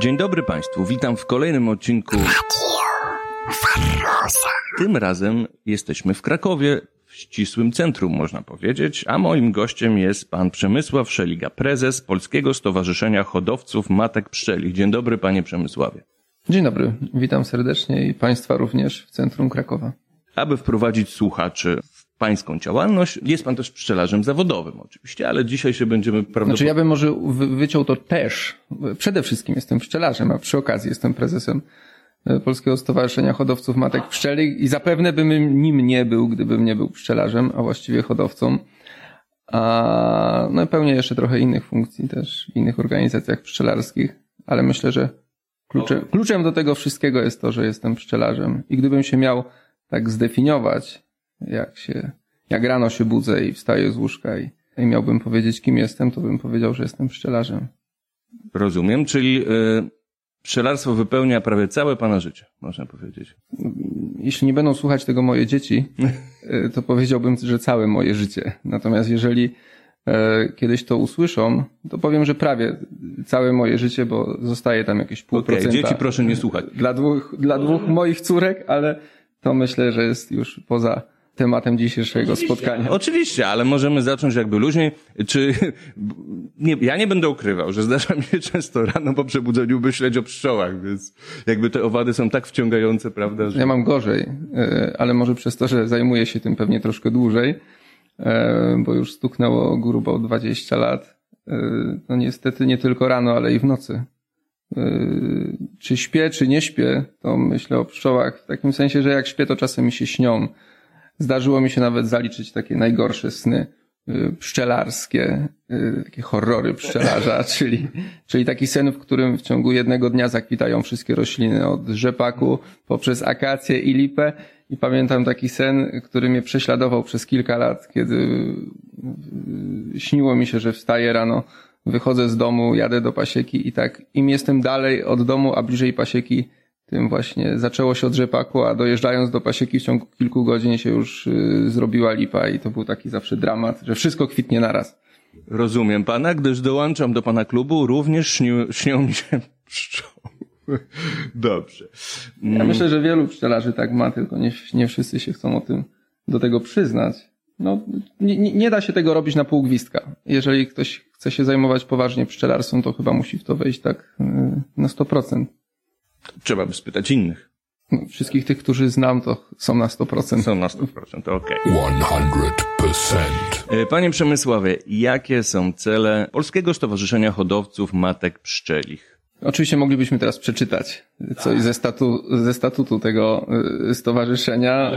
Dzień dobry Państwu, witam w kolejnym odcinku. Tym razem jesteśmy w Krakowie, w ścisłym centrum, można powiedzieć, a moim gościem jest pan Przemysław Szeliga, prezes Polskiego Stowarzyszenia Hodowców Matek Pszczelich. Dzień dobry, panie Przemysławie. Dzień dobry, witam serdecznie i Państwa również w centrum Krakowa. Aby wprowadzić słuchaczy pańską działalność, jest pan też pszczelarzem zawodowym oczywiście, ale dzisiaj się będziemy prawdopodobnie... Znaczy ja bym może wy- wyciął to też. Przede wszystkim jestem pszczelarzem, a przy okazji jestem prezesem e, Polskiego Stowarzyszenia Hodowców Matek Pszczelich i zapewne bym nim nie był, gdybym nie był pszczelarzem, a właściwie hodowcą. A, no i pełnię jeszcze trochę innych funkcji też w innych organizacjach pszczelarskich, ale myślę, że kluczem, kluczem do tego wszystkiego jest to, że jestem pszczelarzem. I gdybym się miał tak zdefiniować, jak się, jak rano się budzę i wstaję z łóżka i, i miałbym powiedzieć, kim jestem, to bym powiedział, że jestem pszczelarzem. Rozumiem, czyli y, pszczelarstwo wypełnia prawie całe pana życie, można powiedzieć. Jeśli nie będą słuchać tego moje dzieci, y, to powiedziałbym, że całe moje życie. Natomiast jeżeli e, kiedyś to usłyszą, to powiem, że prawie całe moje życie, bo zostaje tam jakieś pół Okej, procenta. dzieci proszę nie słuchać. Dla dwóch, dla dwóch moich córek, ale to myślę, że jest już poza tematem dzisiejszego spotkania. Oczywiście, ale możemy zacząć jakby luźniej. Czy nie, ja nie będę ukrywał, że zdarza mi się często rano po przebudzeniu myśleć o pszczołach, więc jakby te owady są tak wciągające, prawda, że Ja mam gorzej, e, ale może przez to, że zajmuję się tym pewnie troszkę dłużej, e, bo już stuknęło grubo 20 lat. E, No niestety nie tylko rano, ale i w nocy. Czy śpię, czy nie śpię, to myślę o pszczołach w takim sensie, że jak śpię, to czasem mi się śnią. Zdarzyło mi się nawet zaliczyć takie najgorsze sny y, pszczelarskie, y, takie horrory pszczelarza, czyli, czyli taki sen, w którym w ciągu jednego dnia zakwitają wszystkie rośliny od rzepaku poprzez akację i lipę. I pamiętam taki sen, który mnie prześladował przez kilka lat, kiedy y, śniło mi się, że wstaję rano, wychodzę z domu, jadę do pasieki i tak im jestem dalej od domu, a bliżej pasieki, tym właśnie zaczęło się od rzepaku, a dojeżdżając do pasieki w ciągu kilku godzin się już y, zrobiła lipa i to był taki zawsze dramat, że wszystko kwitnie naraz. rozumiem pana, gdyż dołączam do pana klubu, również śnił, śnią mi się pszczoły. Dobrze. Ja myślę, że wielu pszczelarzy tak ma, tylko nie, nie wszyscy się chcą o tym, do tego przyznać. No, nie, nie nie da się tego robić na pół gwizdka. Jeżeli ktoś chce się zajmować poważnie pszczelarstwem, to chyba musi w to wejść tak y, na 100%. Trzeba by spytać innych. No, Wszystkich tych, którzy znam, to są na 100%. Są na 100%, okej. 100%. E, Panie Przemysławie, jakie są cele Polskiego Stowarzyszenia Hodowców Matek Pszczelich? Oczywiście moglibyśmy teraz przeczytać coś ze, statu, ze statutu tego y, stowarzyszenia,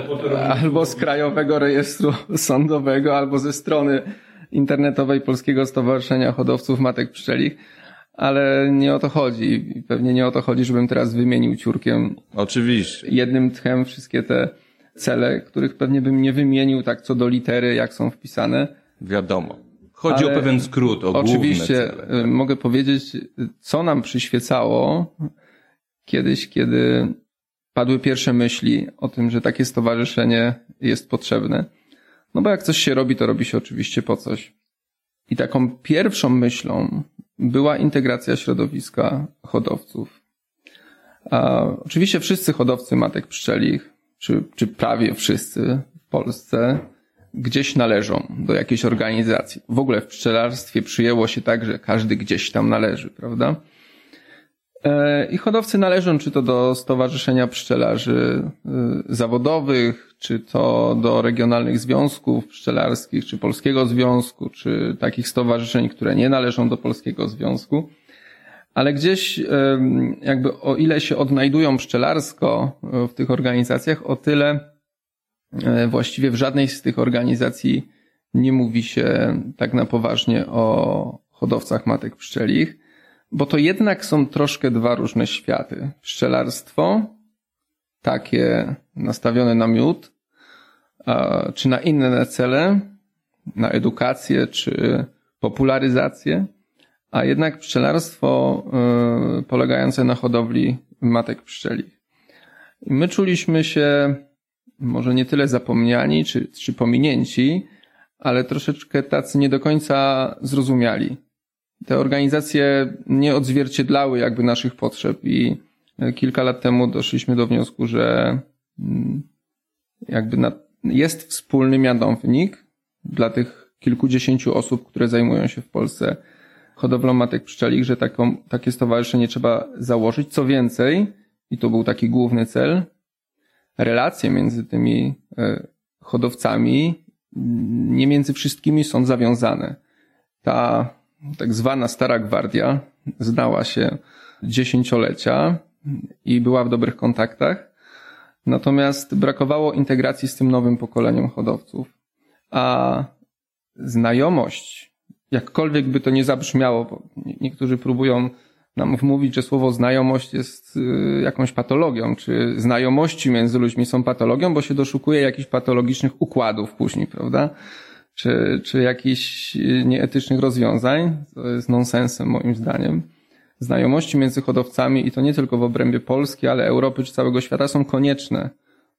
albo z Krajowego Rejestru Sądowego, albo ze strony internetowej Polskiego Stowarzyszenia Hodowców Matek Pszczelich, ale nie o to chodzi. Pewnie nie o to chodzi, żebym teraz wymienił ciurkiem Oczywiście. jednym tchem wszystkie te cele, których pewnie bym nie wymienił tak co do litery, jak są wpisane. Wiadomo. Chodzi Ale o pewien skrót, o Oczywiście główne cele. y, mogę powiedzieć, co nam przyświecało kiedyś, kiedy padły pierwsze myśli o tym, że takie stowarzyszenie jest potrzebne. No bo jak coś się robi, to robi się oczywiście po coś. I taką pierwszą myślą była integracja środowiska hodowców. A, oczywiście wszyscy hodowcy matek pszczelich, czy, czy prawie wszyscy w Polsce, gdzieś należą do jakiejś organizacji. W ogóle w pszczelarstwie przyjęło się tak, że każdy gdzieś tam należy, prawda? E, I hodowcy należą czy to do Stowarzyszenia Pszczelarzy y, Zawodowych, czy to do regionalnych związków pszczelarskich, czy Polskiego Związku, czy takich stowarzyszeń, które nie należą do Polskiego Związku. Ale gdzieś em, jakby o ile się odnajdują pszczelarsko e, w tych organizacjach, o tyle właściwie w żadnej z tych organizacji nie mówi się tak na poważnie o hodowcach matek pszczelich, bo to jednak są troszkę dwa różne światy. Pszczelarstwo, takie nastawione na miód, czy na inne cele, na edukację, czy popularyzację, a jednak pszczelarstwo y, polegające na hodowli matek pszczelich. I my czuliśmy się może nie tyle zapomniani czy, czy pominięci, ale troszeczkę tacy nie do końca zrozumiali. Te organizacje nie odzwierciedlały jakby naszych potrzeb i kilka lat temu doszliśmy do wniosku, że mm, jakby na, jest wspólny mianownik dla tych kilkudziesięciu osób, które zajmują się w Polsce hodowlą matek pszczelich, że taką, takie stowarzyszenie trzeba założyć. Co więcej, i to był taki główny cel, relacje między tymi e, hodowcami nie między wszystkimi są zawiązane. Ta tak zwana Stara Gwardia znała się dziesięciolecia i była w dobrych kontaktach. Natomiast brakowało integracji z tym nowym pokoleniem hodowców. A znajomość, jakkolwiek by to nie zabrzmiało, bo niektórzy próbują nam wmówić, że słowo znajomość jest y, jakąś patologią, czy znajomości między ludźmi są patologią, bo się doszukuje jakichś patologicznych układów później, prawda? Czy, czy jakichś y, nieetycznych rozwiązań. To jest nonsensem moim zdaniem. Znajomości między hodowcami i to nie tylko w obrębie Polski, ale Europy czy całego świata są konieczne,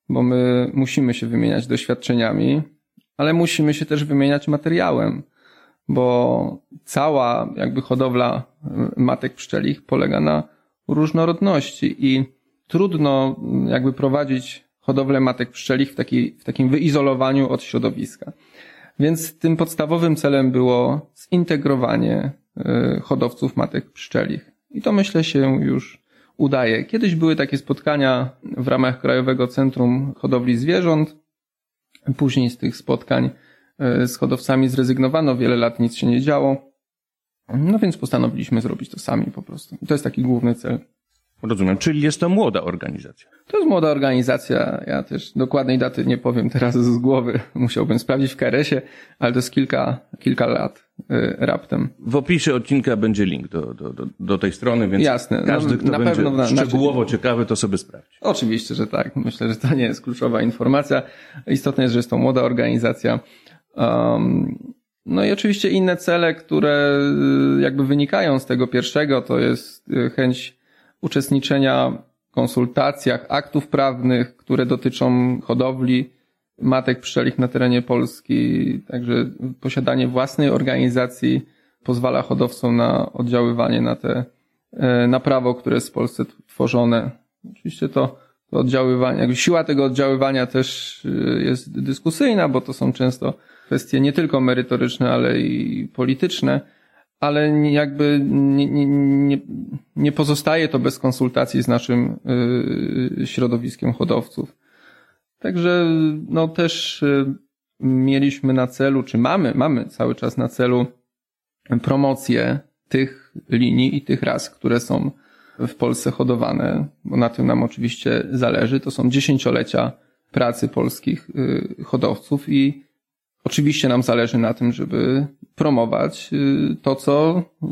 bo my musimy się wymieniać doświadczeniami, ale musimy się też wymieniać materiałem bo cała jakby hodowla y, matek pszczelich polega na różnorodności i trudno y, jakby prowadzić hodowlę matek pszczelich w, taki, w takim wyizolowaniu od środowiska. Więc tym podstawowym celem było zintegrowanie y, hodowców matek pszczelich. I to myślę się już udaje. Kiedyś były takie spotkania w ramach Krajowego Centrum Hodowli Zwierząt. Później z tych spotkań E, z hodowcami zrezygnowano, wiele lat nic się nie działo. No więc postanowiliśmy zrobić to sami po prostu. I to jest taki główny cel. Rozumiem, czyli jest to młoda organizacja. To jest młoda organizacja. Ja też dokładnej daty nie powiem teraz z głowy. Musiałbym sprawdzić w KRS-ie, ale to jest kilka, kilka lat y, raptem. W opisie odcinka będzie link do, do, do, do tej strony, więc Jasne. każdy, no, kto na będzie pewno, na, szczegółowo znaczy... ciekawy, to sobie sprawdzi. Oczywiście, że tak. Myślę, że to nie jest kluczowa informacja. Istotne jest, że jest to młoda organizacja. Um, no i oczywiście inne cele, które y, jakby wynikają z tego pierwszego, to jest y, chęć uczestniczenia w konsultacjach aktów prawnych, które dotyczą hodowli matek pszczelich na terenie Polski. Także posiadanie własnej organizacji pozwala hodowcom na oddziaływanie na te, e, na prawo, które jest w Polsce tworzone. Oczywiście to, to oddziaływanie, siła tego oddziaływania też y, jest dyskusyjna, bo to są często kwestie nie tylko merytoryczne, ale i polityczne, ale jakby nie, nie, nie, pozostaje to bez konsultacji z naszym y, środowiskiem hodowców. Także no też y, mieliśmy na celu, czy mamy, mamy cały czas na celu promocję tych linii i tych ras, które są w Polsce hodowane, bo na tym nam oczywiście zależy. To są dziesięciolecia pracy polskich y, hodowców i Oczywiście nam zależy na tym, żeby promować y, to, co y,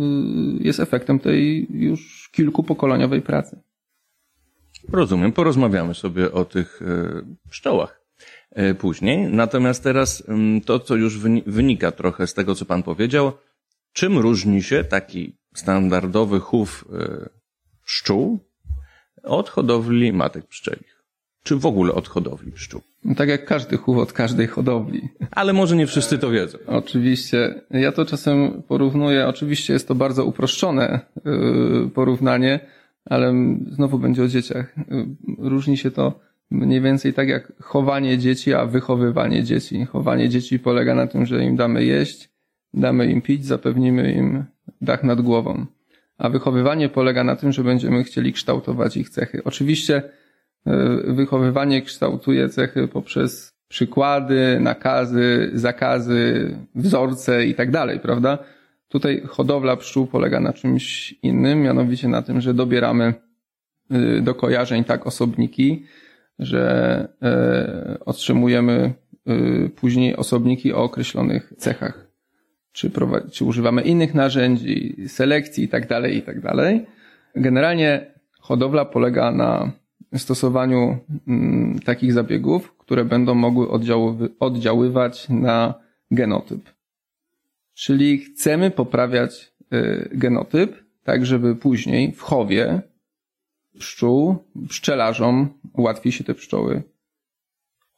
jest efektem tej już kilkupokoleniowej pracy. Rozumiem, porozmawiamy sobie o tych y, pszczołach później. Natomiast teraz to, co już wynika trochę z tego, co Pan powiedział, czym różni się taki standardowy chów pszczół od hodowli matek pszczelich? Czy w ogóle od hodowli pszczół? No tak jak każdy chów od każdej hodowli. Ale może nie wszyscy to wiedzą. Oczywiście. Ja to czasem porównuję. Oczywiście jest to bardzo uproszczone yy, porównanie, ale znowu będzie o dzieciach. Yy, różni się to mniej więcej tak jak chowanie dzieci, a wychowywanie dzieci. Chowanie dzieci polega na tym, że im damy jeść, damy im pić, zapewnimy im dach nad głową. A wychowywanie polega na tym, że będziemy chcieli kształtować ich cechy. Oczywiście wychowywanie kształtuje cechy poprzez przykłady, nakazy, zakazy, wzorce i tak dalej, prawda? Tutaj hodowla pszczół polega na czymś innym, mianowicie na tym, że dobieramy e, do kojarzeń tak osobniki, że e, otrzymujemy później osobniki o określonych cechach. Czy, czy używamy innych narzędzi, selekcji i tak dalej, i tak dalej. Generalnie hodowla polega na stosowaniu mm, takich zabiegów, które będą mogły oddziaływać na genotyp. Czyli chcemy poprawiać y, genotyp, tak żeby później w chowie pszczół, pszczelarzom łatwiej się te pszczoły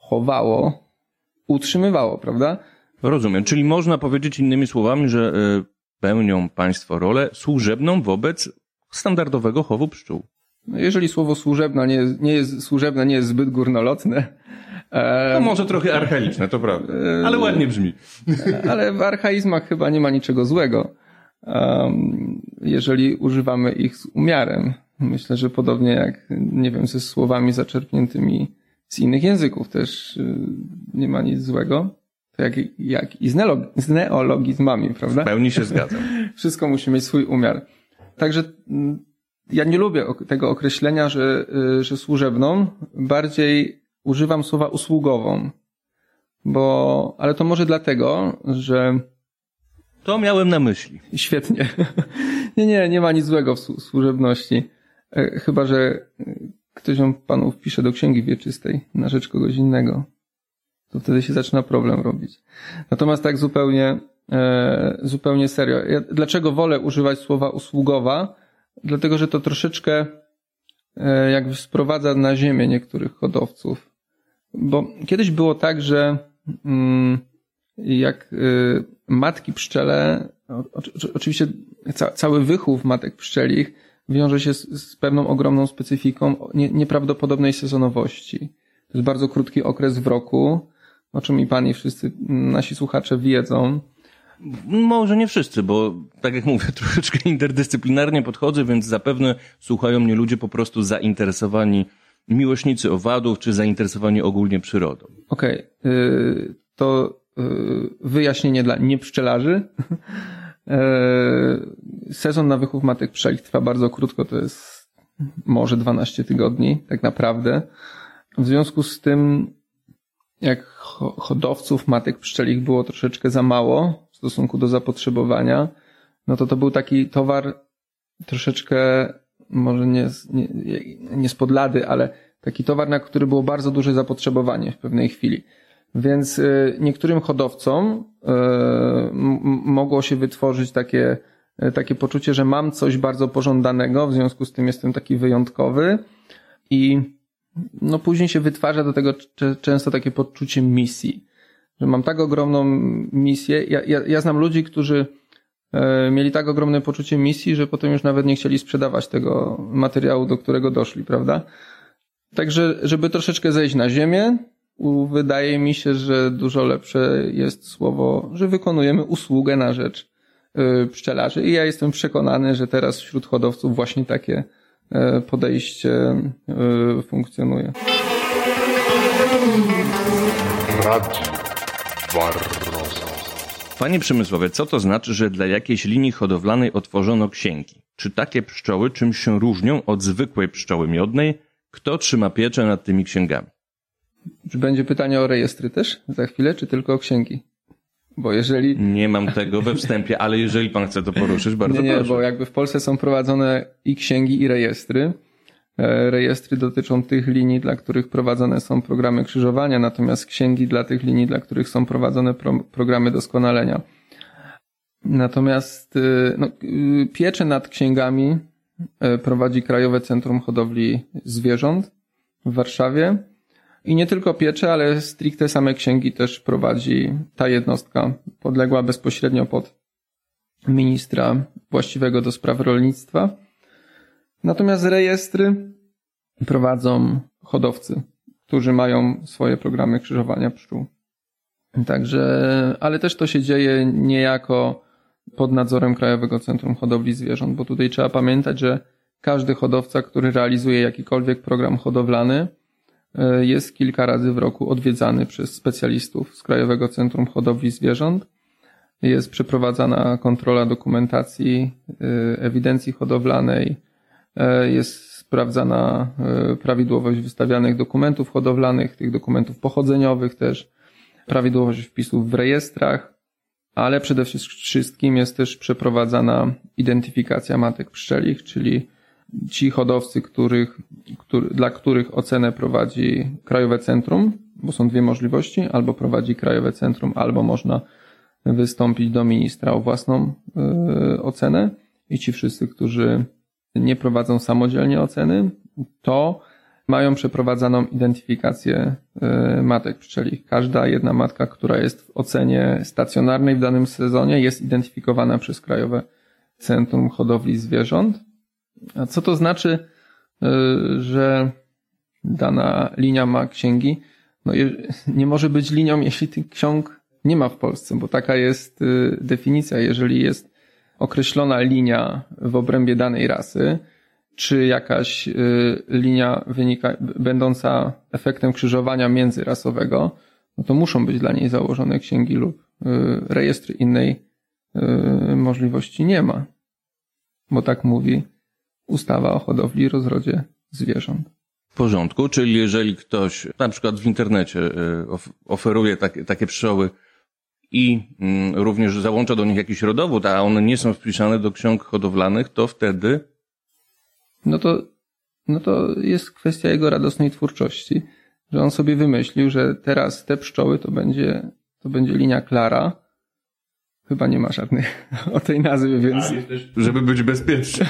chowało, utrzymywało, prawda? Rozumiem. Czyli można powiedzieć innymi słowami, że y, pełnią Państwo rolę służebną wobec standardowego chowu pszczół? No jeżeli słowo służebna nie, jest, nie jest służebne, nie jest zbyt górnolotne. To może trochę archaiczne, to prawda, ale ładnie brzmi. Ale w archaizmach chyba nie ma niczego złego, jeżeli używamy ich z umiarem. Myślę, że podobnie jak, nie wiem, ze słowami zaczerpniętymi z innych języków też y, nie ma nic złego. To jak, jak i z, neolog, z neologizmami, prawda? W pełni się zgadzam. Wszystko musi mieć swój umiar. Także mm, ja nie lubię tego określenia, że, y, że służebną. Bardziej używam słowa usługową. Bo, ale to może dlatego, że. To miałem na myśli. Świetnie. nie, nie, nie ma nic złego w służebności. E, chyba, że ktoś ją panu wpisze do księgi wieczystej na rzecz kogoś innego. To wtedy się zaczyna problem robić. Natomiast tak zupełnie, e, zupełnie serio. Ja, dlaczego wolę używać słowa usługowa? Dlatego, że to troszeczkę e, jakby sprowadza na ziemię niektórych hodowców. Bo kiedyś było tak, że mm, jak y, matki pszczele, oczywiście cały wychów matek pszczelich wiąże się z, pewną ogromną specyfiką nie, nieprawdopodobnej sezonowości. To jest bardzo krótki okres w roku, o czym i pan i wszyscy nasi słuchacze wiedzą. Może nie wszyscy, bo tak jak mówię, troszeczkę interdyscyplinarnie podchodzę, więc zapewne słuchają mnie ludzie po prostu zainteresowani miłośnicy owadów, czy zainteresowani ogólnie przyrodą. Okej, okay. to yy, wyjaśnienie dla niepszczelarzy. yy, sezon na wychów matek pszczelich trwa bardzo krótko, to jest może 12 tygodni, tak naprawdę. W związku z tym, jak hodowców matek pszczelich było troszeczkę za mało w stosunku do zapotrzebowania, no to to był taki towar troszeczkę może nie, nie, nie z podlady, ale taki towar, na który było bardzo duże zapotrzebowanie w pewnej chwili. Więc y, niektórym hodowcom y, mogło się wytworzyć takie, y, takie poczucie, że mam coś bardzo pożądanego, w związku z tym jestem taki wyjątkowy i no później się wytwarza do tego często takie poczucie misji, że mam tak ogromną misję. Ja, ja, ja znam ludzi, którzy E, mieli tak ogromne poczucie misji, że potem już nawet nie chcieli sprzedawać tego materiału, do którego doszli, prawda? Także, żeby troszeczkę zejść na ziemię, wydaje mi się, że dużo lepsze jest słowo, że wykonujemy usługę na rzecz e, pszczelarzy. I ja jestem przekonany, że teraz wśród hodowców właśnie takie e, podejście funkcjonuje. Radio Barroso. Panie Przemysłowie, co to znaczy, że dla jakiejś linii hodowlanej otworzono księgi? Czy takie pszczoły czymś się różnią od zwykłej pszczoły miodnej? Kto trzyma pieczę nad tymi księgami? Czy będzie pytanie o rejestry też za chwilę, czy tylko o księgi? Bo jeżeli... Nie mam tego we wstępie, ale jeżeli pan chce to poruszyć, bardzo nie, nie, proszę. bo jakby w Polsce są prowadzone i księgi, i rejestry. E, rejestry dotyczą tych linii, dla których prowadzone są programy krzyżowania, natomiast księgi dla tych linii, dla których są prowadzone pro, programy doskonalenia. Natomiast e, no, e, pieczę nad księgami prowadzi Krajowe Centrum Hodowli Zwierząt w Warszawie. I nie tylko piecze, ale stricte same księgi też prowadzi ta jednostka podległa bezpośrednio pod ministra właściwego do spraw rolnictwa. Natomiast rejestry prowadzą hodowcy, którzy mają swoje programy krzyżowania pszczół. Także, ale też to się dzieje niejako pod nadzorem Krajowego Centrum Hodowli Zwierząt, bo tutaj trzeba pamiętać, że każdy hodowca, który realizuje jakikolwiek program hodowlany, e, jest kilka razy w roku odwiedzany przez specjalistów z Krajowego Centrum Hodowli Zwierząt. Jest przeprowadzana kontrola dokumentacji, e, ewidencji hodowlanej, jest sprawdzana e, prawidłowość wystawianych dokumentów hodowlanych, tych dokumentów pochodzeniowych też, prawidłowość wpisów w rejestrach, ale przede wszystkim jest też przeprowadzana identyfikacja matek pszczelich, czyli ci hodowcy, których, który, dla których ocenę prowadzi Krajowe Centrum, bo są dwie możliwości, albo prowadzi Krajowe Centrum, albo można wystąpić do ministra o własną y, ocenę. I ci wszyscy, którzy nie prowadzą samodzielnie oceny, to mają przeprowadzaną identyfikację y, matek pszczelich. Każda jedna matka, która jest w ocenie stacjonarnej w danym sezonie, jest identyfikowana przez Krajowe Centrum Hodowli Zwierząt. A co to znaczy, y, że dana linia ma księgi? No, nie może być linią, jeśli tych ksiąg nie ma w Polsce, bo taka jest y, definicja. Jeżeli jest określona linia w obrębie danej rasy, czy jakaś y, linia wynika, będąca efektem krzyżowania międzyrasowego, no to muszą być dla niej założone księgi lub y, rejestry innej y, możliwości nie ma. Bo tak mówi ustawa o hodowli i rozrodzie zwierząt. W porządku, czyli jeżeli ktoś na przykład w internecie oferuje takie, takie pszczoły i mm, również załącza do nich jakiś rodowód, a one nie są wpisane do ksiąg hodowlanych, to wtedy no to, no to jest kwestia jego radosnej twórczości, że on sobie wymyślił, że teraz te pszczoły to będzie, to będzie linia Klara. Chyba nie ma żadnej o tej nazwy, więc... Żeby być bezpieczny.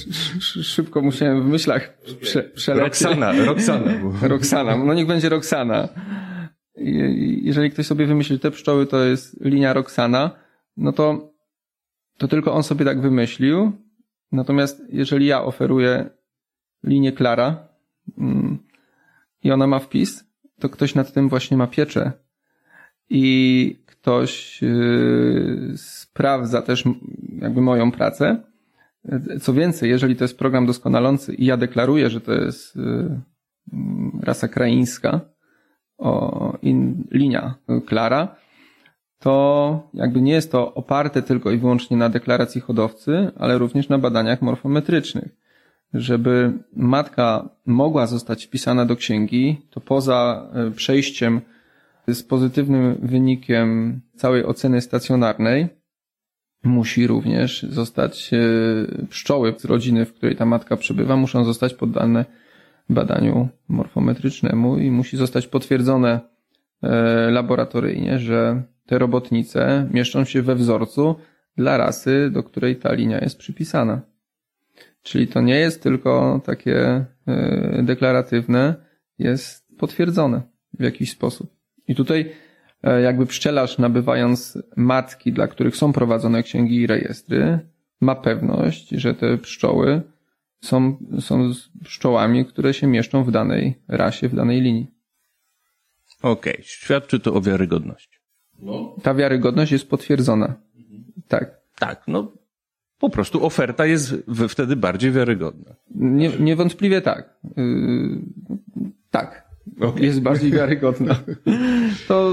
Szybko musiałem w myślach prze, przelecieć. Roxana, Roxana. Roxana, no niech będzie Roxana. Jeżeli ktoś sobie wymyśli, te pszczoły to jest linia Roxana, no to, to tylko on sobie tak wymyślił, Natomiast jeżeli ja oferuję linię Klara mm, i ona ma wpis, to ktoś nad tym właśnie ma pieczę i ktoś yy, sprawdza też jakby moją pracę. Co więcej, jeżeli to jest program doskonalący i ja deklaruję, że to jest yy, rasa kraińska, o, in, linia Klara, to jakby nie jest to oparte tylko i wyłącznie na deklaracji hodowcy, ale również na badaniach morfometrycznych. Żeby matka mogła zostać wpisana do księgi, to poza e, przejściem z pozytywnym wynikiem całej oceny stacjonarnej, musi również zostać e, pszczoły z rodziny, w której ta matka przebywa, muszą zostać poddane badaniu morfometrycznemu i musi zostać potwierdzone e, laboratoryjnie, że te robotnice mieszczą się we wzorcu dla rasy, do której ta linia jest przypisana. Czyli to nie jest tylko takie e, deklaratywne, jest potwierdzone w jakiś sposób. I tutaj e, jakby pszczelarz nabywając matki, dla których są prowadzone księgi i rejestry, ma pewność, że te pszczoły są, są pszczołami, które się mieszczą w danej rasie, w danej linii. Okej, okay. świadczy to o wiarygodności. No. Ta wiarygodność jest potwierdzona. Tak. Tak, no po prostu oferta jest wtedy bardziej wiarygodna. Nie, niewątpliwie tak. Yy, tak. Okay. Jest bardziej wiarygodna. To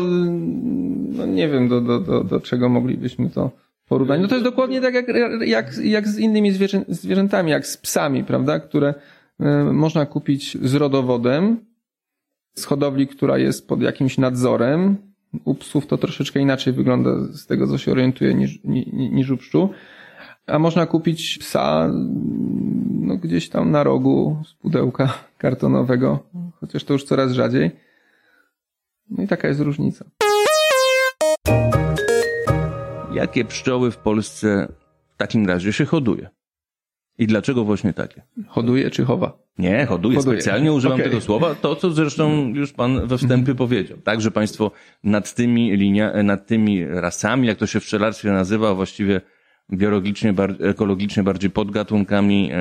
no nie wiem, do, do, do, do czego moglibyśmy to porównać. No to jest dokładnie tak jak, jak, jak z innymi zwierzę, zwierzętami, jak z psami, prawda, które y, można kupić z rodowodem, z hodowli, która jest pod jakimś nadzorem, u psów to troszeczkę inaczej wygląda z tego, co się orientuje, niż, niż u pszczół. A można kupić psa no, gdzieś tam na rogu z pudełka kartonowego, chociaż to już coraz rzadziej. No i taka jest różnica. Jakie pszczoły w Polsce w takim razie się hoduje? I dlaczego właśnie takie? Hoduje czy chowa? Nie, hoduje. hoduje. Specjalnie używam okay. tego słowa. To, co zresztą już pan we wstępie mm. powiedział. Tak, że państwo nad tymi linia, nad tymi rasami, jak to się w pszczelarstwie nazywa, właściwie biologicznie, ekologicznie bardziej podgatunkami,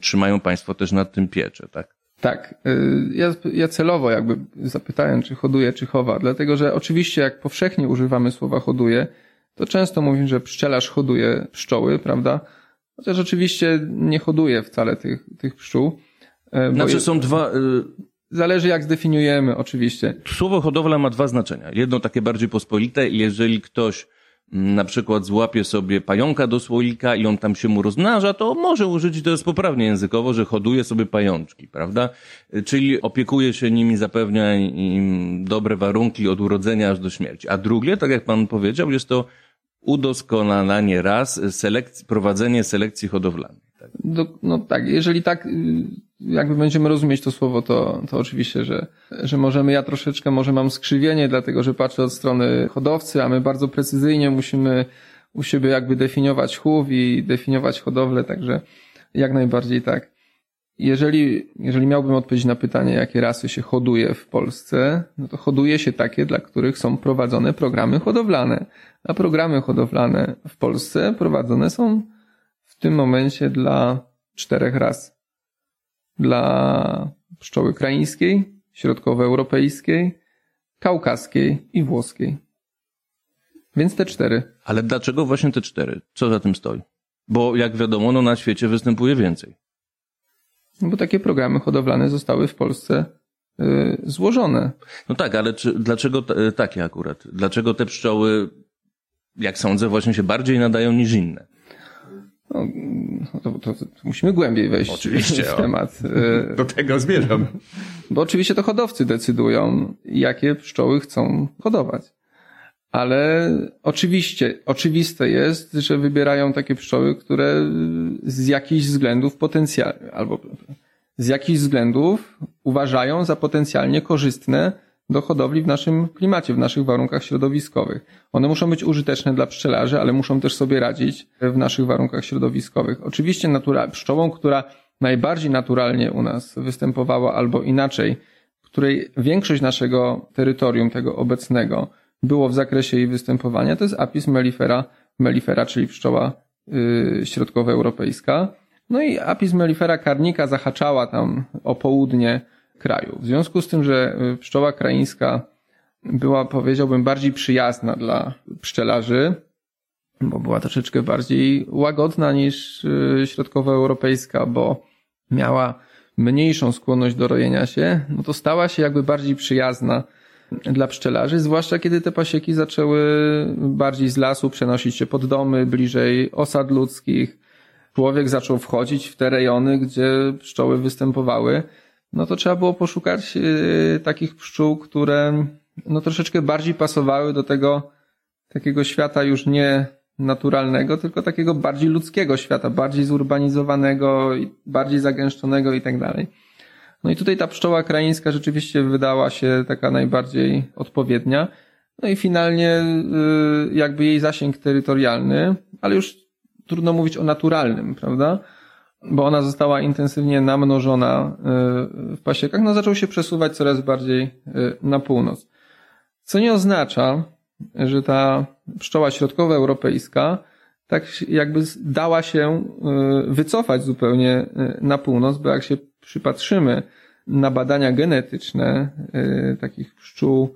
trzymają państwo też nad tym pieczę, tak? Tak. Y, ja, ja celowo jakby zapytałem, czy hoduje, czy chowa, dlatego że oczywiście jak powszechnie używamy słowa hoduje, to często mówimy, że pszczelarz hoduje pszczoły, prawda? Chociaż oczywiście nie hoduje wcale tych, tych pszczół. E, znaczy są dwa... Y, Zależy jak zdefiniujemy, oczywiście. Słowo hodowla ma dwa znaczenia. Jedno takie bardziej pospolite, jeżeli ktoś na przykład złapie sobie pająka do słoika i on tam się mu rozmnaża, to może użyć, to jest poprawnie językowo, że hoduje sobie pajączki, prawda? Czyli opiekuje się nimi, zapewnia im dobre warunki od urodzenia aż do śmierci. A drugie, tak jak pan powiedział, jest to udoskonalanie ras, selekcji, prowadzenie selekcji hodowlanej. Tak? Do, no tak, jeżeli tak y, jakby będziemy rozumieć to słowo, to, to oczywiście, że, że możemy, ja troszeczkę może mam skrzywienie, dlatego że patrzę od strony hodowcy, a my bardzo precyzyjnie musimy u siebie jakby definiować chów i definiować hodowlę, także jak najbardziej tak. jeżeli, jeżeli miałbym odpowiedzieć na pytanie, jakie rasy się hoduje w Polsce, no to hoduje się takie, dla których są prowadzone programy hodowlane. A programy hodowlane w Polsce prowadzone są w tym momencie dla czterech ras. Dla pszczoły kraińskiej, środkowoeuropejskiej, kaukaskiej i włoskiej. Więc te cztery. Ale dlaczego właśnie te cztery? Co za tym stoi? Bo jak wiadomo, no na świecie występuje więcej. No bo takie programy hodowlane zostały w Polsce y, złożone. No tak, ale czy, dlaczego t- takie akurat? Dlaczego te pszczoły, jak sądzę, właśnie się bardziej nadają niż inne? No, to, to, to musimy głębiej wejść Oczywiście, w temat. y, Do tego zmierzam. Bo oczywiście to hodowcy decydują, jakie pszczoły chcą hodować. Ale oczywiście, oczywiste jest, że wybierają takie pszczoły, które z jakichś względów potencjalnie, albo z jakichś względów uważają za potencjalnie korzystne do hodowli w naszym klimacie, w naszych warunkach środowiskowych. One muszą być użyteczne dla pszczelarzy, ale muszą też sobie radzić w naszych warunkach środowiskowych. Oczywiście natura, pszczołą, która najbardziej naturalnie u nas występowała, albo inaczej, której większość naszego terytorium, tego obecnego, było w zakresie jej występowania, to jest Apis mellifera, mellifera czyli pszczoła yy, środkowoeuropejska. No i Apis mellifera karnika zahaczała tam o południe kraju. W związku z tym, że y, pszczoła kraińska była, powiedziałbym, bardziej przyjazna dla pszczelarzy, bo była troszeczkę bardziej łagodna niż y, środkowoeuropejska, bo miała mniejszą skłonność do rojenia się, no to stała się jakby bardziej przyjazna dla pszczelarzy, zwłaszcza kiedy te pasieki zaczęły bardziej z lasu przenosić się pod domy, bliżej osad ludzkich. Człowiek zaczął wchodzić w te rejony, gdzie pszczoły występowały. No to trzeba było poszukać yy, takich pszczół, które no troszeczkę bardziej pasowały do tego takiego świata już nie naturalnego, tylko takiego bardziej ludzkiego świata, bardziej zurbanizowanego, bardziej zagęszczonego i tak dalej. No i tutaj ta pszczoła kraińska rzeczywiście wydała się taka najbardziej odpowiednia. No i finalnie y, jakby jej zasięg terytorialny, ale już trudno mówić o naturalnym, prawda? Bo ona została intensywnie namnożona y, w pasiekach, no zaczął się przesuwać coraz bardziej y, na północ. Co nie oznacza, że ta pszczoła środkowoeuropejska tak jakby dała się wycofać zupełnie na północ, bo jak się przypatrzymy na badania genetyczne takich pszczół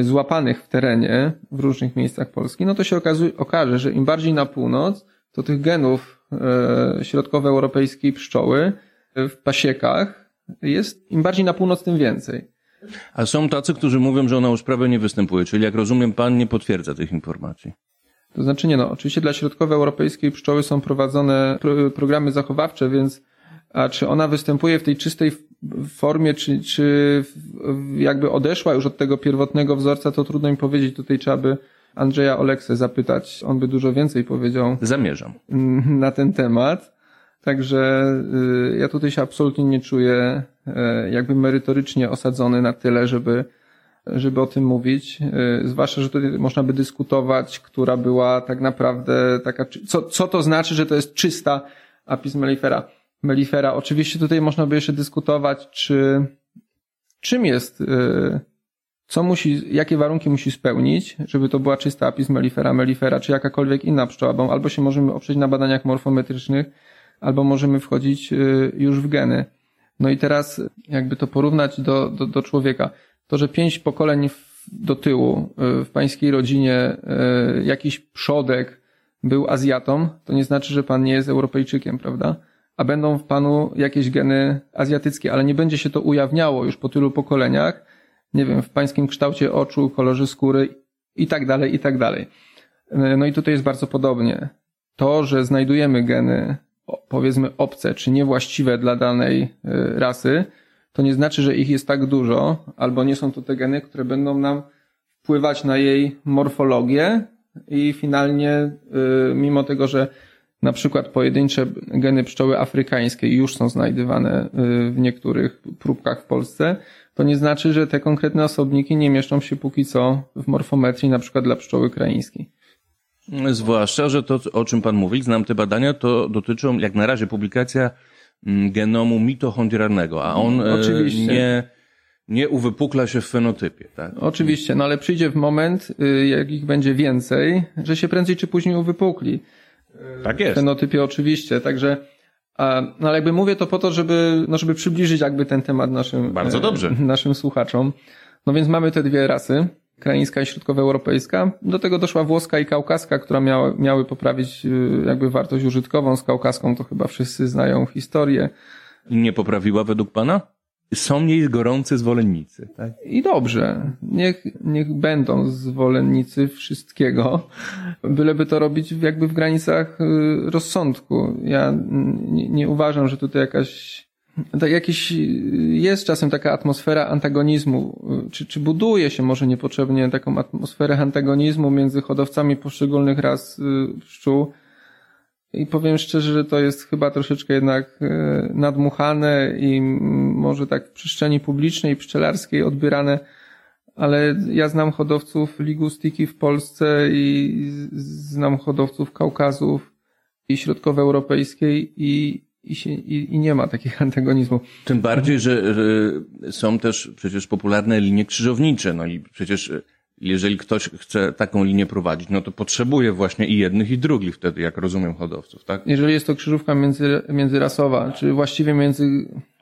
złapanych w terenie w różnych miejscach Polski, no to się okazuje, okaże, że im bardziej na północ, to tych genów środkowoeuropejskiej pszczoły w pasiekach jest, im bardziej na północ, tym więcej. A są tacy, którzy mówią, że ona już prawie nie występuje, czyli jak rozumiem, pan nie potwierdza tych informacji. To znaczy nie, no oczywiście dla środkowoeuropejskiej pszczoły są prowadzone pro, programy zachowawcze, więc a czy ona występuje w tej czystej formie, czy, czy jakby odeszła już od tego pierwotnego wzorca, to trudno mi powiedzieć. Tutaj trzeba by Andrzeja Oleksę zapytać. On by dużo więcej powiedział. Zamierzam. Na ten temat. Także ja tutaj się absolutnie nie czuję jakby merytorycznie osadzony na tyle, żeby żeby o tym mówić. Zwłaszcza, że tutaj można by dyskutować, która była tak naprawdę taka, co, co to znaczy, że to jest czysta apis mellifera. mellifera. Oczywiście tutaj można by jeszcze dyskutować, czy czym jest, co musi, jakie warunki musi spełnić, żeby to była czysta apis mellifera, mellifera, czy jakakolwiek inna pszczoła, bo albo się możemy oprzeć na badaniach morfometrycznych, albo możemy wchodzić już w geny. No i teraz jakby to porównać do, do, do człowieka to, że pięć pokoleń do tyłu w pańskiej rodzinie jakiś przodek był Azjatą, to nie znaczy, że pan nie jest Europejczykiem, prawda? A będą w panu jakieś geny azjatyckie, ale nie będzie się to ujawniało już po tylu pokoleniach, nie wiem, w pańskim kształcie oczu, kolorze skóry i tak dalej, i tak dalej. No i tutaj jest bardzo podobnie. To, że znajdujemy geny, powiedzmy obce, czy niewłaściwe dla danej rasy, to nie znaczy, że ich jest tak dużo, albo nie są to te geny, które będą nam wpływać na jej morfologię i finalnie, mimo tego, że na przykład pojedyncze geny pszczoły afrykańskiej już są znajdywane w niektórych próbkach w Polsce, to nie znaczy, że te konkretne osobniki nie mieszczą się póki co w morfometrii, na przykład dla pszczoły kraińskiej. Zwłaszcza, że to, o czym pan mówi, znam te badania, to dotyczą, jak na razie, publikacja mm, genomu mitochondrialnego, a on e, Oczywiście. nie, nie uwypukla się w fenotypie, tak? Oczywiście, no ale przyjdzie w moment, y, jak ich będzie więcej, że się prędzej czy później uwypukli. Tak W jest. fenotypie oczywiście, także no ale jakby mówię to po to, żeby, no żeby przybliżyć jakby ten temat naszym, Bardzo e, dobrze. naszym słuchaczom. No więc mamy te dwie rasy, kraińska i środkowoeuropejska. Do tego doszła włoska i kaukaska, która miała, miały poprawić y, jakby wartość użytkową. Z kaukaską to chyba wszyscy znają historię. Nie poprawiła według pana? Są jej gorący zwolennicy, tak? I dobrze, niech, niech będą zwolennicy wszystkiego, byleby to robić jakby w granicach y, rozsądku. Ja nie, nie uważam, że tutaj jakaś, tak jakiś, y, jest czasem taka atmosfera antagonizmu, y, czy, czy buduje się może niepotrzebnie taką atmosferę antagonizmu między hodowcami poszczególnych ras pszczół. I powiem szczerze, że to jest chyba troszeczkę jednak e, nadmuchane i może tak w przestrzeni publicznej, pszczelarskiej odbierane, ale ja znam hodowców ligustyki w Polsce i znam hodowców Kaukazów i środkowoeuropejskiej i, i, się, i, i nie ma takich antagonizmów. Tym bardziej, że y, są też przecież popularne linie krzyżownicze, no i przecież jeżeli ktoś chce taką linię prowadzić, no to potrzebuje właśnie i jednych i drugich wtedy, jak rozumiem hodowców, tak? Jeżeli jest to krzyżówka między, międzyrasowa, czy właściwie między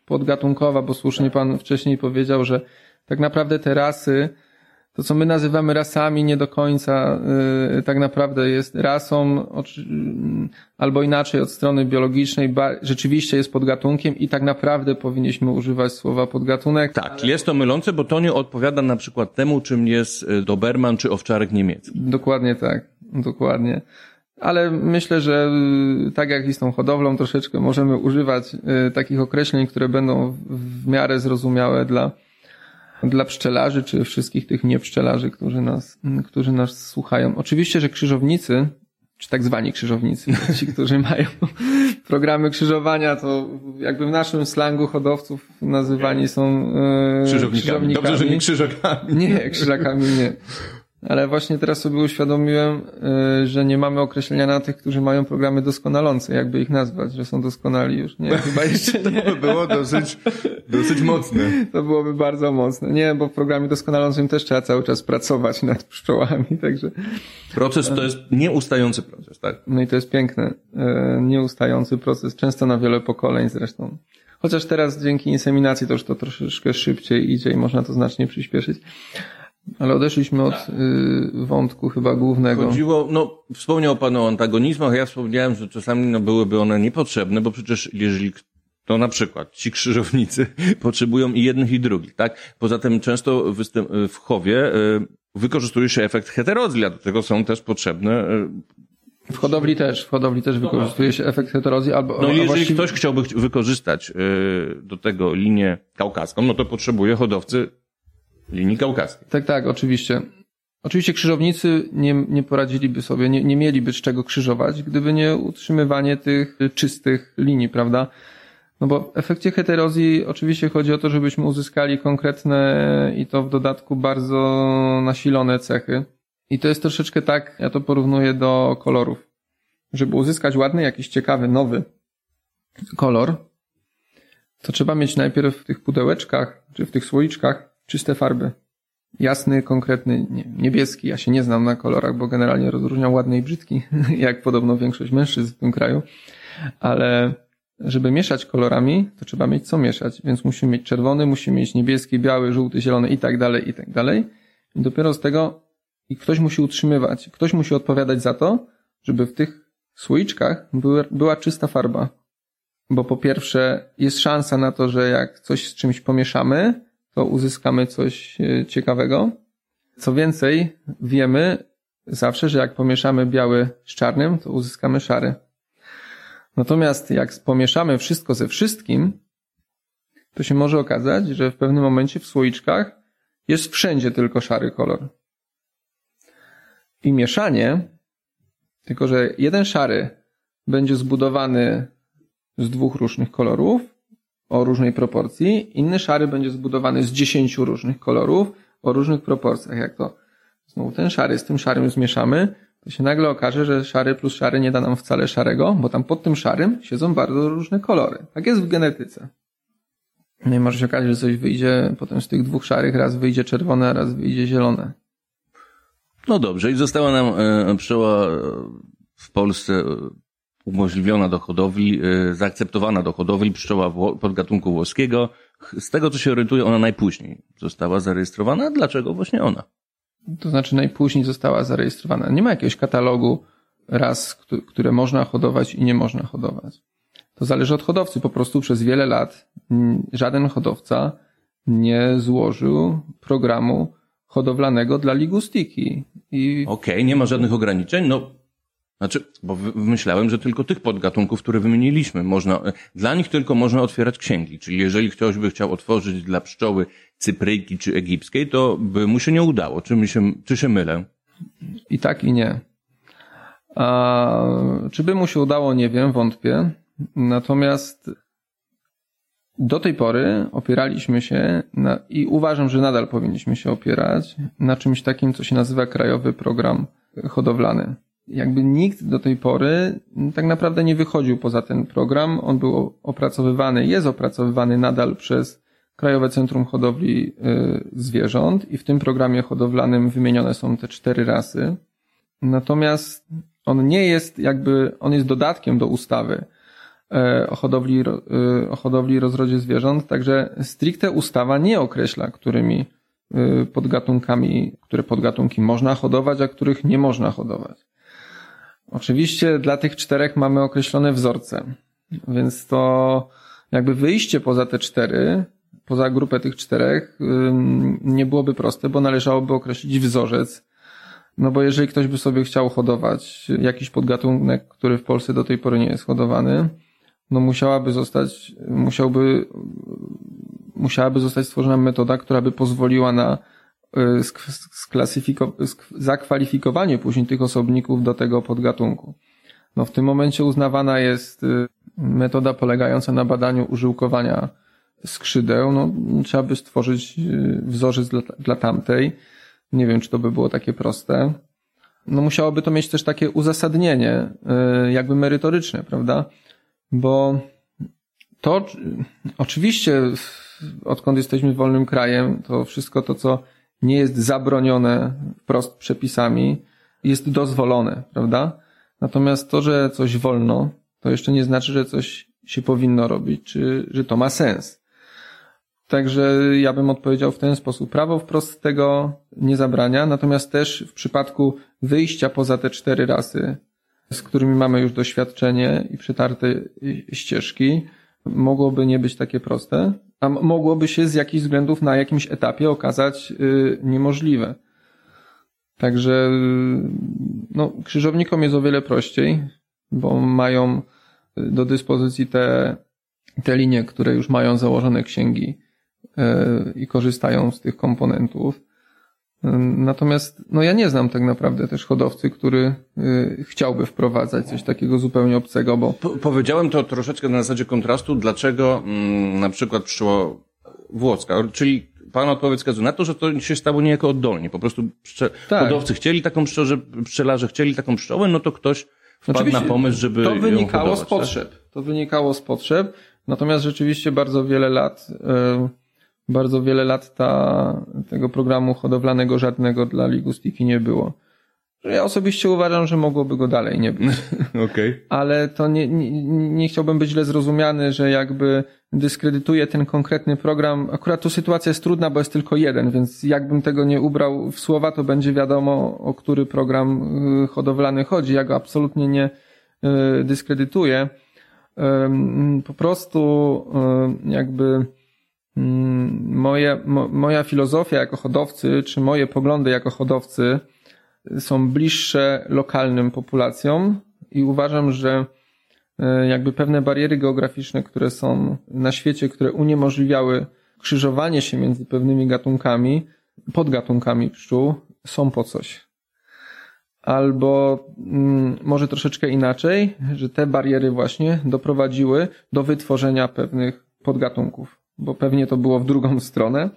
podgatunkowa, bo słusznie pan wcześniej powiedział, że tak naprawdę te rasy, to co my nazywamy rasami, nie do końca y, tak naprawdę jest rasą, oczy- y, albo inaczej od strony biologicznej, ba, rzeczywiście jest podgatunkiem i tak naprawdę powinniśmy używać słowa podgatunek. Tak, jest to mylące, bo to nie odpowiada na przykład temu, czym jest y, Doberman czy owczarek niemiecki. Dokładnie tak, dokładnie. Ale myślę, że tak jak i z tą hodowlą, troszeczkę możemy używać takich określeń, które będą w miarę zrozumiałe dla, dla pszczelarzy, czy wszystkich tych niepszczelarzy, którzy nas, którzy nas słuchają. Oczywiście, że krzyżownicy, czy tak zwani krzyżownicy, ci, którzy mają programy krzyżowania, to jakby w naszym slangu hodowców nazywani są y, Krzyżownikami. Dobrze, że nie krzyżakami. nie, krzyżakami nie. Ale właśnie teraz sobie uświadomiłem, y, że nie mamy określenia na tych, którzy mają programy doskonalące, jakby ich nazwać, że są doskonali już. Nie, chyba jeszcze nie. To było dosyć, dosyć mocne. To byłoby bardzo mocne. Nie, bo w programie doskonalącym też trzeba cały czas pracować nad pszczołami, także. Proces to jest nieustający proces, tak? No i to jest piękne. y, Nieustający proces, często na wiele pokoleń zresztą. Chociaż teraz dzięki inseminacji to już to troszeczkę szybciej idzie i można to znacznie przyspieszyć. Ale odeszliśmy od y, wątku chyba głównego. Chodziło, no, wspomniał Pan o antagonizmach, ja wspomniałem, że czasami no, byłyby one niepotrzebne, bo przecież jeżeli to na przykład ci krzyżownicy potrzebują i jednych i drugich, tak? Poza tym często występ, w chowie y, wykorzystuje się efekt heterozji, a do tego są też potrzebne. y, W hodowli też, w hodowli też wykorzystuje się efekt heterozji albo No jeżeli właściwie- ktoś chciałby ch- wykorzystać y, do tego linię kaukaską, no to potrzebuje hodowcy linii kaukaskiej. Tak, tak, oczywiście. Oczywiście krzyżownicy nie, nie poradziliby sobie, nie, nie mieliby z czego krzyżować, gdyby nie utrzymywanie tych czystych linii, prawda? No bo w efekcie heterozji oczywiście chodzi o to, żebyśmy uzyskali konkretne i to w dodatku bardzo nasilone cechy. I to jest troszeczkę tak, ja to porównuję do kolorów. Żeby uzyskać ładny, jakiś ciekawy, nowy kolor, to trzeba mieć najpierw w tych pudełeczkach, czy w tych słoiczkach czyste farby. Jasny, konkretny, nie, niebieski. Ja się nie znam na kolorach, bo generalnie rozróżniam ładny i brzydki, jak podobno większość mężczyzn w tym kraju. Ale żeby mieszać kolorami, to trzeba mieć co mieszać. Więc musimy mieć czerwony, musimy mieć niebieski, biały, żółty, zielony i tak dalej, i tak dalej. I dopiero z tego i ktoś musi utrzymywać, ktoś musi odpowiadać za to, żeby w tych słoiczkach były, była czysta farba. Bo po pierwsze jest szansa na to, że jak coś z czymś pomieszamy, to uzyskamy coś e, ciekawego. Co więcej, wiemy zawsze, że jak pomieszamy biały z czarnym, to uzyskamy szary. Natomiast jak pomieszamy wszystko ze wszystkim, to się może okazać, że w pewnym momencie w słoiczkach jest wszędzie tylko szary kolor. I mieszanie, tylko że jeden szary będzie zbudowany z dwóch różnych kolorów o różnej proporcji, inny szary będzie zbudowany z dziesięciu różnych kolorów o różnych proporcjach. Jak to znowu ten szary z tym szarym zmieszamy, to się nagle okaże, że szary plus szary nie da nam wcale szarego, bo tam pod tym szarym siedzą bardzo różne kolory. Tak jest w genetyce. No i może się okazać, że coś wyjdzie potem z tych dwóch szarych, raz wyjdzie czerwone, a raz wyjdzie zielone. No dobrze, i została nam e, pszczoła e, w Polsce e, umożliwiona do hodowli, zaakceptowana do hodowli pszczoła podgatunku włoskiego. Z tego, co się orientuje, ona najpóźniej została zarejestrowana. Dlaczego właśnie ona? To znaczy najpóźniej została zarejestrowana. Nie ma jakiegoś katalogu ras, które można hodować i nie można hodować. To zależy od hodowcy. Po prostu przez wiele lat żaden hodowca nie złożył programu hodowlanego dla ligustiki. I... Okej, okay, nie ma żadnych ograniczeń. No, znaczy, bo myślałem, że tylko tych podgatunków, które wymieniliśmy, można, dla nich tylko można otwierać księgi. Czyli jeżeli ktoś by chciał otworzyć dla pszczoły cypryjki czy egipskiej, to by mu się nie udało. Czy, mi się, czy się mylę? I tak, i nie. A, czy by mu się udało, nie wiem, wątpię. Natomiast do tej pory opieraliśmy się na, i uważam, że nadal powinniśmy się opierać na czymś takim, co się nazywa Krajowy Program Hodowlany. Jakby nikt do tej pory tak naprawdę nie wychodził poza ten program. On był opracowywany, jest opracowywany nadal przez Krajowe Centrum Hodowli y, Zwierząt i w tym programie hodowlanym wymienione są te cztery rasy. Natomiast on nie jest jakby, on jest dodatkiem do ustawy E, o hodowli, e, o hodowli i rozrodzie zwierząt, także stricte ustawa nie określa, którymi podgatunkami, które podgatunki można hodować, a których nie można hodować. Oczywiście dla tych czterech mamy określone wzorce, więc to jakby wyjście poza te cztery, poza grupę tych czterech nie byłoby proste, bo należałoby określić wzorzec, no bo jeżeli ktoś by sobie chciał hodować jakiś podgatunek, który w Polsce do tej pory nie jest hodowany, no musiałaby zostać, musiałby, musiałaby zostać stworzona metoda, która by pozwoliła na zakwalifikowanie później tych osobników do tego podgatunku. No w tym momencie uznawana jest y, metoda polegająca na badaniu użyłkowania skrzydeł. No trzeba by stworzyć y, wzorzec dla, dla tamtej. Nie wiem, czy to by było takie proste. No musiałoby to mieć też takie uzasadnienie, jakby merytoryczne, prawda? bo to oczywiście odkąd jesteśmy wolnym krajem, to wszystko to, co nie jest zabronione wprost przepisami, jest dozwolone, prawda? Natomiast to, że coś wolno, to jeszcze nie znaczy, że coś się powinno robić, czy że to ma sens. Także ja bym odpowiedział w ten sposób. Prawo wprost tego nie zabrania, natomiast też w przypadku wyjścia poza te cztery rasy z którymi mamy już doświadczenie i przetarte ścieżki, mogłoby nie być takie proste, a mogłoby się z jakichś względów na jakimś etapie okazać y, niemożliwe. Także no, krzyżownikom jest o wiele prościej, bo mają do dyspozycji te, te linie, które już mają założone księgi y, i korzystają z tych komponentów. Natomiast no ja nie znam tak naprawdę też hodowcy, który y, chciałby wprowadzać coś takiego zupełnie obcego, bo... Po, powiedziałem to troszeczkę na zasadzie kontrastu, dlaczego mm, na przykład pszczoła włoska, czyli Pan odpowiedź wskazuje na to, że to się stało niejako oddolnie. Po prostu pszcze... tak. hodowcy chcieli taką pszczołę, pszczelarze chcieli taką pszczołę, no to ktoś wpadł Oczywiście, na pomysł, żeby To wynikało hodować, z potrzeb. Tak? To wynikało z potrzeb. Natomiast rzeczywiście bardzo wiele lat... Yy bardzo wiele lat ta, tego programu hodowlanego żadnego dla ligustiki nie było. Ja osobiście uważam, że mogłoby go dalej nie być. Okay. Ale to nie, nie, nie chciałbym być źle zrozumiany, że jakby dyskredytuje ten konkretny program. Akurat tu sytuacja jest trudna, bo jest tylko jeden, więc jakbym tego nie ubrał w słowa, to będzie wiadomo, o który program y, hodowlany chodzi. Ja go absolutnie nie y, dyskredytuję. Po prostu jakby moje, mo, moja filozofia jako hodowcy, czy moje poglądy jako hodowcy są bliższe lokalnym populacjom i uważam, że e, jakby pewne bariery geograficzne, które są na świecie, które uniemożliwiały krzyżowanie się między pewnymi gatunkami, podgatunkami pszczół, są po coś. Albo mm, może troszeczkę inaczej, że te bariery właśnie doprowadziły do wytworzenia pewnych podgatunków bo pewnie to było w drugą stronę.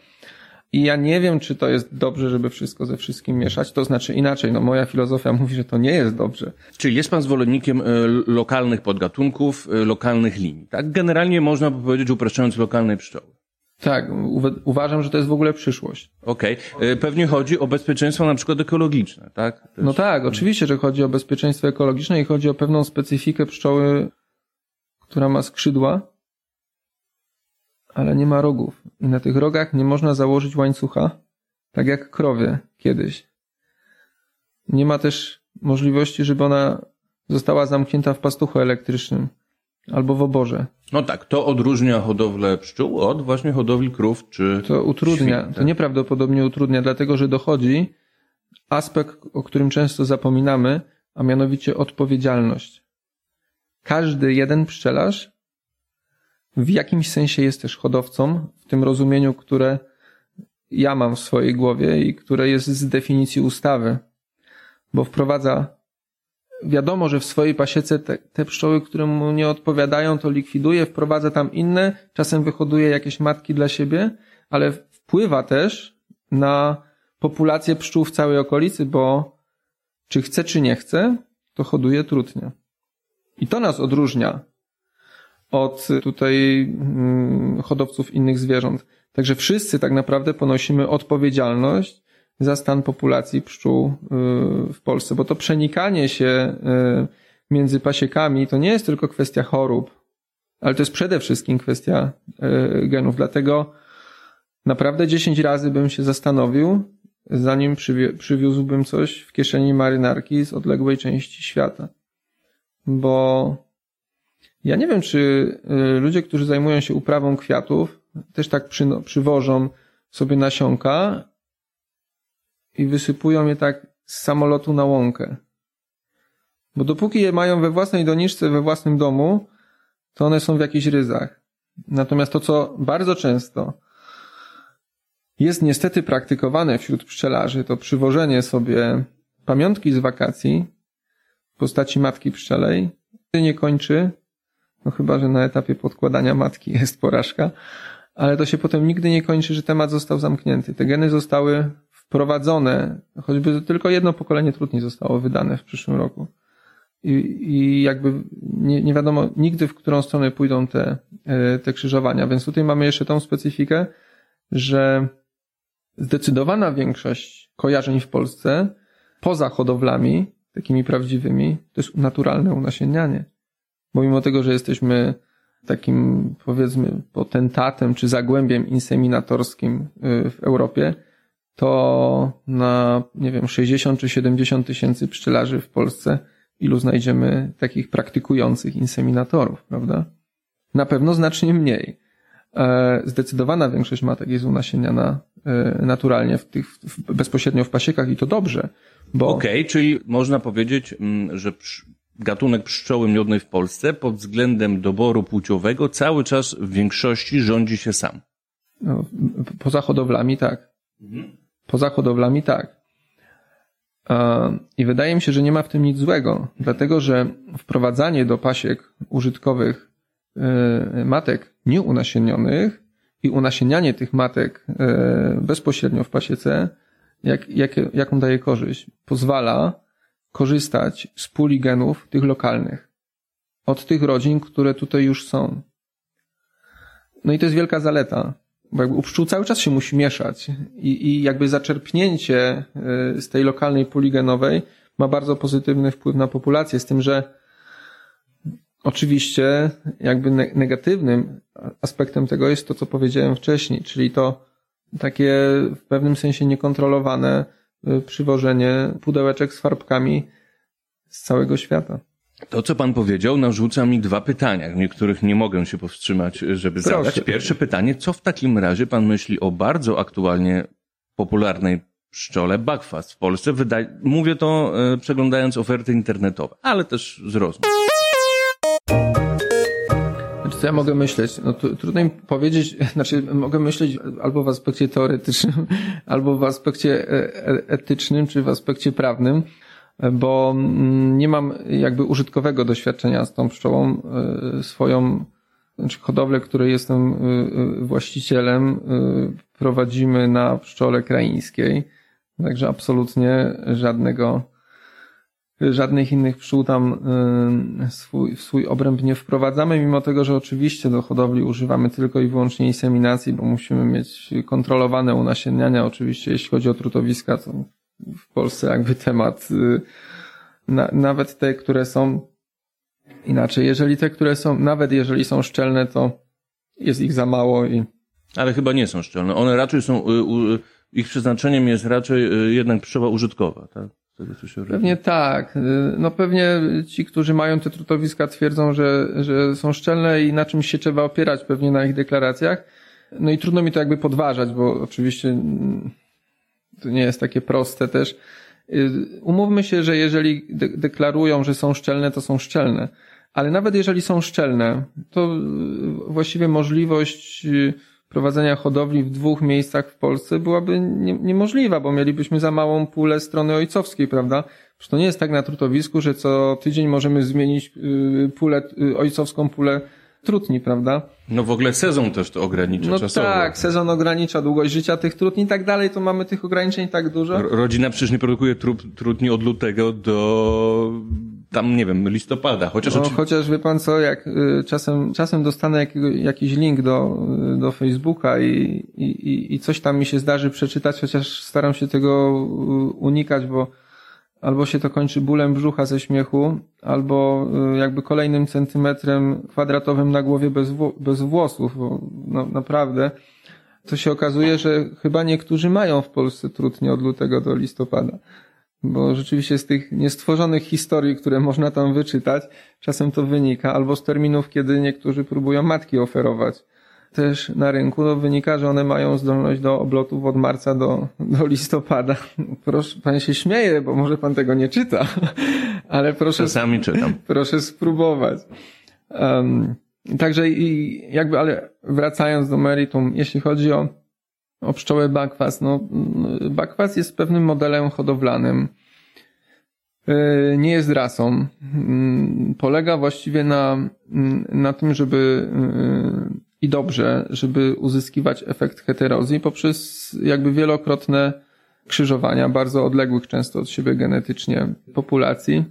I ja nie wiem, czy to jest dobrze, żeby wszystko ze wszystkim mieszać. To znaczy inaczej, no moja filozofia mówi, że to nie jest dobrze. Czyli jest pan zwolennikiem e, lokalnych podgatunków, e, lokalnych linii, tak? Generalnie można by powiedzieć, upraszczając lokalnej pszczoły. Tak, uważam, że to jest w ogóle przyszłość. Okej. Okay. Pewnie chodzi o bezpieczeństwo na przykład ekologiczne, tak? Też... No tak, oczywiście, że chodzi o bezpieczeństwo ekologiczne i chodzi o pewną specyfikę pszczoły, która ma skrzydła, ale nie ma rogów. I na tych rogach nie można założyć łańcucha, tak jak krowie kiedyś. Nie ma też możliwości, żeby ona została zamknięta w pastuchu elektrycznym albo w oborze. No tak, to odróżnia hodowlę pszczół od właśnie hodowli krów czy To utrudnia, świn, tak? to nieprawdopodobnie utrudnia, dlatego że dochodzi aspekt, o którym często zapominamy, a mianowicie odpowiedzialność. Każdy jeden pszczelarz w jakimś sensie jest też hodowcą, w tym rozumieniu, które ja mam w swojej głowie i które jest z definicji ustawy, bo wprowadza wiadomo, że w swojej pasiece te, te pszczoły, które mu nie odpowiadają, to likwiduje, wprowadza tam inne, czasem wyhoduje jakieś matki dla siebie, ale wpływa też na populację pszczół w całej okolicy, bo czy chce, czy nie chce, to hoduje trudnie. I to nas odróżnia od tutaj mm, hodowców innych zwierząt. Także wszyscy tak naprawdę ponosimy odpowiedzialność za stan populacji pszczół y, w Polsce, bo to przenikanie się y, między pasiekami to nie jest tylko kwestia chorób, ale to jest przede wszystkim kwestia y, genów. Dlatego naprawdę 10 razy bym się zastanowił, zanim przywi- przywiózłbym coś w kieszeni marynarki z odległej części świata. Bo ja nie wiem, czy ludzie, którzy zajmują się uprawą kwiatów, też tak przy, przywożą sobie nasionka i wysypują je tak z samolotu na łąkę. Bo dopóki je mają we własnej doniczce, we własnym domu, to one są w jakichś ryzach. Natomiast to, co bardzo często jest niestety praktykowane wśród pszczelarzy, to przywożenie sobie pamiątki z wakacji w postaci matki pszczelej. Nie kończy, no chyba, że na etapie podkładania matki jest porażka, ale to się potem nigdy nie kończy, że temat został zamknięty. Te geny zostały wprowadzone, choćby tylko jedno pokolenie trudniej zostało wydane w przyszłym roku. I, i jakby nie, nie wiadomo nigdy, w którą stronę pójdą te, e, te krzyżowania. Więc tutaj mamy jeszcze tą specyfikę, że zdecydowana większość kojarzeń w Polsce, poza hodowlami, takimi prawdziwymi, to jest naturalne unasiennianie. Bo mimo tego, że jesteśmy takim, powiedzmy, potentatem czy zagłębiem inseminatorskim e, w Europie, to na, nie wiem, 60 czy 70 tysięcy pszczelarzy w Polsce, ilu znajdziemy takich praktykujących inseminatorów, prawda? Na pewno znacznie mniej. E, zdecydowana większość matek jest unasieniana e, naturalnie w tych, w, bezpośrednio w pasiekach i to dobrze, bo... Okej, okay, czyli można powiedzieć, mm, że gatunek pszczoły miodnej w Polsce pod względem doboru płciowego cały czas w większości rządzi się sam. No, poza hodowlami tak. Mhm. Poza hodowlami tak. I wydaje mi się, że nie ma w tym nic złego, dlatego że wprowadzanie do pasiek użytkowych y, matek nieunasienionych i unasienianie tych matek y, bezpośrednio w pasiece, jak, jak, jaką daje korzyść? Pozwala korzystać z puli genów tych lokalnych od tych rodzin, które tutaj już są. No i to jest wielka zaleta bo jakby u pszczół cały czas się musi mieszać i, i jakby zaczerpnięcie y, z tej lokalnej poligenowej ma bardzo pozytywny wpływ na populację, z tym, że oczywiście jakby negatywnym aspektem tego jest to, co powiedziałem wcześniej, czyli to takie w pewnym sensie niekontrolowane przywożenie pudełeczek z farbkami z całego świata. To, co pan powiedział, narzuca mi dwa pytania, niektórych nie mogę się powstrzymać, żeby Proszę. zadać. Pierwsze pytanie, co w takim razie pan myśli o bardzo aktualnie popularnej pszczole Buckfast w Polsce? Wydaje, mówię to e, przeglądając oferty internetowe, ale też z rozmów. Co ja mogę myśleć? No, trudno mi powiedzieć, znaczy mogę myśleć albo w aspekcie teoretycznym, albo w aspekcie e, e, etycznym, czy w aspekcie prawnym bo mm, nie mam jakby użytkowego doświadczenia z tą pszczołą. E, swoją znaczy hodowlę, której jestem właścicielem, prowadzimy na pszczole kraińskiej. Także absolutnie żadnego, żadnych innych pszczół tam y, swój, w swój obręb nie wprowadzamy, mimo tego, że oczywiście do hodowli używamy tylko i wyłącznie inseminacji, bo musimy mieć kontrolowane unasienniania. Oczywiście jeśli chodzi o trutowiska, to w Polsce jakby temat, y, na, nawet te, które są inaczej, jeżeli te, które są, nawet jeżeli są szczelne, to jest ich za mało i ale chyba nie są szczelne. One raczej są, y, ich przeznaczeniem jest raczej jednak pszczoła użytkowa, tak? Pewnie tak. No pewnie ci, którzy mają te trutowiska twierdzą, że, że są szczelne i na czymś się trzeba opierać pewnie na ich deklaracjach. No i trudno mi to jakby podważać, bo oczywiście mm, to nie jest takie proste też. Y, umówmy się, że jeżeli de deklarują, że są szczelne, to są szczelne. Ale nawet jeżeli są szczelne, to właściwie możliwość prowadzenia hodowli w dwóch miejscach w Polsce byłaby nie, niemożliwa, bo mielibyśmy za małą pulę strony ojcowskiej, prawda? Przecież to nie jest tak na trutowisku, że co tydzień możemy zmienić y, pulę, y, ojcowską pulę trutni, prawda? No w ogóle sezon też to ogranicza no czasowo. tak, sezon ogranicza długość życia tych trutni i tak dalej, to mamy tych ograniczeń tak dużo. Rodzina przecież nie produkuje trutni od lutego do tam, nie wiem, listopada. Chociaż, no, chociaż wie pan co, jak y, czasem, czasem dostanę jakiś link do, do Facebooka i, i, i coś tam mi się zdarzy przeczytać, chociaż staram się tego unikać, bo albo się to kończy bólem brzucha ze śmiechu, albo y, jakby kolejnym centymetrem kwadratowym na głowie bez, bez włosów, bo no, naprawdę to się okazuje, że chyba niektórzy mają w Polsce trudnie od lutego do listopada. Bo rzeczywiście z tych niestworzonych historii, które można tam wyczytać, czasem to wynika, albo z terminów, kiedy niektórzy próbują matki oferować też na rynku, no wynika, że one mają zdolność do oblotów od marca do, do listopada. Proszę, pan się śmieje, bo może pan tego nie czyta, ale proszę. Czasami czytam. Proszę spróbować. Um, także i jakby, ale wracając do meritum, jeśli chodzi o, o pszczołę bakwas, no, bakwas jest pewnym modelem hodowlanym. E, nie jest rasą. Mm, polega właściwie na, na tym, żeby e, i dobrze, żeby uzyskiwać efekt heterozji poprzez jakby wielokrotne krzyżowania, bardzo odległych często od siebie genetycznie populacji.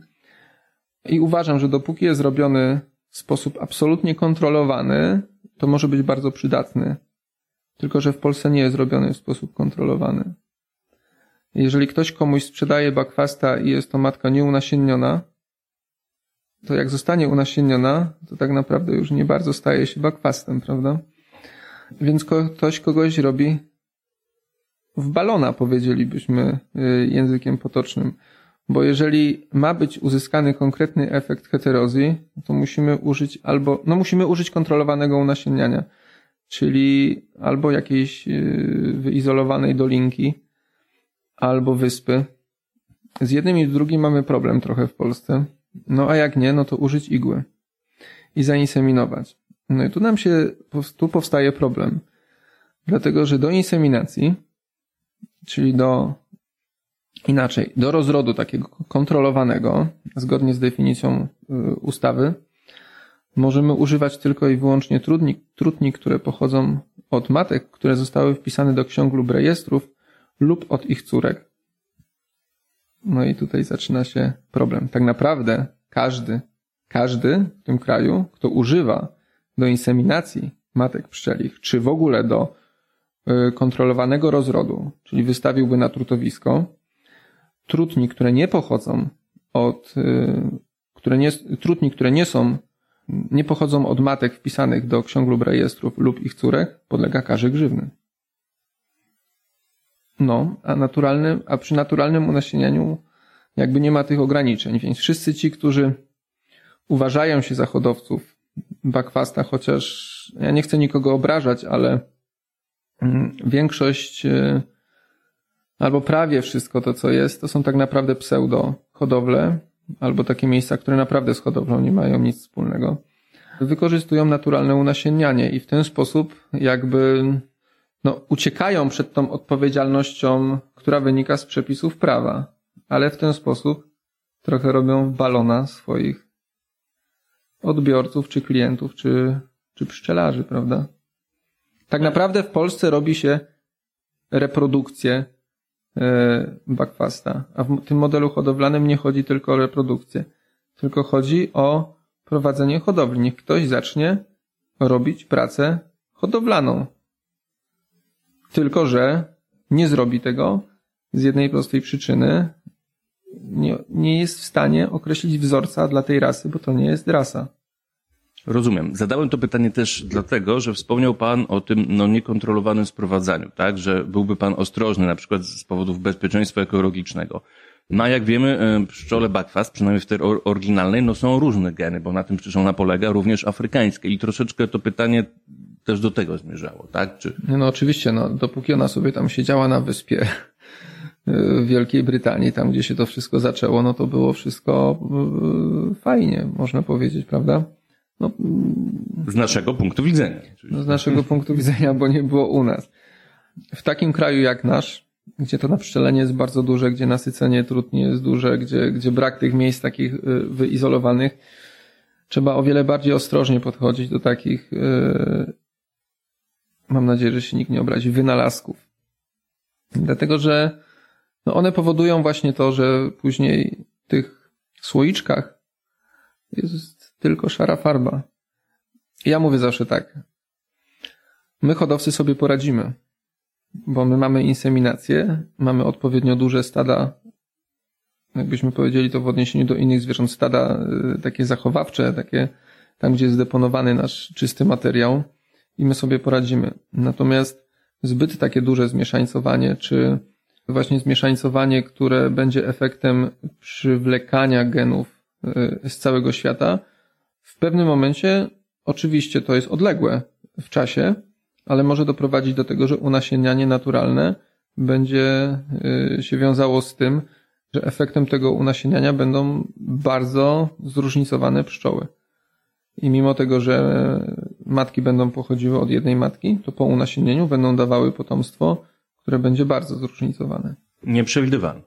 I uważam, że dopóki jest robiony w sposób absolutnie kontrolowany, to może być bardzo przydatny. Tylko, że w Polsce nie jest robiony w sposób kontrolowany. Jeżeli ktoś komuś sprzedaje bakwasta i jest to matka nieunasienniona, to jak zostanie unasienniona, to tak naprawdę już nie bardzo staje się bakwastem, prawda? Więc ktoś kogoś robi w balona, powiedzielibyśmy y, językiem potocznym. Bo jeżeli ma być uzyskany konkretny efekt heterozji, to musimy użyć albo, no musimy użyć kontrolowanego unasienniania, czyli albo jakiejś y, wyizolowanej dolinki, albo wyspy. Z jednym i z drugim mamy problem trochę w Polsce no a jak nie, no to użyć igły i zainseminować. No i tu nam się, tu powstaje problem. Dlatego, że do inseminacji, czyli do, inaczej, do rozrodu takiego kontrolowanego, zgodnie z definicją y, ustawy, możemy używać tylko i wyłącznie trudni, trudni, które pochodzą od matek, które zostały wpisane do ksiąg lub rejestrów lub od ich córek. No i tutaj zaczyna się problem. Tak naprawdę każdy, każdy w tym kraju, kto używa do inseminacji matek pszczelich, czy w ogóle do y, kontrolowanego rozrodu, czyli wystawiłby na trutowisko, trutni, które nie pochodzą od, y, które nie, trutni, które nie są, nie pochodzą od matek wpisanych do ksiąg lub rejestrów lub ich córek, podlega karze grzywny. No, a naturalnym, a przy naturalnym unasienianiu jakby nie ma tych ograniczeń, więc wszyscy ci, którzy uważają się za hodowców bakwasta, chociaż ja nie chcę nikogo obrażać, ale mm, większość y, albo prawie wszystko to, co jest, to są tak naprawdę pseudo hodowle albo takie miejsca, które naprawdę z hodowlą nie mają nic wspólnego. Wykorzystują naturalne unasiennianie i w ten sposób jakby no, uciekają przed tą odpowiedzialnością, która wynika z przepisów prawa, ale w ten sposób trochę robią balona swoich odbiorców, czy klientów, czy, czy pszczelarzy, prawda? Tak naprawdę w Polsce robi się reprodukcję e, bakwasta. A w tym modelu hodowlanym nie chodzi tylko o reprodukcję, tylko chodzi o prowadzenie hodowli. Niech ktoś zacznie robić pracę hodowlaną. Tylko, że nie zrobi tego z jednej prostej przyczyny. Nie, nie jest w stanie określić wzorca dla tej rasy, bo to nie jest rasa. Rozumiem. Zadałem to pytanie też dlatego, że wspomniał Pan o tym no, niekontrolowanym sprowadzaniu, tak? Że byłby Pan ostrożny na przykład z powodów bezpieczeństwa ekologicznego. No a jak wiemy, e, pszczole bakwast, przynajmniej w tej oryginalnej, no są różne geny, bo na tym ona polega, również afrykańskie. I troszeczkę to pytanie też do tego zmierzało, tak? Czy... No oczywiście, no dopóki ona sobie tam siedziała na wyspie w Wielkiej Brytanii, tam gdzie się to wszystko zaczęło, no to było wszystko e, fajnie, można powiedzieć, prawda? No, z naszego punktu widzenia. No, z naszego punktu widzenia, bo nie było u nas. W takim kraju jak nasz, gdzie to napszczelenie jest bardzo duże, gdzie nasycenie trudnie jest duże, gdzie, gdzie brak tych miejsc takich y, wyizolowanych, trzeba o wiele bardziej ostrożnie podchodzić do takich, y, mam nadzieję, że się nikt nie obrazi, wynalazków. Dlatego, że no one powodują właśnie to, że później w tych słoiczkach jest tylko szara farba. Ja mówię zawsze tak. My hodowcy sobie poradzimy bo my mamy inseminację, mamy odpowiednio duże stada, jakbyśmy powiedzieli to w odniesieniu do innych zwierząt, stada y, takie zachowawcze, takie tam, gdzie jest deponowany nasz czysty materiał i my sobie poradzimy. Natomiast zbyt takie duże zmieszańcowanie, czy właśnie zmieszańcowanie, które będzie efektem przywlekania genów y, z całego świata, w pewnym momencie oczywiście to jest odległe w czasie, ale może doprowadzić do tego, że unasienianie naturalne będzie y, się wiązało z tym, że efektem tego unasieniania będą bardzo zróżnicowane pszczoły. I mimo tego, że matki będą pochodziły od jednej matki, to po unasienieniu będą dawały potomstwo, które będzie bardzo zróżnicowane. Nieprzewidywalne.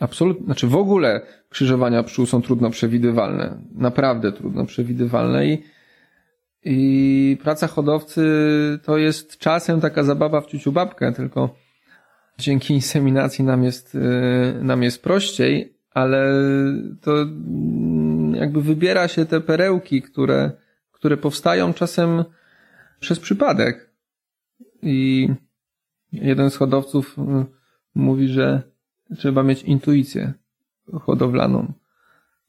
Absolutnie. Znaczy w ogóle krzyżowania pszczół są trudno przewidywalne. Naprawdę trudno przewidywalne i i praca hodowcy to jest czasem taka zabawa w ciuciu babkę, tylko dzięki inseminacji nam jest, y, nam jest prościej, ale to mm, jakby wybiera się te perełki, które, które powstają czasem przez przypadek. I jeden z hodowców y, mówi, że trzeba mieć intuicję hodowlaną.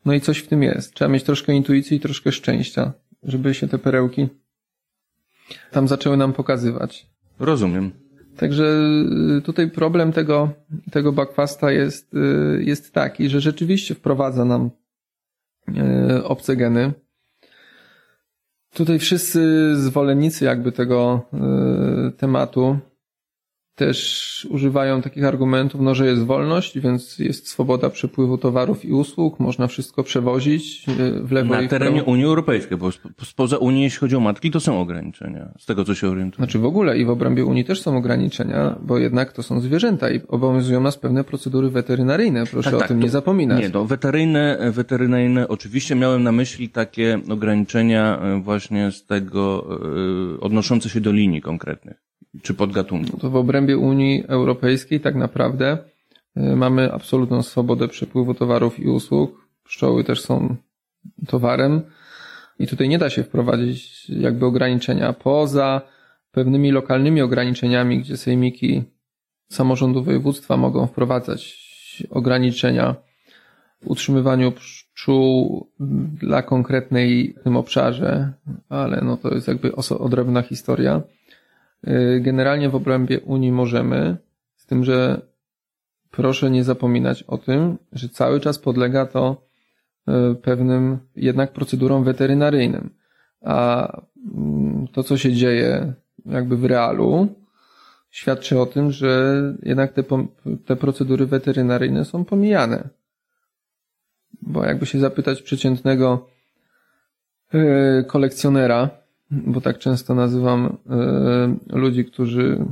No i coś w tym jest. Trzeba mieć troszkę intuicji i troszkę szczęścia żeby się te perełki tam zaczęły nam pokazywać. Rozumiem. Także y, tutaj problem tego, tego bakwasta jest, y, jest taki, że rzeczywiście wprowadza nam y, obce geny. Tutaj wszyscy zwolennicy jakby tego tematu też używają takich argumentów, no, że jest wolność, więc jest swoboda przepływu towarów i usług, można wszystko przewozić e, w lewo Na i w terenie Unii Europejskiej, bo spoza Unii, jeśli chodzi o matki, to są ograniczenia, z tego co się orientuję. Znaczy w ogóle i w obrębie Unii też są ograniczenia, bo jednak to są zwierzęta i obowiązują nas pewne procedury weterynaryjne, proszę tak, o tak, tym nie zapominać. Nie, no weteryjne, weterynaryjne, oczywiście miałem na myśli takie ograniczenia e, właśnie z tego, yy, odnoszące się do linii konkretnych czy podgatunku. To w obrębie Unii Europejskiej tak naprawdę y, mamy absolutną swobodę przepływu towarów i usług. Pszczoły też są towarem i tutaj nie da się wprowadzić jakby ograniczenia poza pewnymi lokalnymi ograniczeniami, gdzie sejmiki samorządu województwa mogą wprowadzać ograniczenia w utrzymywaniu pszczół dla konkretnej w tym obszarze, ale no to jest jakby odrębna historia. Y, generalnie w obrębie Unii możemy, z tym, że proszę nie zapominać o tym, że cały czas podlega to y, pewnym jednak procedurom weterynaryjnym. A mm, to, co się dzieje jakby w realu, świadczy o tym, że jednak te, te procedury weterynaryjne są pomijane. Bo jakby się zapytać przeciętnego y, kolekcjonera, bo tak często nazywam y, ludzi, którzy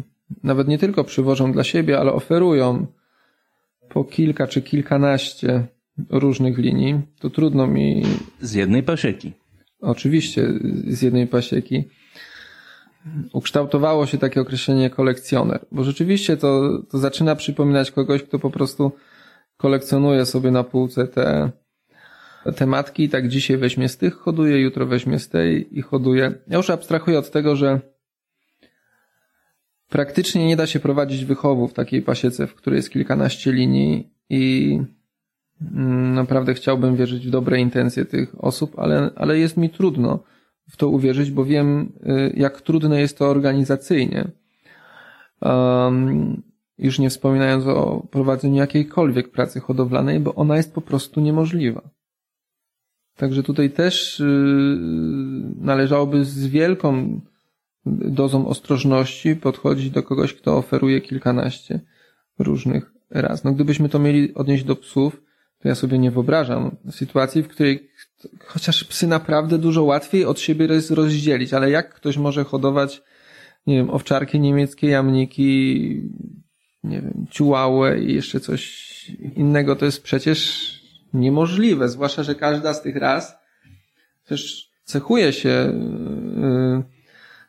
nawet nie tylko przywożą dla siebie, ale oferują po kilka czy kilkanaście różnych linii, to trudno mi. Z jednej pasieki. Oczywiście, z jednej pasieki. ukształtowało się takie określenie kolekcjoner, bo rzeczywiście to, to zaczyna przypominać kogoś, kto po prostu kolekcjonuje sobie na półce te, te matki tak dzisiaj weźmie z tych, hoduje, jutro weźmie z tej i hoduje. Ja już abstrahuję od tego, że praktycznie nie da się prowadzić wychowu w takiej pasiece, w której jest kilkanaście linii i mm, naprawdę chciałbym wierzyć w dobre intencje tych osób, ale, ale jest mi trudno w to uwierzyć, bo wiem, y, jak trudne jest to organizacyjnie. Um, już nie wspominając o prowadzeniu jakiejkolwiek pracy hodowlanej, bo ona jest po prostu niemożliwa. Także tutaj też y, należałoby z wielką dozą ostrożności podchodzić do kogoś, kto oferuje kilkanaście różnych raz. No gdybyśmy to mieli odnieść do psów, to ja sobie nie wyobrażam sytuacji, w której chociaż psy naprawdę dużo łatwiej od siebie rozdzielić, ale jak ktoś może hodować, nie wiem, owczarki niemieckie, jamniki, nie wiem, ciułałę i jeszcze coś innego, to jest przecież niemożliwe, zwłaszcza, że każda z tych ras też cechuje się, yy,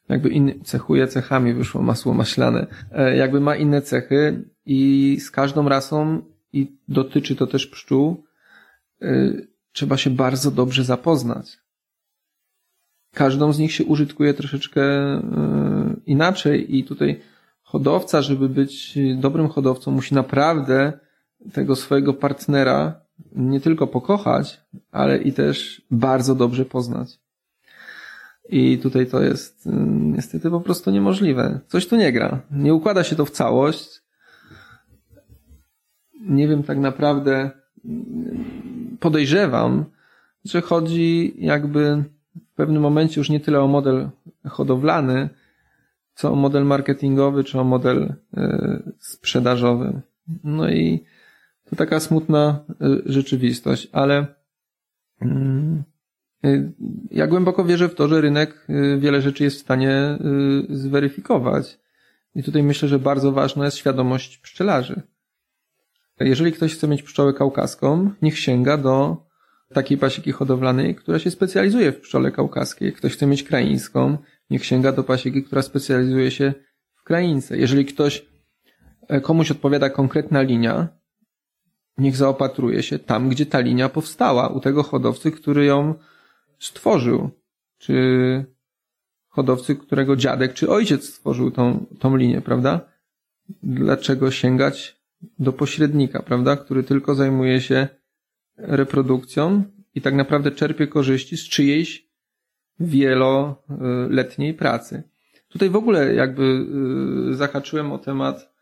jakby inny, cechuje cechami, wyszło masło maślane, e, jakby ma inne cechy i z każdą rasą, i dotyczy to też pszczół, yy, trzeba się bardzo dobrze zapoznać. Każdą z nich się użytkuje troszeczkę inaczej i tutaj hodowca, żeby być dobrym hodowcą, musi naprawdę tego swojego partnera nie tylko pokochać, ale i też bardzo dobrze poznać. I tutaj to jest yy, niestety po prostu niemożliwe. Coś tu nie gra. Nie układa się to w całość. Nie wiem tak naprawdę, podejrzewam, że chodzi jakby w pewnym momencie już nie tyle o model hodowlany, co o model marketingowy, czy o model y, sprzedażowy. No i to taka smutna y, rzeczywistość, ale mm, y, ja głęboko wierzę w to, że rynek wiele rzeczy jest w stanie zweryfikować. I tutaj myślę, że bardzo ważna jest świadomość pszczelarzy. Jeżeli ktoś chce mieć pszczołę kaukaską, niech sięga do takiej pasieki hodowlanej, która się specjalizuje w pszczole kaukaskiej. Ktoś chce mieć kraińską, niech sięga do pasieki, która specjalizuje się w kraince. Jeżeli ktoś, e, komuś odpowiada konkretna linia, niech zaopatruje się tam, gdzie ta linia powstała, u tego hodowcy, który ją stworzył, czy hodowcy, którego dziadek czy ojciec stworzył tą, tą linię, prawda? Dlaczego sięgać do pośrednika, prawda? Który tylko zajmuje się reprodukcją i tak naprawdę czerpie korzyści z czyjejś wieloletniej pracy. Tutaj w ogóle jakby y, zahaczyłem o temat,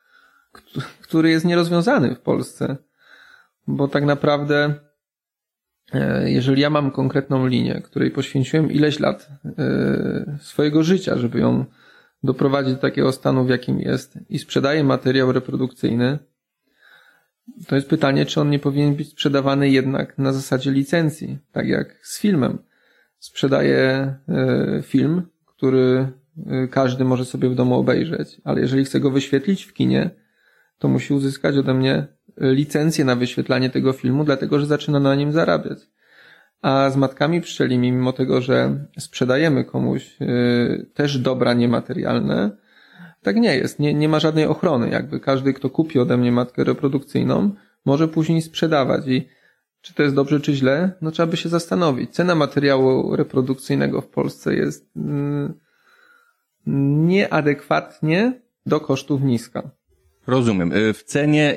który jest nierozwiązany w Polsce, bo tak naprawdę e, jeżeli ja mam konkretną linię, której poświęciłem ileś lat e, swojego życia, żeby ją doprowadzić do takiego stanu, w jakim jest i sprzedaję materiał reprodukcyjny, to jest pytanie, czy on nie powinien być sprzedawany jednak na zasadzie licencji, tak jak z filmem. Sprzedaję e, film, który każdy może sobie w domu obejrzeć, ale jeżeli chce go wyświetlić w kinie, to musi uzyskać ode mnie licencję na wyświetlanie tego filmu, dlatego że zaczyna na nim zarabiać. A z matkami pszczelimi, mimo tego, że sprzedajemy komuś e, też dobra niematerialne, tak nie jest. Nie, nie ma żadnej ochrony. Jakby każdy, kto kupi ode mnie matkę reprodukcyjną, może później sprzedawać. I czy to jest dobrze, czy źle? No trzeba by się zastanowić. Cena materiału reprodukcyjnego w Polsce jest mm, nieadekwatnie do kosztów niska. Rozumiem. Y, w cenie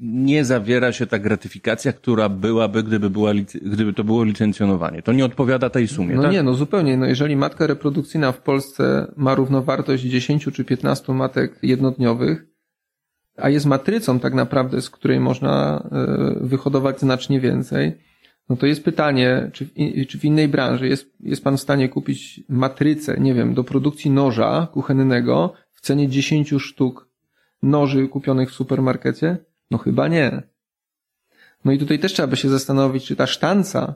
nie zawiera się ta gratyfikacja, która byłaby, gdyby, była, gdyby to było licencjonowanie. To nie odpowiada tej sumie, No tak? nie, no zupełnie. No jeżeli matka reprodukcyjna w Polsce ma równowartość 10 czy 15 matek jednodniowych, a jest matrycą tak naprawdę, z której można e, wyhodować znacznie więcej, no to jest pytanie, czy w, czy w innej branży jest, jest pan w stanie kupić matrycę, nie wiem, do produkcji noża kuchennego w cenie 10 sztuk noży kupionych w supermarkecie? No chyba nie. No i tutaj też trzeba by się zastanowić, czy ta sztanca,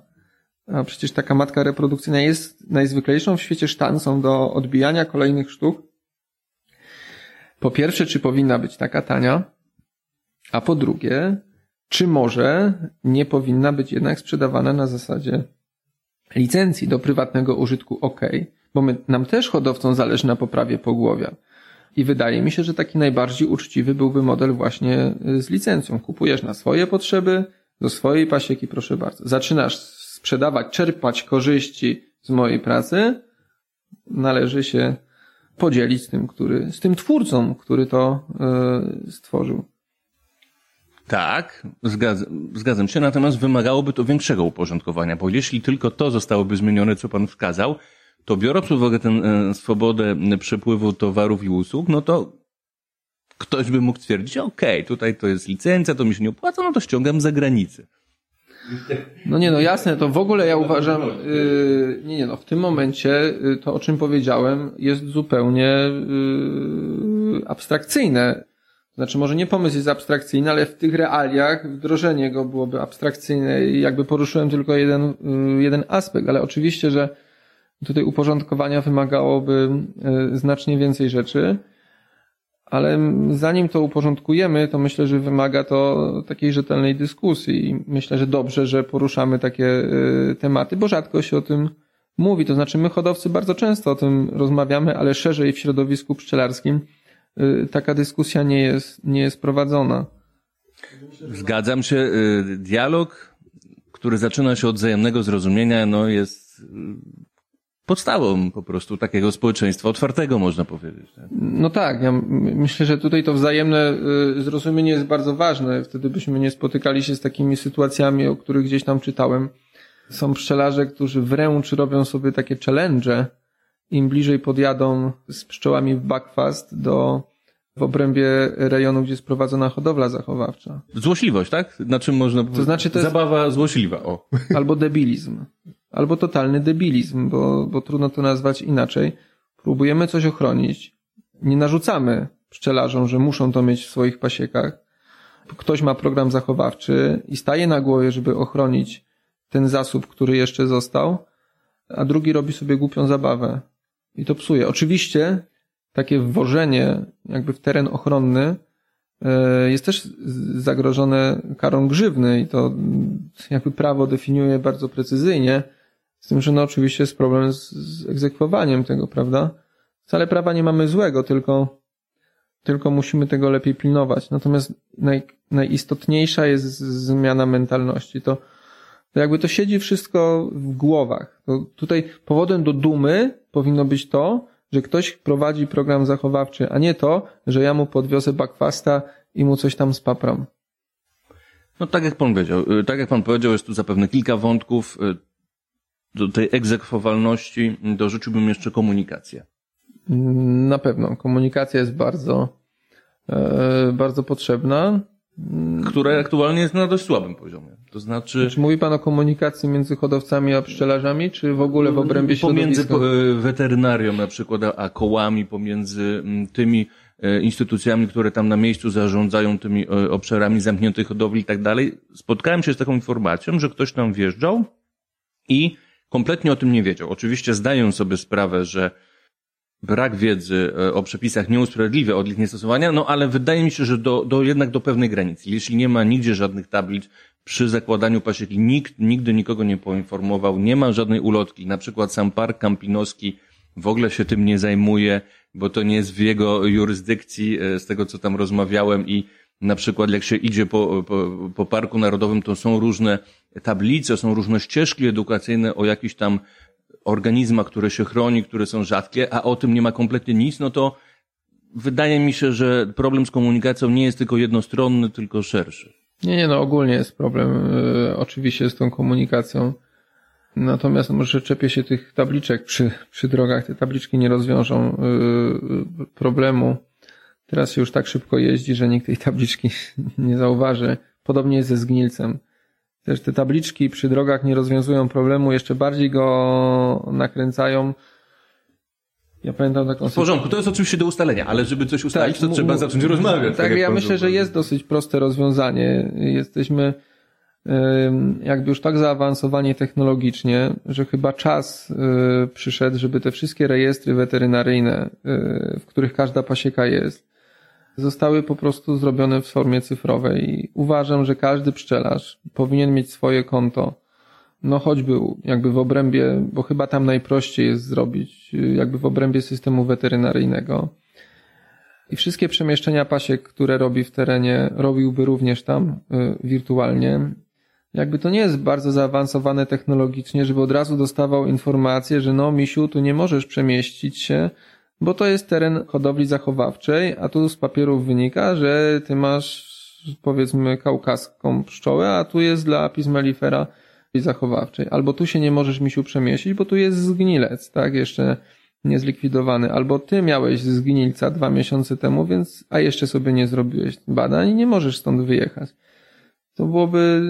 a przecież taka matka reprodukcyjna jest najzwyklejszą w świecie sztancą do odbijania kolejnych sztuk. Po pierwsze, czy powinna być taka tania, a po drugie, czy może nie powinna być jednak sprzedawana na zasadzie licencji do prywatnego użytku OK. bo my, nam też hodowcom zależy na poprawie pogłowia. I wydaje mi się, że taki najbardziej uczciwy byłby model właśnie y, z licencją. Kupujesz na swoje potrzeby, do swojej pasieki, proszę bardzo. Zaczynasz sprzedawać, czerpać korzyści z mojej pracy, należy się podzielić z tym, który, z tym twórcą, który to yy, stworzył. Tak, zgadzam, zgadzam się, natomiast wymagałoby to większego uporządkowania, bo jeśli tylko to zostałoby zmienione, co pan wskazał, to biorąc pod uwagę tę e, swobodę przepływu towarów i usług, no to ktoś by mógł stwierdzić, okay, tutaj to jest licencja, to mi się nie opłaca, no to ściągam za granicę. No nie, no jasne, to w ogóle ja uważam, yy, nie, nie, no w tym momencie to, o czym powiedziałem, jest zupełnie yy, abstrakcyjne. Znaczy, może nie pomysł jest abstrakcyjny, ale w tych realiach wdrożenie go byłoby abstrakcyjne i jakby poruszyłem tylko jeden, jeden aspekt, ale oczywiście, że tutaj uporządkowania wymagałoby yy, znacznie więcej rzeczy ale zanim to uporządkujemy, to myślę, że wymaga to takiej rzetelnej dyskusji i myślę, że dobrze, że poruszamy takie y, tematy, bo rzadko się o tym mówi. To znaczy my hodowcy bardzo często o tym rozmawiamy, ale szerzej w środowisku pszczelarskim y, taka dyskusja nie jest, nie jest prowadzona. Zgadzam się. Dialog, który zaczyna się od wzajemnego zrozumienia, no jest podstawą po prostu takiego społeczeństwa otwartego, można powiedzieć. Tak? No tak, ja myślę, że tutaj to wzajemne y, zrozumienie jest bardzo ważne. Wtedy byśmy nie spotykali się z takimi sytuacjami, o których gdzieś tam czytałem. Są pszczelarze, którzy wręcz robią sobie takie challenge, im bliżej podjadą z pszczołami w backfast do w obrębie rejonu, gdzie jest prowadzona hodowla zachowawcza. Złośliwość, tak? Na czym można powiedzieć? To znaczy to jest... Zabawa złośliwa, o. Albo debilizm albo totalny debilizm, bo, bo trudno to nazwać inaczej. Próbujemy coś ochronić, nie narzucamy pszczelarzom, że muszą to mieć w swoich pasiekach. Ktoś ma program zachowawczy i staje na głowie, żeby ochronić ten zasób, który jeszcze został, a drugi robi sobie głupią zabawę i to psuje. Oczywiście takie wwożenie jakby w teren ochronny e, jest też zagrożone karą grzywny i to jakby prawo definiuje bardzo precyzyjnie, z tym, że no oczywiście jest problem z, z egzekwowaniem tego, prawda? Wcale prawa nie mamy złego, tylko, tylko musimy tego lepiej pilnować. Natomiast naj, najistotniejsza jest zmiana mentalności. To, to jakby to siedzi wszystko w głowach. To tutaj powodem do dumy powinno być to, że ktoś prowadzi program zachowawczy, a nie to, że ja mu podwiozę bakwasta i mu coś tam spapram. No tak jak pan powiedział, y, tak jak pan powiedział, jest tu zapewne kilka wątków. Do tej egzekwowalności dorzuciłbym jeszcze komunikację. Na pewno. Komunikacja jest bardzo, e, bardzo potrzebna. Która aktualnie jest na dość słabym poziomie. To znaczy... Czy mówi Pan o komunikacji między hodowcami a pszczelarzami, czy w ogóle w obrębie środowiska? Pomiędzy e, weterynarią na przykład, a kołami, pomiędzy tymi e, instytucjami, które tam na miejscu zarządzają tymi obszarami zamkniętych hodowli i tak dalej. Spotkałem się z taką informacją, że ktoś tam wjeżdżał i kompletnie o tym nie wiedział. Oczywiście zdaję sobie sprawę, że brak wiedzy e, o przepisach nie usprawiedliwia od ich niestosowania, no ale wydaje mi się, że do, do jednak do pewnej granicy. Jeśli nie ma nigdzie żadnych tablic przy zakładaniu pasieki, nikt nigdy nikogo nie poinformował, nie ma żadnej ulotki, na przykład sam park kampinoski w ogóle się tym nie zajmuje, bo to nie jest w jego jurysdykcji, e, z tego co tam rozmawiałem i na przykład jak się idzie po, po, po Parku Narodowym, to są różne tablice, są różne ścieżki edukacyjne o jakichś tam organizmach, które się chroni, które są rzadkie, a o tym nie ma kompletnie nic, no to wydaje mi się, że problem z komunikacją nie jest tylko jednostronny, tylko szerszy. Nie, nie, no ogólnie jest problem y, oczywiście z tą komunikacją. Natomiast może czepię się tych tabliczek przy, przy drogach. Te tabliczki nie rozwiążą y, problemu. Teraz się już tak szybko jeździ, że nikt tej tabliczki nie zauważy. Podobnie jest ze zgnilcem. Też te tabliczki przy drogach nie rozwiązują problemu, jeszcze bardziej go nakręcają. Ja pamiętam taką W porządku, to jest oczywiście do ustalenia, ale żeby coś ustalić, tak, to trzeba zacząć rozmawiać. Tak, tak ja myślę, że jest dosyć proste rozwiązanie. Jesteśmy jakby już tak zaawansowani technologicznie, że chyba czas y, przyszedł, żeby te wszystkie rejestry weterynaryjne, y, w których każda pasieka jest, zostały po prostu zrobione w formie cyfrowej. I uważam, że każdy pszczelarz powinien mieć swoje konto no choćby jakby w obrębie, bo chyba tam najprościej jest zrobić, jakby w obrębie systemu weterynaryjnego. I wszystkie przemieszczenia pasiek, które robi w terenie, robiłby również tam y, wirtualnie. Jakby to nie jest bardzo zaawansowane technologicznie, żeby od razu dostawał informację, że no misiu, tu nie możesz przemieścić się, bo to jest teren hodowli zachowawczej, a tu z papierów wynika, że ty masz powiedzmy kaukaską pszczołę, a tu jest dla apis mellifera zachowawczej. Albo tu się nie możesz misiu przemieścić, bo tu jest zgnilec, tak, jeszcze niezlikwidowany. Albo ty miałeś zgnilca dwa miesiące temu, więc, a jeszcze sobie nie zrobiłeś badań i nie możesz stąd wyjechać. To byłoby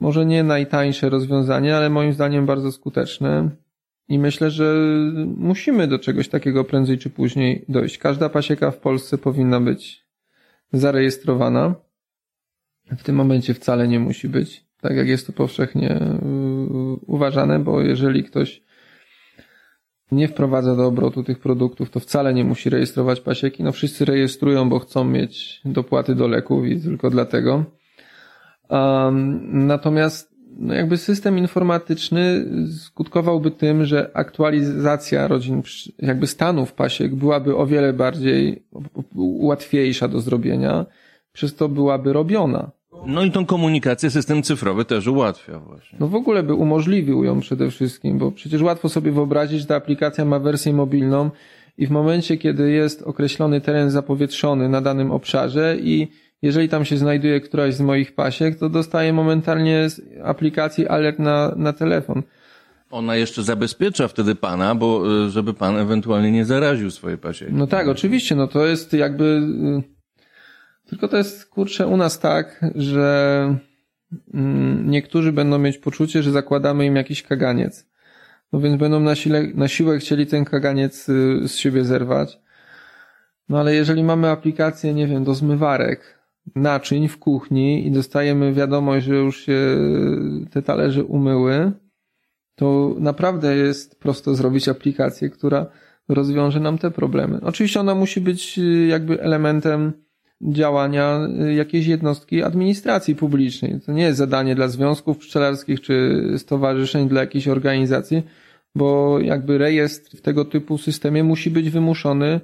może nie najtańsze rozwiązanie, ale moim zdaniem bardzo skuteczne. I myślę, że musimy do czegoś takiego prędzej czy później dojść. Każda pasieka w Polsce powinna być zarejestrowana. W tym momencie wcale nie musi być, tak jak jest to powszechnie yy, uważane, bo jeżeli ktoś nie wprowadza do obrotu tych produktów, to wcale nie musi rejestrować pasieki. No wszyscy rejestrują, bo chcą mieć dopłaty do leków i tylko dlatego. Um, natomiast no jakby system informatyczny skutkowałby tym, że aktualizacja rodzin, jakby stanów pasiek byłaby o wiele bardziej łatwiejsza do zrobienia, przez to byłaby robiona. No i tą komunikację system cyfrowy też ułatwia właśnie. No w ogóle by umożliwił ją przede wszystkim, bo przecież łatwo sobie wyobrazić, że ta aplikacja ma wersję mobilną i w momencie, kiedy jest określony teren zapowietrzony na danym obszarze i jeżeli tam się znajduje któraś z moich pasiek, to dostaję momentalnie z aplikacji alert na, na telefon. Ona jeszcze zabezpiecza wtedy pana, bo y, żeby pan ewentualnie nie zaraził swojej pasieki. No tak, oczywiście, no to jest jakby y, tylko to jest, kurczę, u nas tak, że mm, niektórzy będą mieć poczucie, że zakładamy im jakiś kaganiec. No więc będą na, sile, na siłę chcieli ten kaganiec y, z siebie zerwać. No ale jeżeli mamy aplikację, nie wiem, do zmywarek, naczyń w kuchni i dostajemy wiadomość, że już się te talerze umyły, to naprawdę jest prosto zrobić aplikację, która rozwiąże nam te problemy. Oczywiście ona musi być y, jakby elementem działania y, jakiejś jednostki administracji publicznej. To nie jest zadanie dla związków pszczelarskich czy stowarzyszeń dla jakiejś organizacji, bo jakby rejestr w tego typu systemie musi być wymuszony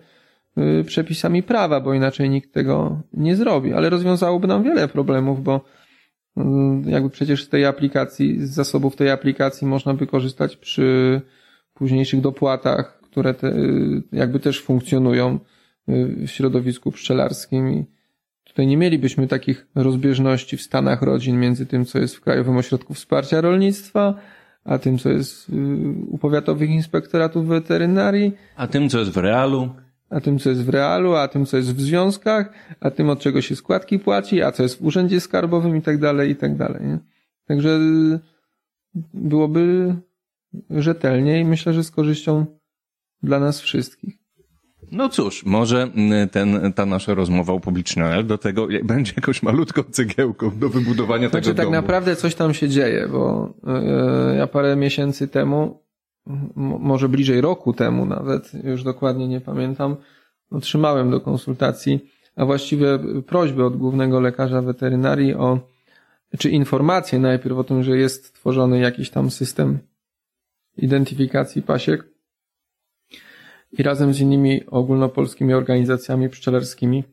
przepisami prawa, bo inaczej nikt tego nie zrobi. Ale rozwiązałoby nam wiele problemów, bo y, jakby przecież z tej aplikacji, z zasobów tej aplikacji można by korzystać przy późniejszych dopłatach, które te, jakby też funkcjonują w środowisku pszczelarskim i tutaj nie mielibyśmy takich rozbieżności w stanach rodzin między tym, co jest w Krajowym Ośrodku Wsparcia Rolnictwa, a tym, co jest y, u powiatowych inspektoratów weterynarii. A tym, co jest w realu. A tym, co jest w realu, a tym, co jest w związkach, a tym, od czego się składki płaci, a co jest w urzędzie skarbowym i tak dalej, i tak dalej. Nie? Także y, byłoby rzetelnie i myślę, że z korzyścią dla nas wszystkich. No cóż, może mm, ten, ta nasza rozmowa upubliczniona do tego będzie jakąś malutką cegiełką do wybudowania znaczy, tego tak domu. naprawdę coś tam się dzieje, bo yy, ja parę miesięcy temu, może bliżej roku temu nawet, już dokładnie nie pamiętam, otrzymałem do konsultacji, a właściwie prośbę od głównego lekarza weterynarii o, czy informację najpierw o tym, że jest tworzony jakiś tam system identyfikacji pasiek, i razem z innymi ogólnopolskimi organizacjami pszczelarskimi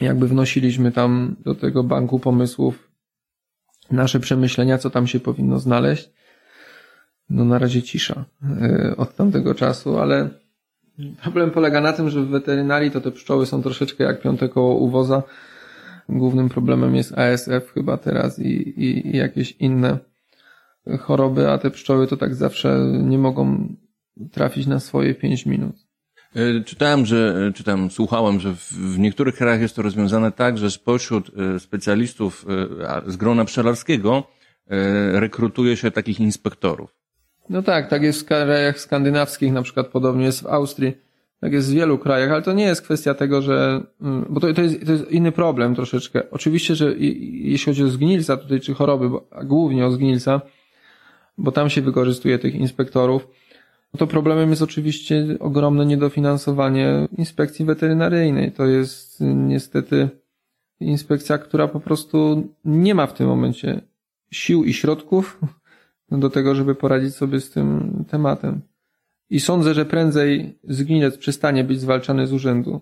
jakby wnosiliśmy tam do tego banku pomysłów nasze przemyślenia, co tam się powinno znaleźć. No na razie cisza e, od tamtego czasu, ale problem polega na tym, że w weterynarii to te pszczoły są troszeczkę jak piąte koło uwoza. Głównym problemem jest ASF chyba teraz i, i, i jakieś inne choroby, a te pszczoły to tak zawsze nie mogą trafić na swoje pięć minut. E, czytałem, że, e, czytałem, słuchałem, że w niektórych krajach jest to rozwiązane tak, że spośród specjalistów z grona pszczelarskiego rekrutuje się takich inspektorów. No tak, tak jest w krajach skandynawskich, na przykład podobnie jest w Austrii, tak jest w wielu krajach, ale to nie jest kwestia tego, że, mm, bo to, to, jest, to jest inny problem troszeczkę. Oczywiście, że jeśli chodzi o zgnilca tutaj, czy choroby, a głównie o zgnilca, bo tam się wykorzystuje tych inspektorów, no to problemem jest oczywiście ogromne niedofinansowanie inspekcji weterynaryjnej. To jest niestety inspekcja, która po prostu nie ma w tym momencie sił i środków do tego, żeby poradzić sobie z tym tematem. I sądzę, że prędzej zgniec przestanie być zwalczany z urzędu,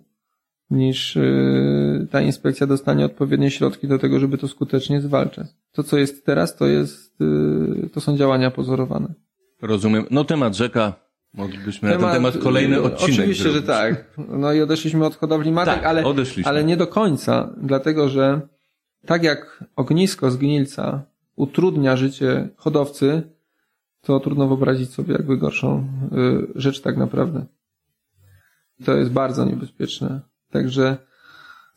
niż y, ta inspekcja dostanie odpowiednie środki do tego, żeby to skutecznie zwalczać. To, co jest teraz, to jest, y, to są działania pozorowane. Rozumiem. No temat rzeka, moglibyśmy temat, na ten temat kolejny odcinek Oczywiście, zrobić. że tak. No i odeszliśmy od hodowli matek, Tak, ale, ale nie do końca, dlatego że tak jak ognisko zgnilca utrudnia życie hodowcy, to trudno wyobrazić sobie jakby gorszą y, rzecz tak naprawdę. To jest bardzo niebezpieczne. Także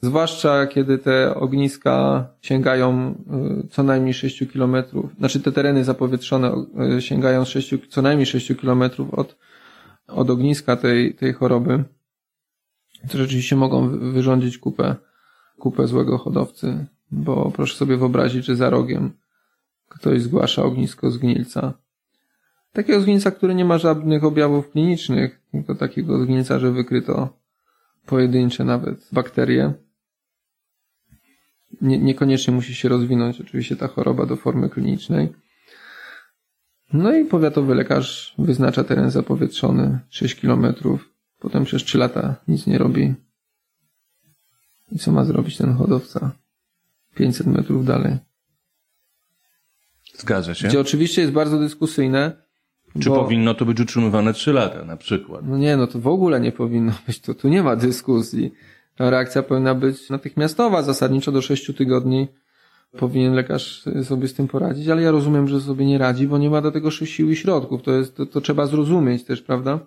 zwłaszcza kiedy te ogniska sięgają y, co najmniej 6 kilometrów, znaczy te tereny zapowietrzone y, sięgają 6, co najmniej 6 kilometrów od, od ogniska tej, tej choroby, to rzeczywiście mogą wy- wyrządzić kupę, kupę złego hodowcy, bo proszę sobie wyobrazić, że za rogiem ktoś zgłasza ognisko zgnilca. Takiego zgnilca, który nie ma żadnych objawów klinicznych, tylko takiego zgnilca, że wykryto pojedyncze nawet bakterie. Nie, niekoniecznie musi się rozwinąć oczywiście ta choroba do formy klinicznej. No i powiatowy lekarz wyznacza teren zapowietrzony 6 kilometrów. Potem przez 3 lata nic nie robi. I co ma zrobić ten hodowca? 500 metrów dalej. Zgadza się. Gdzie oczywiście jest bardzo dyskusyjne. Czy bo- powinno to być utrzymywane trzy lata na przykład? No nie, no to w ogóle nie powinno być. To, tu nie ma dyskusji. Ta reakcja powinna być natychmiastowa, zasadniczo do 6 tygodni powinien lekarz sobie z tym poradzić, ale ja rozumiem, że sobie nie radzi, bo nie ma do tego sił i środków. To jest, to, to trzeba zrozumieć też, prawda?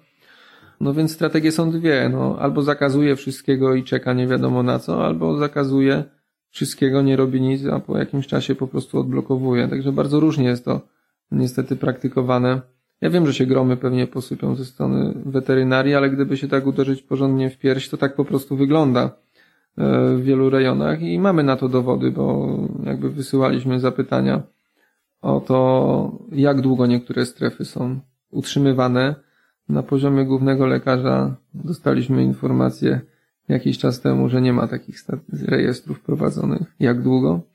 No więc strategie są dwie. No, albo zakazuje wszystkiego i czeka nie wiadomo na co, albo zakazuje wszystkiego, nie robi nic, a po jakimś czasie po prostu odblokowuje. Także bardzo różnie jest to niestety praktykowane. Ja wiem, że się gromy pewnie posypią ze strony weterynarii, ale gdyby się tak uderzyć porządnie w pierś, to tak po prostu wygląda e, w wielu rejonach i mamy na to dowody, bo jakby wysyłaliśmy zapytania o to, jak długo niektóre strefy są utrzymywane. Na poziomie głównego lekarza dostaliśmy informację jakiś czas temu, że nie ma takich rejestrów prowadzonych. Jak długo?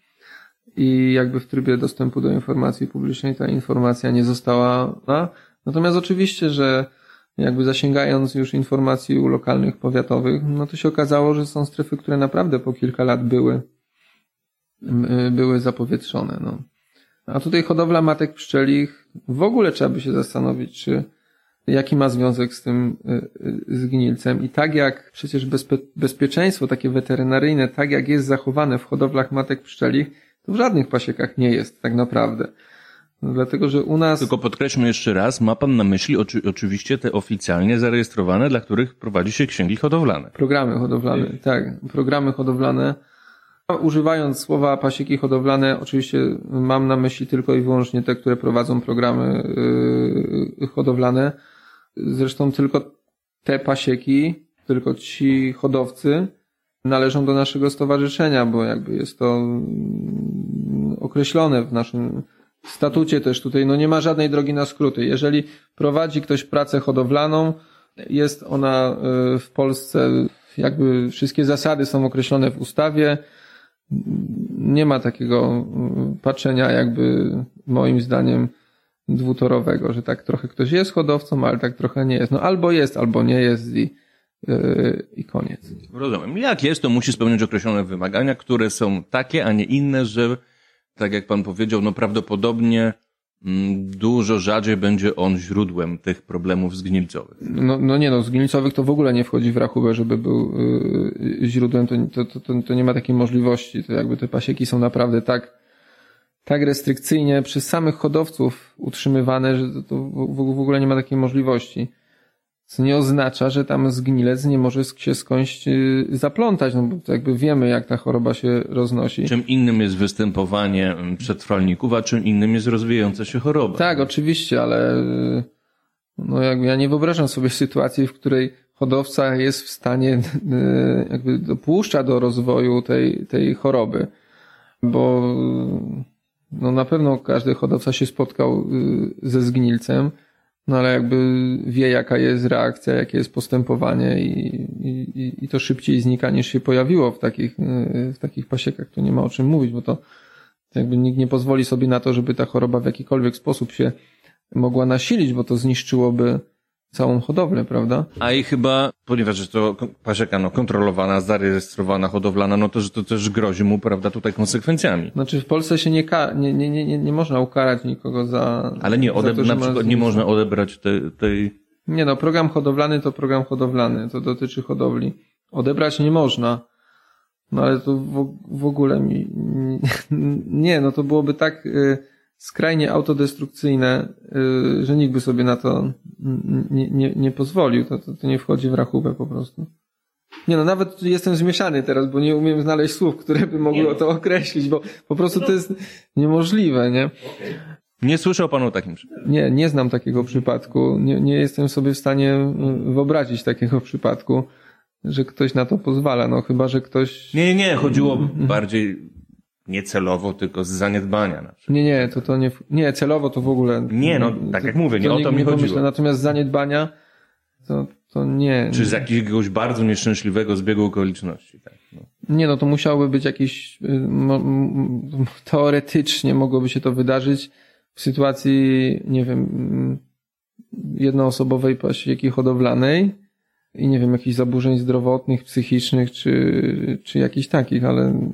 i jakby w trybie dostępu do informacji publicznej ta informacja nie została. No, natomiast oczywiście, że jakby zasięgając już informacji u lokalnych powiatowych, no to się okazało, że są strefy, które naprawdę po kilka lat były, y, były zapowietrzone. No. A tutaj hodowla matek pszczelich, w ogóle trzeba by się zastanowić, czy jaki ma związek z tym y, y, zgnilcem. I tak jak przecież bezpe bezpieczeństwo takie weterynaryjne, tak jak jest zachowane w hodowlach matek pszczelich, to w żadnych pasiekach nie jest tak naprawdę. No, dlatego, że u nas... Tylko podkreślmy jeszcze raz, ma pan na myśli oczy, oczywiście te oficjalnie zarejestrowane, dla których prowadzi się księgi hodowlane. Programy hodowlane, tak. Programy hodowlane. Używając słowa pasieki hodowlane, oczywiście mam na myśli tylko i wyłącznie te, które prowadzą programy yy, hodowlane. Zresztą tylko te pasieki, tylko ci hodowcy należą do naszego stowarzyszenia, bo jakby jest to mm, określone w naszym statucie też tutaj. No nie ma żadnej drogi na skróty. Jeżeli prowadzi ktoś pracę hodowlaną, jest ona y, w Polsce, jakby wszystkie zasady są określone w ustawie. Nie ma takiego y, patrzenia jakby moim zdaniem dwutorowego, że tak trochę ktoś jest hodowcą, ale tak trochę nie jest. No albo jest, albo nie jest i, y, i koniec. Rozumiem. Jak jest, to musi spełniać określone wymagania, które są takie, a nie inne, że tak jak pan powiedział, no prawdopodobnie mm, dużo rzadziej będzie on źródłem tych problemów zgnilcowych. No, no nie no, z gnilcowych to w ogóle nie wchodzi w rachubę, żeby był y, źródłem, to, to, to, to nie ma takiej możliwości. To jakby te pasieki są naprawdę tak, tak restrykcyjnie przez samych hodowców utrzymywane, że to, w, ogóle nie ma takiej możliwości. Co nie oznacza, że tam zgnilec nie może się skądś y, zaplątać, no bo jakby wiemy, jak ta choroba się roznosi. Czym innym jest występowanie mm, przetrwalników, a czym innym jest rozwijająca się choroba. Tak, oczywiście, ale y, no jakby ja nie wyobrażam sobie sytuacji, w której hodowca jest w stanie, y, jakby dopuszcza do rozwoju tej, tej choroby, bo no na pewno każdy hodowca się spotkał y, ze zgnilcem, no ale jakby wie jaka jest reakcja, jakie jest postępowanie i, i, i to szybciej znika niż się pojawiło w takich, y, w takich pasiekach, to nie ma o czym mówić, bo to Jakby nikt nie pozwoli sobie na to, żeby ta choroba w jakikolwiek sposób się mogła nasilić, bo to zniszczyłoby całą hodowlę, prawda? A i chyba, ponieważ jest to pasieka no, kontrolowana, zarejestrowana, hodowlana, no to, że to też grozi mu, prawda, tutaj konsekwencjami. Znaczy w Polsce się nie, ka- nie, nie, nie, nie można ukarać nikogo za... Ale nie, za to, na przykład nie można odebrać tej, tej... Nie no, program hodowlany to program hodowlany, to dotyczy hodowli. Odebrać nie można. No ale to w, w ogóle mi... Nie, no to byłoby tak... Y skrajnie autodestrukcyjne, y, że nikt by sobie na to nie, nie, nie pozwolił. To, to, to nie wchodzi w rachubę po prostu. Nie no, nawet jestem zmieszany teraz, bo nie umiem znaleźć słów, które by mogły to określić, bo po prostu to jest niemożliwe, nie? Nie słyszał pan o takim przypadku? Nie, nie znam takiego przypadku. Nie, nie jestem sobie w stanie wyobrazić takiego przypadku, że ktoś na to pozwala, no chyba, że ktoś... Nie, nie, chodziło bardziej nie celowo, tylko z zaniedbania. Na przykład. Nie, nie, to, to nie, nie, celowo to w ogóle. Nie, no, tak jak mówię, nie o to mi chodziło. Pomyślę. Natomiast zaniedbania, to, to nie. Czy z jakiegoś bardzo nieszczęśliwego zbiegu okoliczności, tak. No. Nie, no to musiałoby być jakiś, y, teoretycznie mogłoby się to wydarzyć w sytuacji, nie wiem, jednoosobowej pasieki hodowlanej i nie wiem, jakichś zaburzeń zdrowotnych, psychicznych, czy, czy jakichś takich, ale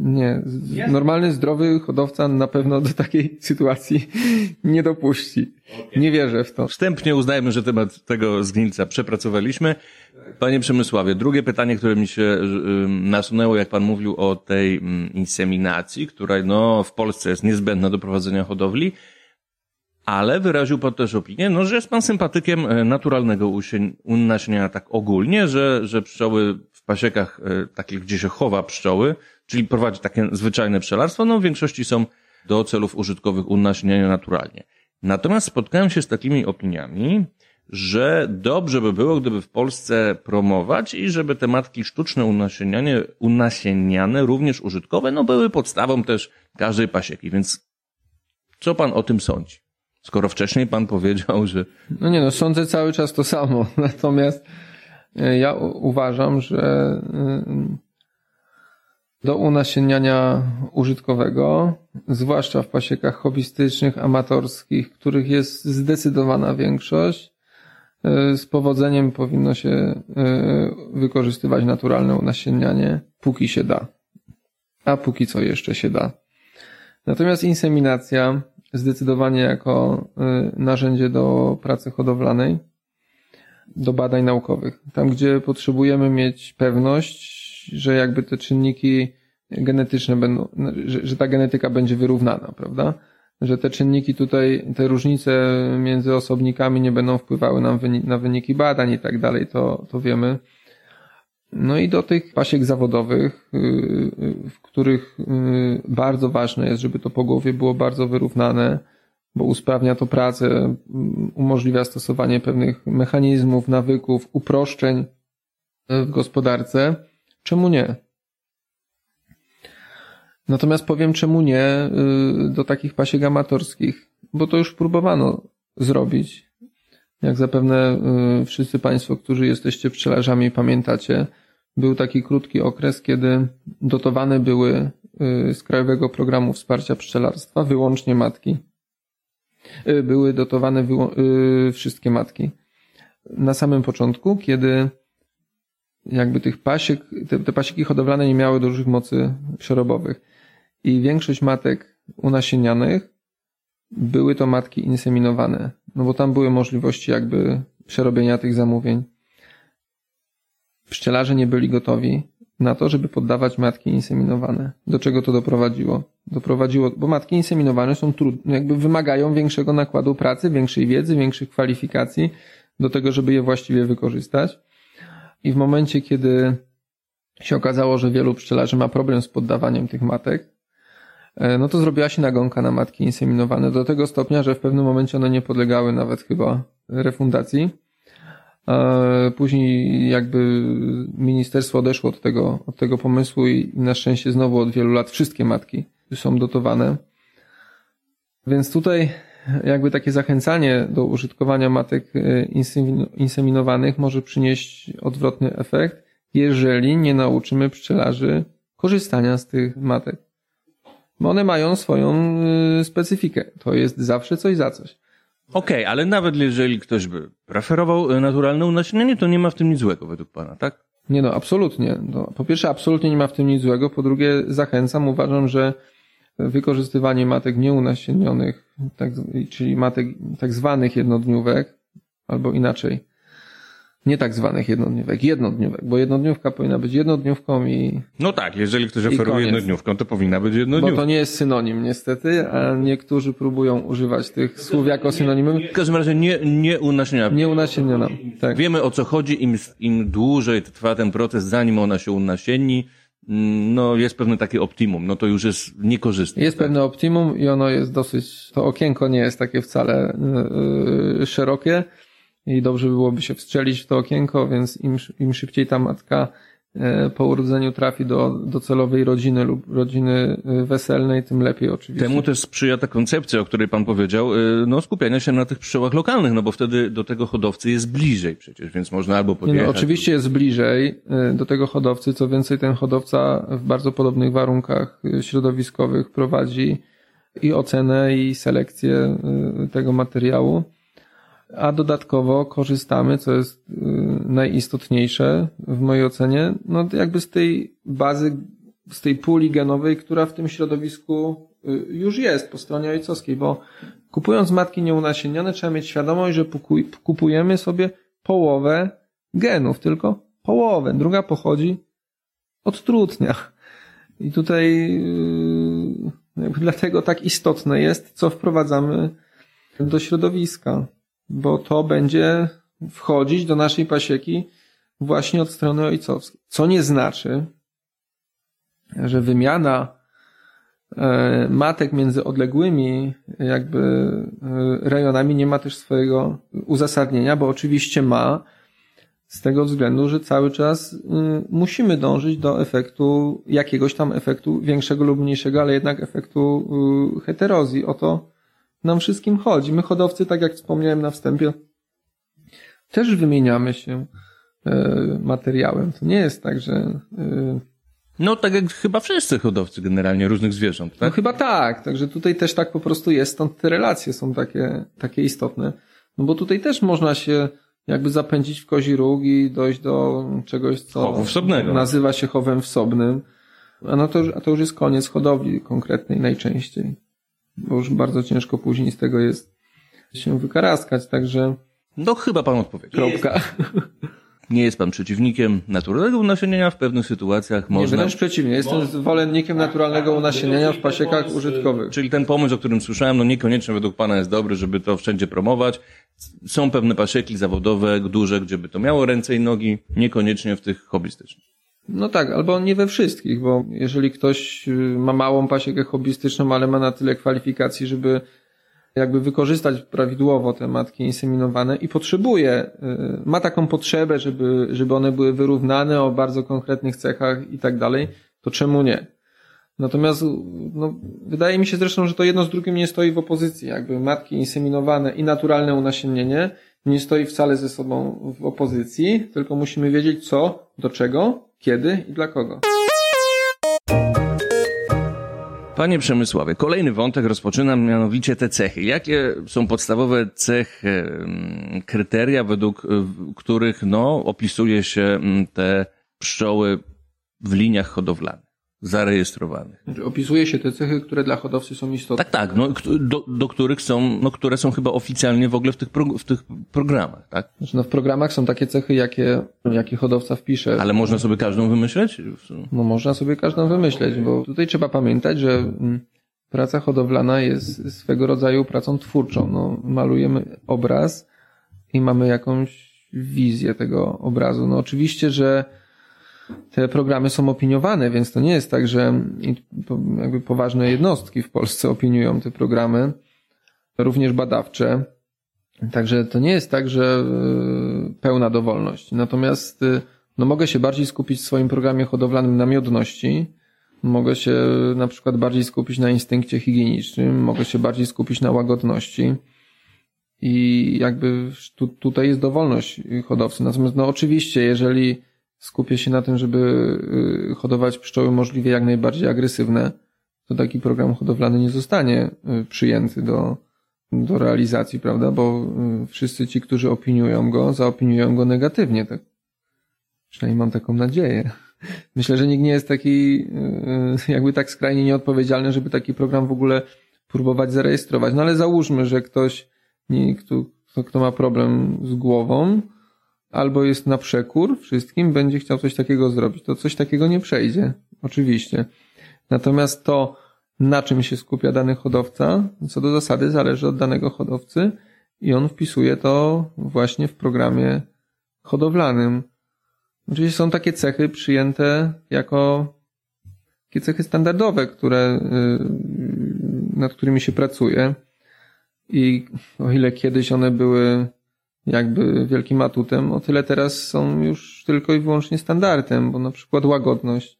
nie. Normalny, zdrowy hodowca na pewno do takiej sytuacji nie dopuści. Nie wierzę w to. Wstępnie uznajmy, że temat tego zgnilca przepracowaliśmy. Panie Przemysławie, drugie pytanie, które mi się nasunęło, jak pan mówił o tej mm, inseminacji, która no, w Polsce jest niezbędna do prowadzenia hodowli, ale wyraził pan też opinię, no, że jest pan sympatykiem e, naturalnego unasieniania tak ogólnie, że, że pszczoły pasiekach e, takich, gdzie się chowa pszczoły, czyli prowadzi takie zwyczajne pszczelarstwo, no w większości są do celów użytkowych unasieniania naturalnie. Natomiast spotkałem się z takimi opiniami, że dobrze by było, gdyby w Polsce promować i żeby te matki sztuczne unasieniane, unasieniane również użytkowe, no były podstawą też każdej pasieki. Więc co pan o tym sądzi? Skoro wcześniej pan powiedział, że... No nie no, sądzę cały czas to samo. Natomiast ja uważam, że e, do unasieniania użytkowego, zwłaszcza w pasiekach hobbystycznych, amatorskich, których jest zdecydowana większość, e, z powodzeniem powinno się e, wykorzystywać naturalne unasienianie, póki się da. A póki co jeszcze się da. Natomiast inseminacja zdecydowanie jako e, narzędzie do pracy hodowlanej, do badań naukowych. Tam, gdzie potrzebujemy mieć pewność, że jakby te czynniki genetyczne będą, że, że ta genetyka będzie wyrównana, prawda? Że te czynniki tutaj, te różnice między osobnikami nie będą wpływały na, wyni na wyniki badań i tak dalej, to, to wiemy. No i do tych pasiek zawodowych, y, y, w których y, bardzo ważne jest, żeby to pogłowie było bardzo wyrównane, bo usprawnia to pracę, umożliwia stosowanie pewnych mechanizmów, nawyków, uproszczeń w gospodarce. Czemu nie? Natomiast powiem czemu nie y, do takich pasiek amatorskich, bo to już próbowano zrobić. Jak zapewne y, wszyscy Państwo, którzy jesteście pszczelarzami, pamiętacie, był taki krótki okres, kiedy dotowane były z Krajowego Programu Wsparcia Pszczelarstwa wyłącznie matki. Były dotowane wszystkie matki. Na samym początku, kiedy jakby tych pasiek, te, te pasieki hodowlane nie miały dużych mocy przerobowych. I większość matek unasienianych były to matki inseminowane, no bo tam były możliwości jakby przerobienia tych zamówień. Pszczelarze nie byli gotowi na to, żeby poddawać matki inseminowane. Do czego to doprowadziło? Doprowadziło, bo matki inseminowane są trudne, jakby wymagają większego nakładu pracy, większej wiedzy, większych kwalifikacji do tego, żeby je właściwie wykorzystać. I w momencie, kiedy się okazało, że wielu pszczelarzy ma problem z poddawaniem tych matek, e, no to zrobiła się nagonka na matki inseminowane do tego stopnia, że w pewnym momencie one nie podlegały nawet chyba refundacji. E, później jakby ministerstwo odeszło od tego, od tego pomysłu i na szczęście znowu od wielu lat wszystkie matki są dotowane. Więc tutaj jakby takie zachęcanie do użytkowania matek e, inseminowanych może przynieść odwrotny efekt, jeżeli nie nauczymy pszczelarzy korzystania z tych matek. one mają swoją y, specyfikę. To jest zawsze coś za coś. Okej, okay, ale nawet jeżeli ktoś by preferował y, naturalne unasienianie, to nie ma w tym nic złego według pana, tak? Nie no, absolutnie. No, po pierwsze, absolutnie nie ma w tym nic złego. Po drugie, zachęcam. Uważam, że wykorzystywanie matek nieunasienionych, tak, czyli matek tak zwanych jednodniówek, albo inaczej, nie tak zwanych jednodniówek, jednodniówek, bo jednodniówka powinna być jednodniówką i... No tak, jeżeli ktoś oferuje jednodniówką, to powinna być jednodniówką. Bo to nie jest synonim niestety, a niektórzy próbują używać tych słów jako synonimy. W każdym razie nie, nie unasieniona. Nie unasieniona, tak. Wiemy o co chodzi, im, im dłużej trwa ten proces, zanim ona się unasieni, mm, no jest pewne takie optimum, no to już jest niekorzystne. Jest tak? pewne optimum i ono jest dosyć, to okienko nie jest takie wcale yy, szerokie i dobrze byłoby się wstrzelić w to okienko, więc im, im szybciej ta matka e, po urodzeniu trafi do docelowej rodziny lub rodziny e, weselnej, tym lepiej oczywiście. Temu też sprzyja ta koncepcja, o której pan powiedział, e, no skupiania się na tych pszczołach lokalnych, no bo wtedy do tego hodowcy jest bliżej przecież, więc można albo podjechać. Nie, no, oczywiście jest bliżej do tego hodowcy, co więcej ten hodowca w bardzo podobnych warunkach środowiskowych prowadzi i ocenę i selekcję tego materiału a dodatkowo korzystamy, co jest y, najistotniejsze w mojej ocenie, no jakby z tej bazy, z tej puli genowej, która w tym środowisku y, już jest po stronie ojcowskiej, bo kupując matki nieunasiennione trzeba mieć świadomość, że kupujemy sobie połowę genów, tylko połowę. Druga pochodzi od trutnia. I tutaj y, dlatego tak istotne jest, co wprowadzamy do środowiska bo to będzie wchodzić do naszej pasieki właśnie od strony ojcowskiej. Co nie znaczy, że wymiana e, matek między odległymi jakby e, rejonami nie ma też swojego uzasadnienia, bo oczywiście ma z tego względu, że cały czas e, musimy dążyć do efektu, jakiegoś tam efektu większego lub mniejszego, ale jednak efektu heterozji. Oto nam wszystkim chodzi. My hodowcy, tak jak wspomniałem na wstępie, też wymieniamy się e, materiałem. To nie jest tak, że... E, no tak jak chyba wszyscy hodowcy generalnie różnych zwierząt, tak? No chyba tak, także tutaj też tak po prostu jest, stąd te relacje są takie, takie istotne. No bo tutaj też można się jakby zapędzić w kozi róg i dojść do czegoś, co nazywa się chowem wsobnym. A, no to, a to już jest koniec hodowli konkretnej najczęściej bo już bardzo ciężko później z tego jest się wykaraskać, także... No chyba pan odpowiedział. Kropka. Nie jest pan przeciwnikiem naturalnego unasieniania w pewnych sytuacjach można... Nie, wręcz przeciwnie. Jestem zwolennikiem naturalnego unasieniania w pasiekach użytkowych. Czyli ten pomysł, o którym słyszałem, no niekoniecznie według pana jest dobry, żeby to wszędzie promować. Są pewne pasieki zawodowe, duże, gdzie by to miało ręce i nogi, niekoniecznie w tych hobbystycznych. No tak, albo nie we wszystkich, bo jeżeli ktoś y, ma małą pasiekę hobbystyczną, ale ma na tyle kwalifikacji, żeby jakby wykorzystać prawidłowo te matki inseminowane i potrzebuje, y, ma taką potrzebę, żeby, żeby one były wyrównane o bardzo konkretnych cechach i tak dalej, to czemu nie? Natomiast no, wydaje mi się zresztą, że to jedno z drugim nie stoi w opozycji. Jakby matki inseminowane i naturalne unasiennienie nie stoi wcale ze sobą w opozycji, tylko musimy wiedzieć co, do czego kiedy i dla kogo. Panie Przemysławie, kolejny wątek rozpoczynam mianowicie te cechy. Jakie są podstawowe cechy, mm, kryteria, według których no, opisuje się mm, te pszczoły w liniach hodowlanych? Zarejestrowanych. Znaczy, opisuje się te cechy, które dla hodowcy są istotne. Tak, tak, no, do, do których są, no, które są chyba oficjalnie w ogóle w tych, pro, w tych programach, tak? Znaczy, no, w programach są takie cechy, jakie, jakie hodowca wpisze. Ale można sobie każdą wymyśleć? No, można sobie każdą wymyśleć, bo tutaj trzeba pamiętać, że mm, praca hodowlana jest swego rodzaju pracą twórczą. No, malujemy obraz i mamy jakąś wizję tego obrazu. No, oczywiście, że te programy są opiniowane, więc to nie jest tak, że jakby poważne jednostki w Polsce opiniują te programy, również badawcze. Także to nie jest tak, że e, pełna dowolność. Natomiast e, no mogę się bardziej skupić w swoim programie hodowlanym na miodności, mogę się na przykład bardziej skupić na instynkcie higienicznym, mogę się bardziej skupić na łagodności. I jakby tu, tutaj jest dowolność hodowcy. Natomiast no oczywiście, jeżeli skupię się na tym, żeby y, hodować pszczoły możliwie jak najbardziej agresywne, to taki program hodowlany nie zostanie y, przyjęty do, do realizacji, prawda? Bo y, wszyscy ci, którzy opiniują go, zaopiniują go negatywnie. Tak. Przynajmniej mam taką nadzieję. Myślę, że nikt nie jest taki jakby tak skrajnie nieodpowiedzialny, żeby taki program w ogóle próbować zarejestrować. No ale załóżmy, że ktoś, kto, kto ma problem z głową, albo jest na przekór wszystkim, będzie chciał coś takiego zrobić. To coś takiego nie przejdzie. Oczywiście. Natomiast to, na czym się skupia dany hodowca, co do zasady zależy od danego hodowcy i on wpisuje to właśnie w programie hodowlanym. Oczywiście są takie cechy przyjęte jako takie cechy standardowe, które, y, nad którymi się pracuje. I o ile kiedyś one były jakby wielkim atutem, o tyle teraz są już tylko i wyłącznie standardem, bo na przykład łagodność.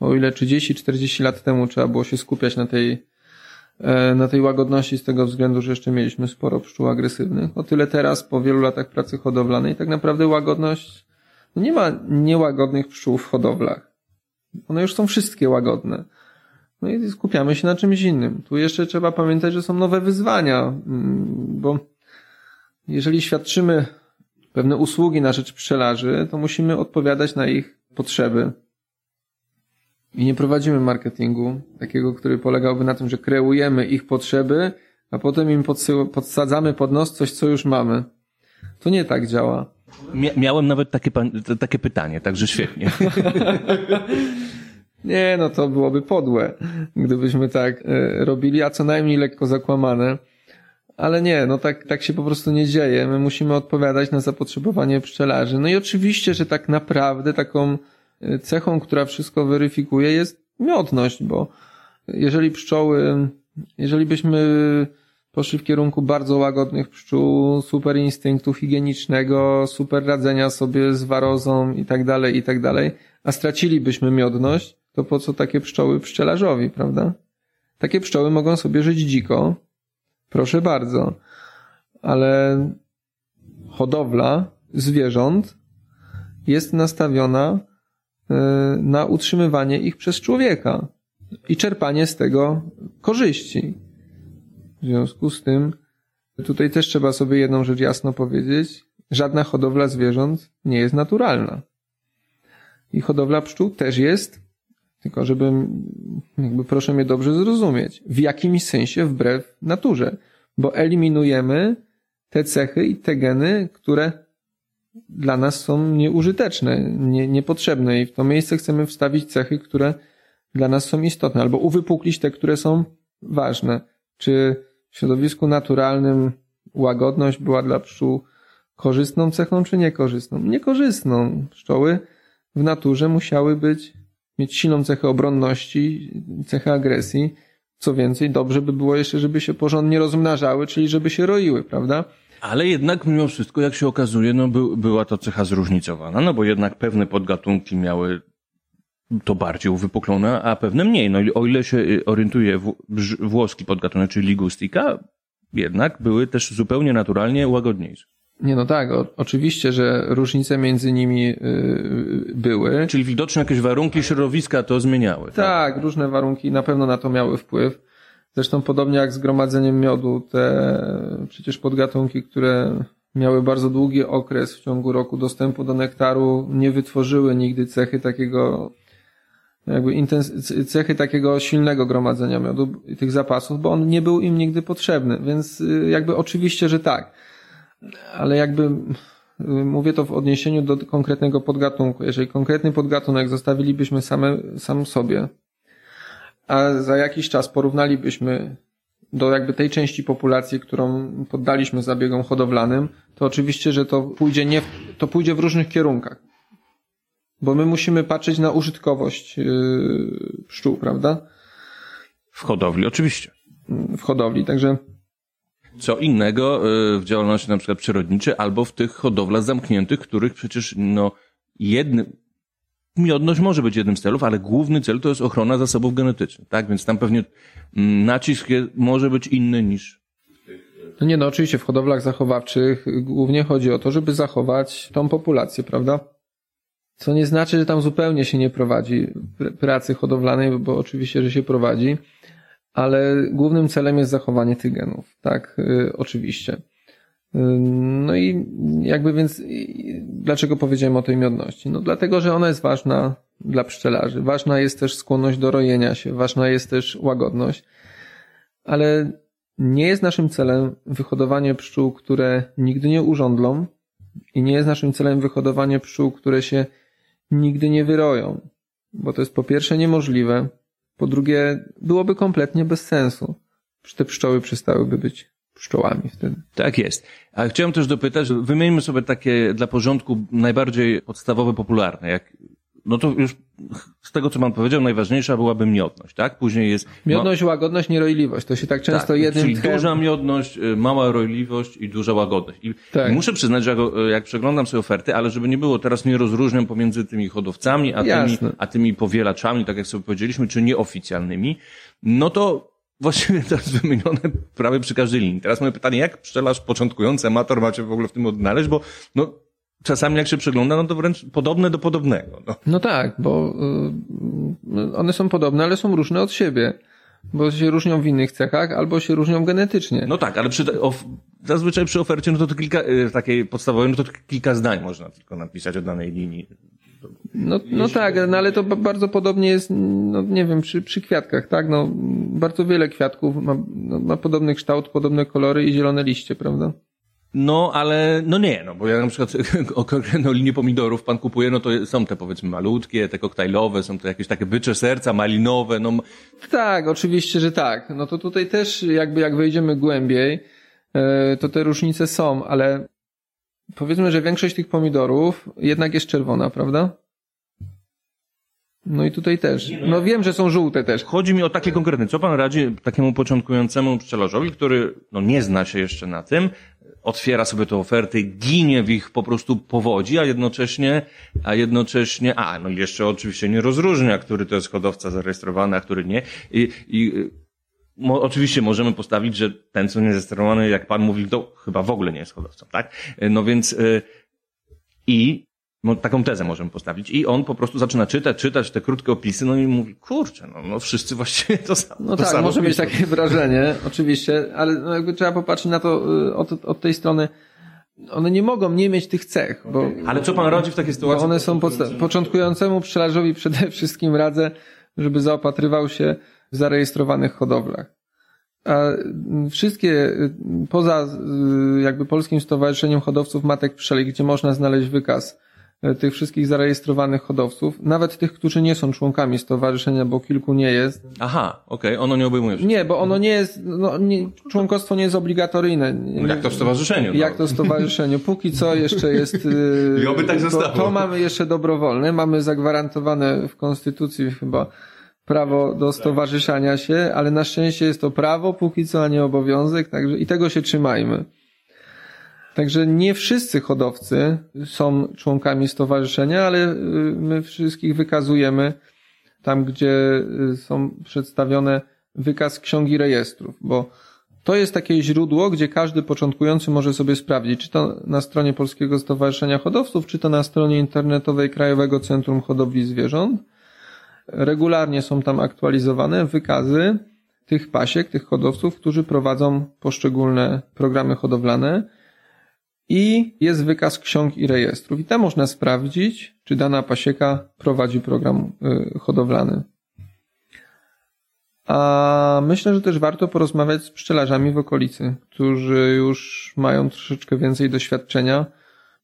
O ile 30-40 lat temu trzeba było się skupiać na tej, e, na tej łagodności z tego względu, że jeszcze mieliśmy sporo pszczół agresywnych, o tyle teraz po wielu latach pracy hodowlanej tak naprawdę łagodność, no nie ma niełagodnych pszczół w hodowlach. One już są wszystkie łagodne. No i skupiamy się na czymś innym. Tu jeszcze trzeba pamiętać, że są nowe wyzwania, mm, bo jeżeli świadczymy pewne usługi na rzecz pszczelarzy, to musimy odpowiadać na ich potrzeby. I nie prowadzimy marketingu takiego, który polegałby na tym, że kreujemy ich potrzeby, a potem im podsadzamy pod nos coś, co już mamy. To nie tak działa. miałem nawet takie, takie pytanie, także świetnie. nie, no to byłoby podłe, gdybyśmy tak e, robili, a co najmniej lekko zakłamane. Ale nie, no tak, tak się po prostu nie dzieje. My musimy odpowiadać na zapotrzebowanie pszczelarzy. No i oczywiście, że tak naprawdę taką e, cechą, która wszystko weryfikuje jest miodność, bo jeżeli pszczoły, jeżeli byśmy poszli w kierunku bardzo łagodnych pszczół, super instynktu higienicznego, super radzenia sobie z warozą i tak dalej, i tak dalej, a stracilibyśmy miodność, to po co takie pszczoły pszczelarzowi, prawda? Takie pszczoły mogą sobie żyć dziko, Proszę bardzo. Ale hodowla zwierząt jest nastawiona e, na utrzymywanie ich przez człowieka i czerpanie z tego korzyści. W związku z tym, tutaj też trzeba sobie jedną rzecz jasno powiedzieć. Żadna hodowla zwierząt nie jest naturalna. I hodowla pszczół też jest, tylko żeby, jakby proszę mnie dobrze zrozumieć, w jakimś sensie wbrew naturze, bo eliminujemy te cechy i te geny, które dla nas są nieużyteczne, nie, niepotrzebne i w to miejsce chcemy wstawić cechy, które dla nas są istotne, albo uwypuklić te, które są ważne. Czy w środowisku naturalnym łagodność była dla pszczół korzystną cechą, czy niekorzystną? Niekorzystną. Pszczoły w naturze musiały być, mieć silną cechę obronności, cechę agresji, co więcej, dobrze by było jeszcze, żeby się porządnie rozmnażały, czyli żeby się roiły, prawda? Ale jednak mimo wszystko, jak się okazuje, no by, była to cecha zróżnicowana, no bo jednak pewne podgatunki miały to bardziej uwypuklone, a pewne mniej. No o ile się y, orientuje włoski podgatunek, czyli ligustika, jednak były też zupełnie naturalnie łagodniejsze. Nie, no tak, o, oczywiście, że różnice między nimi yy, były. Czyli widocznie jakieś warunki środowiska to zmieniały. Tak, tak, różne warunki na pewno na to miały wpływ. Zresztą podobnie jak z gromadzeniem miodu, te przecież podgatunki, które miały bardzo długi okres w ciągu roku dostępu do nektaru, nie wytworzyły nigdy cechy takiego, jakby intens- cechy takiego silnego gromadzenia miodu i tych zapasów, bo on nie był im nigdy potrzebny. Więc y, jakby oczywiście, że tak ale jakby y, mówię to w odniesieniu do konkretnego podgatunku. Jeżeli konkretny podgatunek zostawilibyśmy same, sam sobie, a za jakiś czas porównalibyśmy do jakby tej części populacji, którą poddaliśmy zabiegom hodowlanym, to oczywiście, że to pójdzie nie, w, to pójdzie w różnych kierunkach. Bo my musimy patrzeć na użytkowość yy, pszczół, prawda? W hodowli, oczywiście. W hodowli, także co innego y, w działalności na przykład przyrodniczej albo w tych hodowlach zamkniętych, których przecież no jednym, miodność może być jednym z celów, ale główny cel to jest ochrona zasobów genetycznych, tak? Więc tam pewnie mm, nacisk może być inny niż no nie, no oczywiście w hodowlach zachowawczych głównie chodzi o to, żeby zachować tą populację, prawda? Co nie znaczy, że tam zupełnie się nie prowadzi pracy hodowlanej, bo oczywiście, że się prowadzi, ale głównym celem jest zachowanie tych genów, tak, y, oczywiście. No i jakby więc, dlaczego powiedziałem o tej miodności? No dlatego, że ona jest ważna dla pszczelarzy. Ważna jest też skłonność do rojenia się, ważna jest też łagodność, ale nie jest naszym celem wyhodowanie pszczół, które nigdy nie urządlą i nie jest naszym celem wyhodowanie pszczół, które się nigdy nie wyroją, bo to jest po pierwsze niemożliwe, po drugie byłoby kompletnie bez sensu. Te pszczoły przestałyby być pszczołami wtedy. Tak jest. A chciałem też dopytać, wymieńmy sobie takie dla porządku najbardziej podstawowe, popularne, jak no to już z tego, co pan powiedział, najważniejsza byłaby miodność, tak? Później jest... Miodność, no, łagodność, nierojliwość. To się tak często tak, jednym czyli tchem... duża miodność, y, mała rojliwość i duża łagodność. I tak. muszę przyznać, że jak, jak przeglądam sobie oferty, ale żeby nie było, teraz nie rozróżniam pomiędzy tymi hodowcami, a tymi, a tymi powielaczami, tak jak sobie powiedzieliśmy, czy nieoficjalnymi, no to właściwie teraz wymienione prawie przy każdej linii. Teraz mamy pytanie, jak pszczelarz początkujący, amator macie w ogóle w tym odnaleźć, bo no, czasami jak się przegląda, no to wręcz podobne do podobnego. No, no tak, bo y, one są podobne, ale są różne od siebie. Bo się różnią w innych cechach, albo się różnią genetycznie. No tak, ale przy, of, zazwyczaj przy ofercie, no to, to kilka, y, takiej podstawowej, no to kilka zdań można tylko napisać o danej linii. No, no tak, no ale to bardzo podobnie jest, no nie wiem, przy, przy kwiatkach, tak? No, bardzo wiele kwiatków ma, no, ma podobny kształt, podobne kolory i zielone liście, prawda? No, ale no nie, no bo ja na przykład konkretną linię pomidorów pan kupuje, no to są te powiedzmy malutkie, te koktajlowe, są to jakieś takie bycze serca, malinowe, no. Tak, oczywiście, że tak. No to tutaj też jakby jak wejdziemy głębiej, e, to te różnice są, ale powiedzmy, że większość tych pomidorów jednak jest czerwona, prawda? No i tutaj też. No wiem, że są żółte też. Chodzi mi o takie konkretne. Co pan radzi takiemu początkującemu pszczelarzowi, który no nie zna się jeszcze na tym, otwiera sobie te oferty, ginie w ich po prostu powodzi, a jednocześnie, a jednocześnie, a no jeszcze oczywiście nie rozróżnia, który to jest hodowca zarejestrowany, a który nie. I, i mo, oczywiście możemy postawić, że ten, co nie zarejestrowany, jak pan mówi, to chyba w ogóle nie jest hodowcą, tak? No więc, y, i no, taką tezę możemy postawić. I on po prostu zaczyna czytać, czytać te krótkie opisy, no i mówi, kurczę, no, no wszyscy właściwie to samo. No to tak, samo może mieć takie wrażenie, oczywiście, ale no jakby trzeba popatrzeć na to y, od, od tej strony, one nie mogą nie mieć tych cech, bo... Ale co pan radzi w takiej sytuacji? One są podsta- początkującemu pszczelarzowi przede wszystkim radzę, żeby zaopatrywał się w zarejestrowanych hodowlach. A wszystkie, y, poza y, jakby Polskim Stowarzyszeniem Hodowców Matek Pszczeli, gdzie można znaleźć wykaz tych wszystkich zarejestrowanych hodowców, nawet tych, którzy nie są członkami stowarzyszenia, bo kilku nie jest. Aha, okej, okay. ono nie obejmuje. Nie, bo ono nie jest, no, nie, członkostwo nie jest obligatoryjne. No jak to w stowarzyszeniu. No. Jak to w stowarzyszeniu. Póki co jeszcze jest... I oby tak zostało. To, to mamy jeszcze dobrowolne, mamy zagwarantowane w konstytucji chyba prawo do stowarzyszania się, ale na szczęście jest to prawo póki co, a nie obowiązek, także i tego się trzymajmy. Także nie wszyscy hodowcy są członkami stowarzyszenia, ale y, my wszystkich wykazujemy tam, gdzie y, są przedstawione wykaz ksiągi rejestrów, bo to jest takie źródło, gdzie każdy początkujący może sobie sprawdzić, czy to na stronie Polskiego Stowarzyszenia Hodowców, czy to na stronie internetowej Krajowego Centrum Hodowli Zwierząt. Regularnie są tam aktualizowane wykazy tych pasiek, tych hodowców, którzy prowadzą poszczególne programy hodowlane i jest wykaz ksiąg i rejestrów. I tam można sprawdzić, czy dana pasieka prowadzi program y, hodowlany. A myślę, że też warto porozmawiać z pszczelarzami w okolicy, którzy już mają troszeczkę więcej doświadczenia,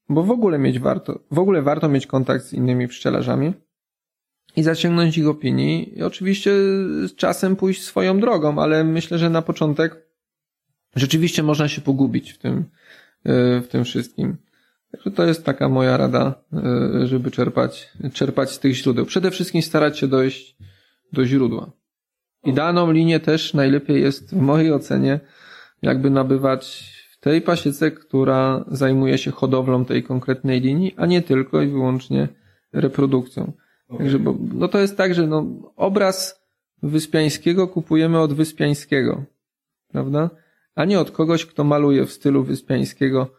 bo w ogóle mieć warto, w ogóle warto mieć kontakt z innymi pszczelarzami i zaciągnąć ich opinii i oczywiście z czasem pójść swoją drogą, ale myślę, że na początek rzeczywiście można się pogubić w tym, w tym wszystkim. Także to jest taka moja rada, e, żeby czerpać, czerpać z tych źródeł. Przede wszystkim starać się dojść do źródła. I daną linię też najlepiej jest w mojej ocenie jakby nabywać w tej pasiece, która zajmuje się hodowlą tej konkretnej linii, a nie tylko i wyłącznie reprodukcją. Także, bo, no to jest tak, że no, obraz Wyspiańskiego kupujemy od Wyspiańskiego, prawda? A nie od kogoś, kto maluje w stylu wyspiańskiego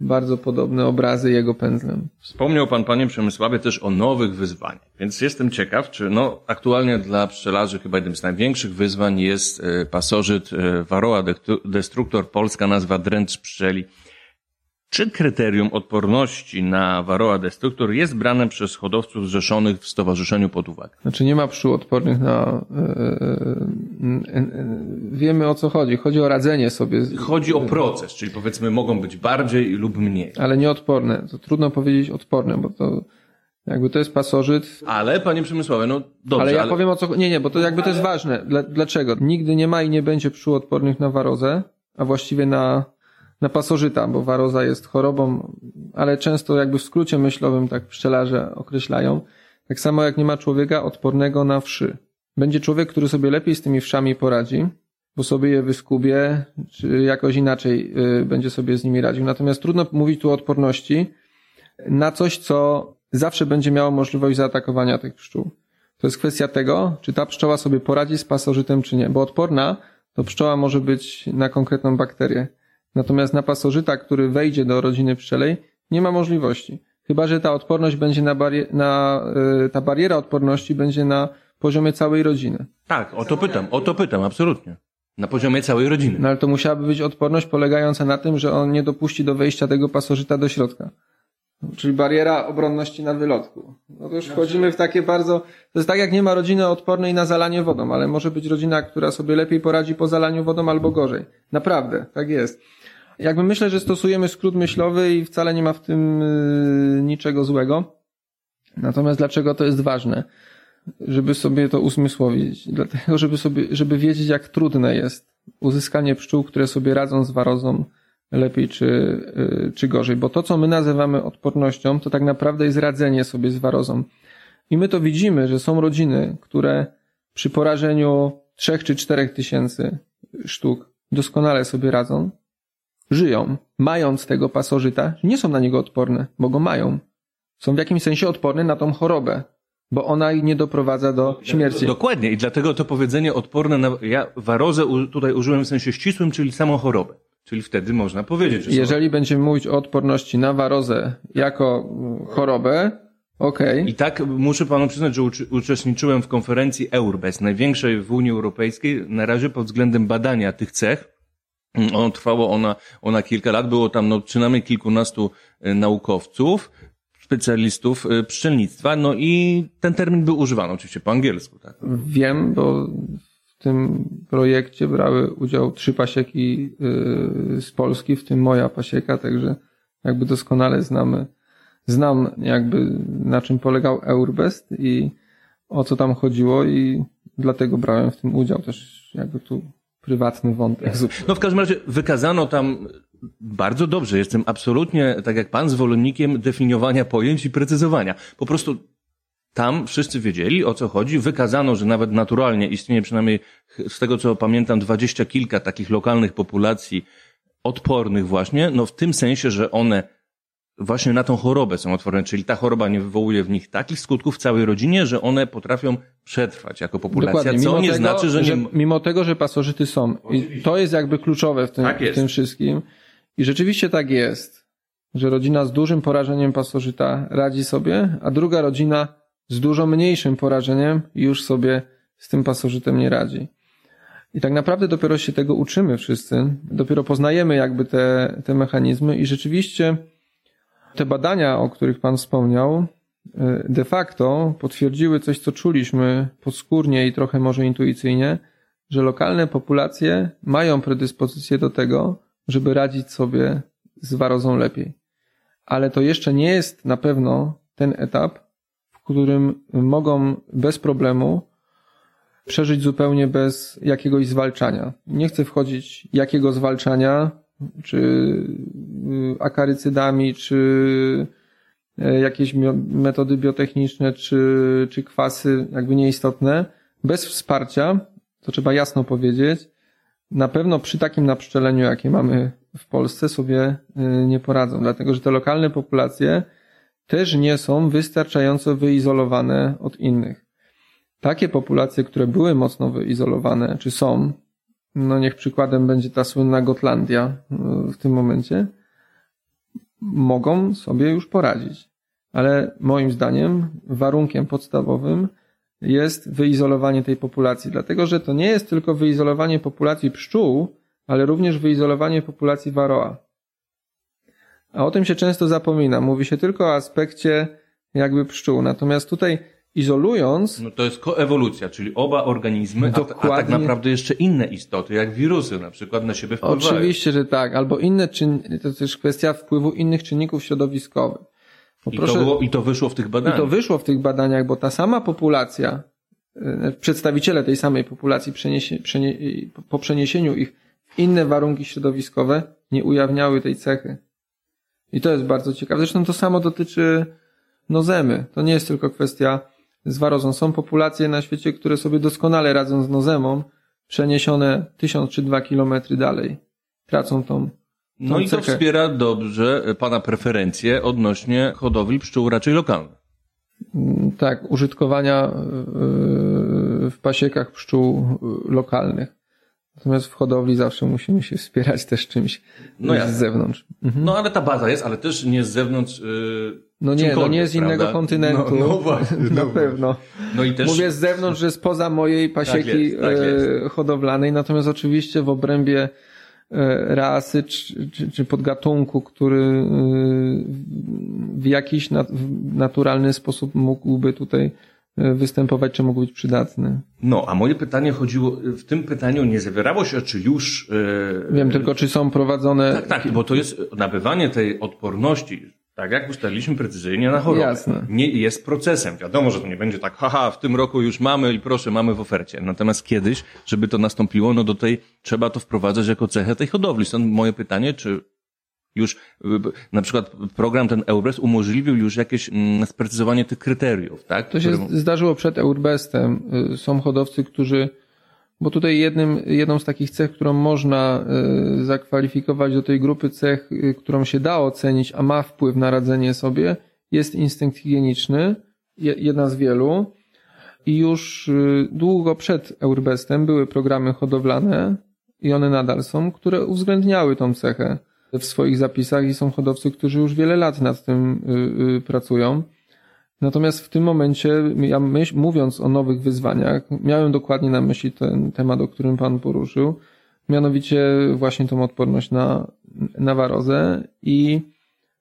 bardzo podobne obrazy jego pędzlem. Wspomniał pan, panie Przemysławie, też o nowych wyzwaniach, więc jestem ciekaw, czy no, aktualnie dla pszczelarzy chyba jednym z największych wyzwań jest e, pasożyt e, Varroa Destructor, polska nazwa dręcz pszczeli. Czy kryterium odporności na Varroa destruktor jest brane przez hodowców zrzeszonych w stowarzyszeniu pod uwagę? Znaczy nie ma pszczół odpornych na... Yy, yy, yy, wiemy o co chodzi. Chodzi o radzenie sobie. Chodzi o proces, czyli powiedzmy mogą być bardziej lub mniej. Ale nieodporne. To trudno powiedzieć odporne, bo to jakby to jest pasożyt. Ale, panie Przemysławie, no dobrze. Ale ja ale... powiem o co... Nie, nie, bo to jakby to jest ważne. Dlaczego? Nigdy nie ma i nie będzie pszczół odpornych na warozę, a właściwie na na pasożyta, bo waroza jest chorobą, ale często jakby w skrócie myślowym tak pszczelarze określają. Tak samo jak nie ma człowieka odpornego na wszy. Będzie człowiek, który sobie lepiej z tymi wszami poradzi, bo sobie je wyskubie, czy jakoś inaczej y, będzie sobie z nimi radził. Natomiast trudno mówić tu o odporności na coś, co zawsze będzie miało możliwość zaatakowania tych pszczół. To jest kwestia tego, czy ta pszczoła sobie poradzi z pasożytem, czy nie. Bo odporna to pszczoła może być na konkretną bakterię. Natomiast na pasożyta, który wejdzie do rodziny pszczelej, nie ma możliwości. Chyba, że ta odporność będzie na, barier na y, ta bariera odporności będzie na poziomie całej rodziny. Tak, o to pytam, o to pytam, absolutnie. Na poziomie całej rodziny. No ale to musiałaby być odporność polegająca na tym, że on nie dopuści do wejścia tego pasożyta do środka. Czyli bariera obronności na wylotku. No to już wchodzimy w takie bardzo, to jest tak jak nie ma rodziny odpornej na zalanie wodą, ale może być rodzina, która sobie lepiej poradzi po zalaniu wodą albo gorzej. Naprawdę, tak jest. Jakby myślę, że stosujemy skrót myślowy i wcale nie ma w tym y, niczego złego. Natomiast dlaczego to jest ważne? Żeby sobie to usmysłowić. Dlatego, żeby sobie, żeby wiedzieć, jak trudne jest uzyskanie pszczół, które sobie radzą z warozą lepiej czy, y, czy gorzej. Bo to, co my nazywamy odpornością, to tak naprawdę jest radzenie sobie z warozą. I my to widzimy, że są rodziny, które przy porażeniu trzech czy czterech tysięcy sztuk doskonale sobie radzą, żyją, mając tego pasożyta, nie są na niego odporne, bo go mają. Są w jakimś sensie odporne na tą chorobę, bo ona ich nie doprowadza do śmierci. Dokładnie i dlatego to powiedzenie odporne na, ja warozę tutaj użyłem w sensie ścisłym, czyli samą chorobę. Czyli wtedy można powiedzieć, że Jeżeli są... będziemy mówić o odporności na warozę jako chorobę, okej. Okay. I tak muszę panu przyznać, że uczestniczyłem w konferencji EURBES, największej w Unii Europejskiej, na razie pod względem badania tych cech, ono trwało ona, ona kilka lat, było tam no, przynajmniej kilkunastu e, naukowców, specjalistów e, pszczelnictwa, no i ten termin był używany oczywiście po angielsku. Tak? Wiem, bo w tym projekcie brały udział trzy pasieki e, z Polski, w tym moja pasieka, także jakby doskonale znamy, znam jakby na czym polegał Eurbest i o co tam chodziło i dlatego brałem w tym udział też jakby tu prywatny wątek. No w każdym razie wykazano tam bardzo dobrze. Jestem absolutnie, tak jak pan, zwolennikiem definiowania pojęć i precyzowania. Po prostu tam wszyscy wiedzieli, o co chodzi. Wykazano, że nawet naturalnie istnieje przynajmniej, z tego co pamiętam, dwadzieścia kilka takich lokalnych populacji odpornych właśnie, no w tym sensie, że one właśnie na tą chorobę są otworzone, czyli ta choroba nie wywołuje w nich takich skutków w całej rodzinie, że one potrafią przetrwać jako populacja, Dokładnie. co nie tego, znaczy, że, nie... Mimo tego, że pasożyty są. I to jest jakby kluczowe w tym, tak w tym wszystkim. I rzeczywiście tak jest, że rodzina z dużym porażeniem pasożyta radzi sobie, a druga rodzina z dużo mniejszym porażeniem już sobie z tym pasożytem nie radzi. I tak naprawdę dopiero się tego uczymy wszyscy, dopiero poznajemy jakby te, te mechanizmy i rzeczywiście te badania, o których Pan wspomniał, e, de facto potwierdziły coś, co czuliśmy podskórnie i trochę może intuicyjnie, że lokalne populacje mają predyspozycję do tego, żeby radzić sobie z warozą lepiej. Ale to jeszcze nie jest na pewno ten etap, w którym mogą bez problemu przeżyć zupełnie bez jakiegoś zwalczania. Nie chcę wchodzić, jakiego zwalczania, czy y, akarycydami, czy e, jakieś metody biotechniczne, czy, czy kwasy jakby nieistotne, bez wsparcia, to trzeba jasno powiedzieć, na pewno przy takim napszczeleniu, jakie mamy w Polsce, sobie y, nie poradzą, dlatego że te lokalne populacje też nie są wystarczająco wyizolowane od innych. Takie populacje, które były mocno wyizolowane, czy są, no niech przykładem będzie ta słynna Gotlandia e, w tym momencie, mogą sobie już poradzić. Ale moim zdaniem warunkiem podstawowym jest wyizolowanie tej populacji, dlatego że to nie jest tylko wyizolowanie populacji pszczół, ale również wyizolowanie populacji waroa. A o tym się często zapomina. Mówi się tylko o aspekcie jakby pszczół. Natomiast tutaj izolując. No to jest koewolucja, czyli oba organizmy, Dokładnie. a, tak naprawdę jeszcze inne istoty, jak wirusy na przykład na siebie wpływają. Oczywiście, że tak. Albo inne czyn... to też kwestia wpływu innych czynników środowiskowych. I, proszę... to było, I to wyszło w tych badaniach. I to wyszło w tych badaniach, bo ta sama populacja, e, przedstawiciele tej samej populacji przeniesie, przenie... po przeniesieniu ich w inne warunki środowiskowe nie ujawniały tej cechy. I to jest bardzo ciekawe. Zresztą to samo dotyczy nozemy. To nie jest tylko kwestia z warozą. Są populacje na świecie, które sobie doskonale radzą z nozemą, przeniesione tysiąc czy dwa kilometry dalej. Tracą tą no i to wspiera dobrze Pana preferencje odnośnie hodowli pszczół raczej lokalnych. Mm, tak, użytkowania e, w pasiekach pszczół e, lokalnych. Natomiast w hodowli zawsze musimy się wspierać też czymś no z zewnątrz. Mhm. No ale ta baza jest, ale też nie z zewnątrz. Yy, no nie, no nie z innego prawda? kontynentu. No, no właśnie, na no pewno. No i też... Mówię z zewnątrz, że spoza mojej pasieki tak jest, tak jest. hodowlanej, natomiast oczywiście w obrębie E, rasy czy, czy, czy podgatunku, który e, w jakiś naturalny sposób mógłby tutaj e, występować, czy mógł być przydatny. No, a moje pytanie chodziło, w tym pytaniu nie zawierało się, czy już... Wiem tylko, czy są prowadzone... Tak, tak, bo to jest nabywanie tej odporności, tak jak ustaliliśmy precyzyjnie na chorobę. Jasne. Nie jest procesem. Wiadomo, że to nie będzie tak, haha, w tym roku już mamy i proszę, mamy w ofercie. Natomiast kiedyś, żeby to nastąpiło, no do tej trzeba to wprowadzać jako cechę tej hodowli. Stąd moje pytanie, czy już na przykład program ten Eurbest umożliwił już jakieś mm, sprecyzowanie tych kryteriów, tak? To się zdarzyło przed Eurbestem. Y, są hodowcy, którzy bo tutaj jednym, jedną z takich cech, którą można y, zakwalifikować do tej grupy cech, y, którą się da ocenić, a ma wpływ na radzenie sobie, jest instynkt higieniczny, jedna z wielu. I już y, długo przed Eurbestem były programy hodowlane i one nadal są, które uwzględniały tą cechę w swoich zapisach i są hodowcy, którzy już wiele lat nad tym pracują. Natomiast w tym momencie, ja myśl, mówiąc o nowych wyzwaniach, miałem dokładnie na myśli ten temat, o którym Pan poruszył, mianowicie właśnie tą odporność na, na warozę i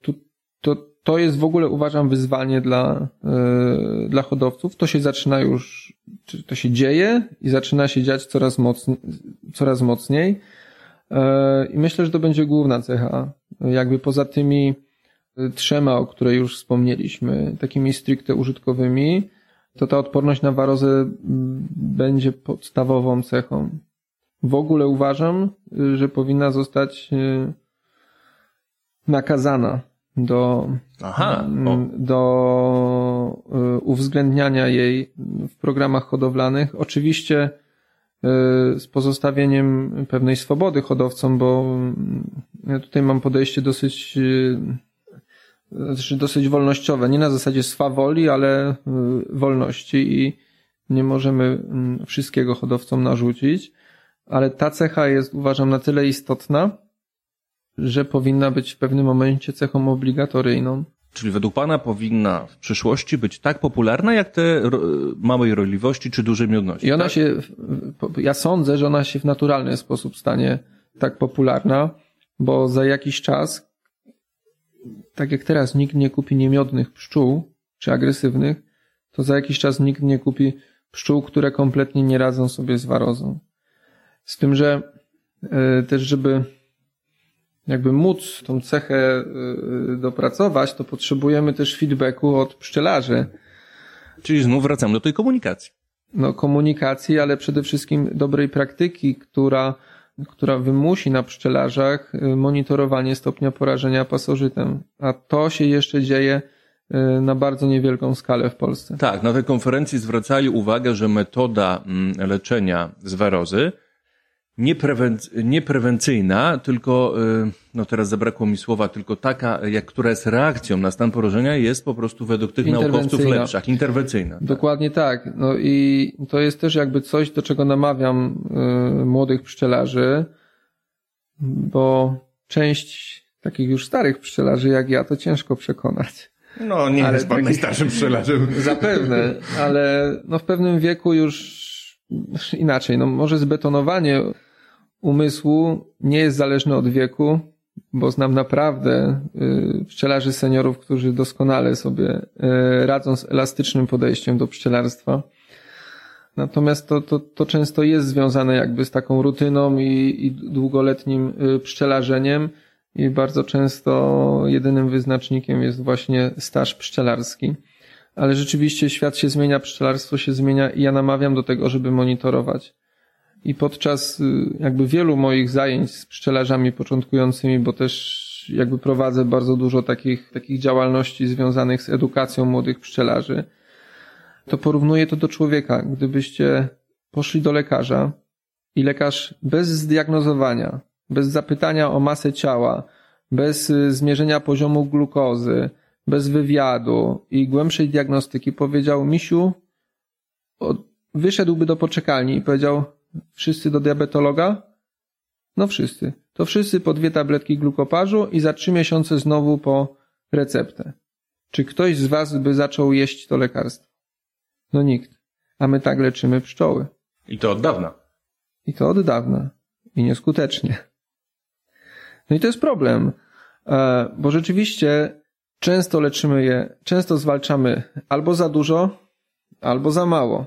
tu, to, to jest w ogóle uważam wyzwanie dla, yy, dla hodowców. To się zaczyna już, to się dzieje i zaczyna się dziać coraz, mocniej, coraz mocniej. Yy, I myślę, że to będzie główna cecha. Jakby poza tymi trzema, o której już wspomnieliśmy, takimi stricte użytkowymi, to ta odporność na warozę będzie podstawową cechą. W ogóle uważam, że powinna zostać e, nakazana do, Aha, do e, uwzględniania jej w programach hodowlanych. Oczywiście z pozostawieniem pewnej swobody hodowcom, bo ja tutaj mam podejście dosyć znaczy dosyć wolnościowe, nie na zasadzie swawoli, ale y, wolności i nie możemy mm, wszystkiego hodowcom narzucić, ale ta cecha jest uważam na tyle istotna, że powinna być w pewnym momencie cechą obligatoryjną. Czyli według Pana powinna w przyszłości być tak popularna, jak te małej roliwości czy duże miodności? I ona tak? się, ja sądzę, że ona się w naturalny sposób stanie tak popularna, bo za jakiś czas tak jak teraz nikt nie kupi niemiodnych pszczół, czy agresywnych, to za jakiś czas nikt nie kupi pszczół, które kompletnie nie radzą sobie z warozą. Z tym, że e, też, żeby jakby móc tą cechę e, dopracować, to potrzebujemy też feedbacku od pszczelarzy. Czyli znów wracamy do tej komunikacji. No, komunikacji, ale przede wszystkim dobrej praktyki, która która wymusi na pszczelarzach y, monitorowanie stopnia porażenia pasożytem. A to się jeszcze dzieje y, na bardzo niewielką skalę w Polsce. Tak, na tej konferencji zwracali uwagę, że metoda mm, leczenia z warozy nieprewencyjna, tylko, y, no teraz zabrakło mi słowa, tylko taka, jak, która jest reakcją na stan porażenia, jest po prostu według tych naukowców lepsza, interwencyjna. Tak. Dokładnie tak. tak. No i to jest też jakby coś, do czego namawiam y, młodych pszczelarzy, bo część takich już starych pszczelarzy jak ja, to ciężko przekonać. No, nie ale jest pan najstarszym pszczelarzem. Zapewne, ale no w pewnym wieku już inaczej. No może zbetonowanie umysłu nie jest zależne od wieku, bo znam naprawdę y, pszczelarzy seniorów, którzy doskonale sobie y, radzą z elastycznym podejściem do pszczelarstwa. Natomiast to, to, to często jest związane jakby z taką rutyną i, i długoletnim y, pszczelarzeniem i bardzo często jedynym wyznacznikiem jest właśnie staż pszczelarski. Ale rzeczywiście świat się zmienia, pszczelarstwo się zmienia i ja namawiam do tego, żeby monitorować. I podczas jakby wielu moich zajęć z pszczelarzami początkującymi, bo też jakby prowadzę bardzo dużo takich, takich działalności związanych z edukacją młodych pszczelarzy, to porównuję to do człowieka. Gdybyście poszli do lekarza i lekarz bez zdiagnozowania, bez zapytania o masę ciała, bez y, zmierzenia poziomu glukozy, bez wywiadu i głębszej diagnostyki powiedział, misiu, wyszedłby do poczekalni i powiedział, wszyscy do diabetologa? No wszyscy. To wszyscy po dwie tabletki glukopażu i za trzy miesiące znowu po receptę. Czy ktoś z was by zaczął jeść to lekarstwo? No nikt. A my tak leczymy pszczoły. I to od dawna. I to od dawna. I nieskutecznie. No i to jest problem, e, bo rzeczywiście często leczymy je, często zwalczamy albo za dużo, albo za mało,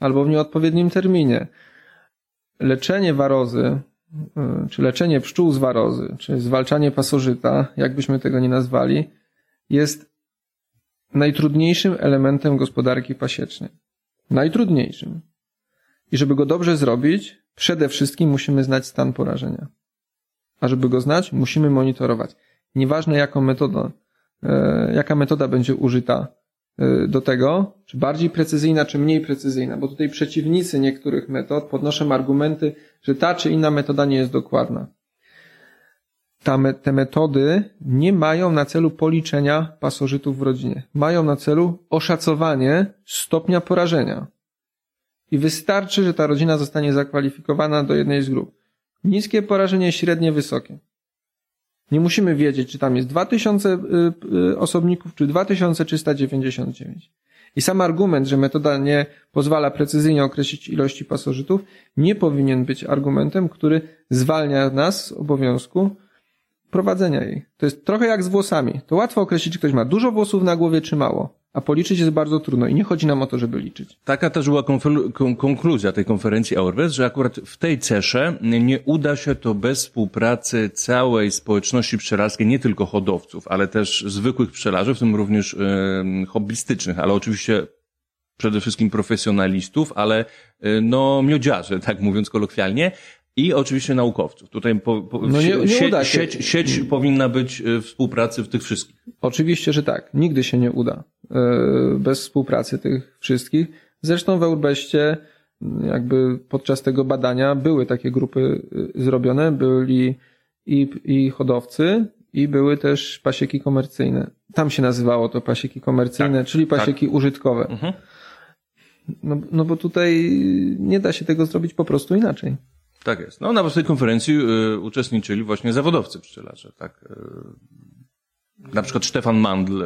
albo w nieodpowiednim terminie. Leczenie warozy, e, czy leczenie pszczół z warozy, czy zwalczanie pasożyta, jakbyśmy tego nie nazwali, jest najtrudniejszym elementem gospodarki pasiecznej. Najtrudniejszym. I żeby go dobrze zrobić, przede wszystkim musimy znać stan porażenia. A żeby go znać, musimy monitorować. Nieważne jaką metodą, e, jaka metoda będzie użyta do tego, czy bardziej precyzyjna, czy mniej precyzyjna, bo tutaj przeciwnicy niektórych metod podnoszą argumenty, że ta czy inna metoda nie jest dokładna te metody nie mają na celu policzenia pasożytów w rodzinie. Mają na celu oszacowanie stopnia porażenia. I wystarczy, że ta rodzina zostanie zakwalifikowana do jednej z grup. Niskie porażenie, średnie, wysokie. Nie musimy wiedzieć, czy tam jest 2000 y, y, osobników, czy 2399. I sam argument, że metoda nie pozwala precyzyjnie określić ilości pasożytów, nie powinien być argumentem, który zwalnia nas z obowiązku prowadzenia jej. To jest trochę jak z włosami. To łatwo określić, czy ktoś ma dużo włosów na głowie, czy mało. A policzyć jest bardzo trudno i nie chodzi nam o to, żeby liczyć. Taka też była konkluzja tej konferencji Aurwes, że akurat w tej cesze nie uda się to bez współpracy całej społeczności pszczelarskiej, nie tylko hodowców, ale też zwykłych pszczelarzy, w tym również yy, hobbystycznych, ale oczywiście przede wszystkim profesjonalistów, ale yy, no miodziarzy, tak mówiąc kolokwialnie, i oczywiście naukowców. Tutaj po, po, no nie, nie sieć, sieć, sieć powinna być e, współpracy w tych wszystkich. Oczywiście, że tak. Nigdy się nie uda bez współpracy tych wszystkich. Zresztą w Eurbeście jakby podczas tego badania były takie grupy e, zrobione, byli i, i hodowcy, i były też pasieki komercyjne. Tam się nazywało to pasieki komercyjne, tak, czyli pasieki tak. użytkowe. Mhm. No, no bo tutaj nie da się tego zrobić po prostu inaczej. Tak jest. No, na tej konferencji y, uczestniczyli właśnie zawodowcy pszczelarze, tak. Y, na przykład Stefan Mandl,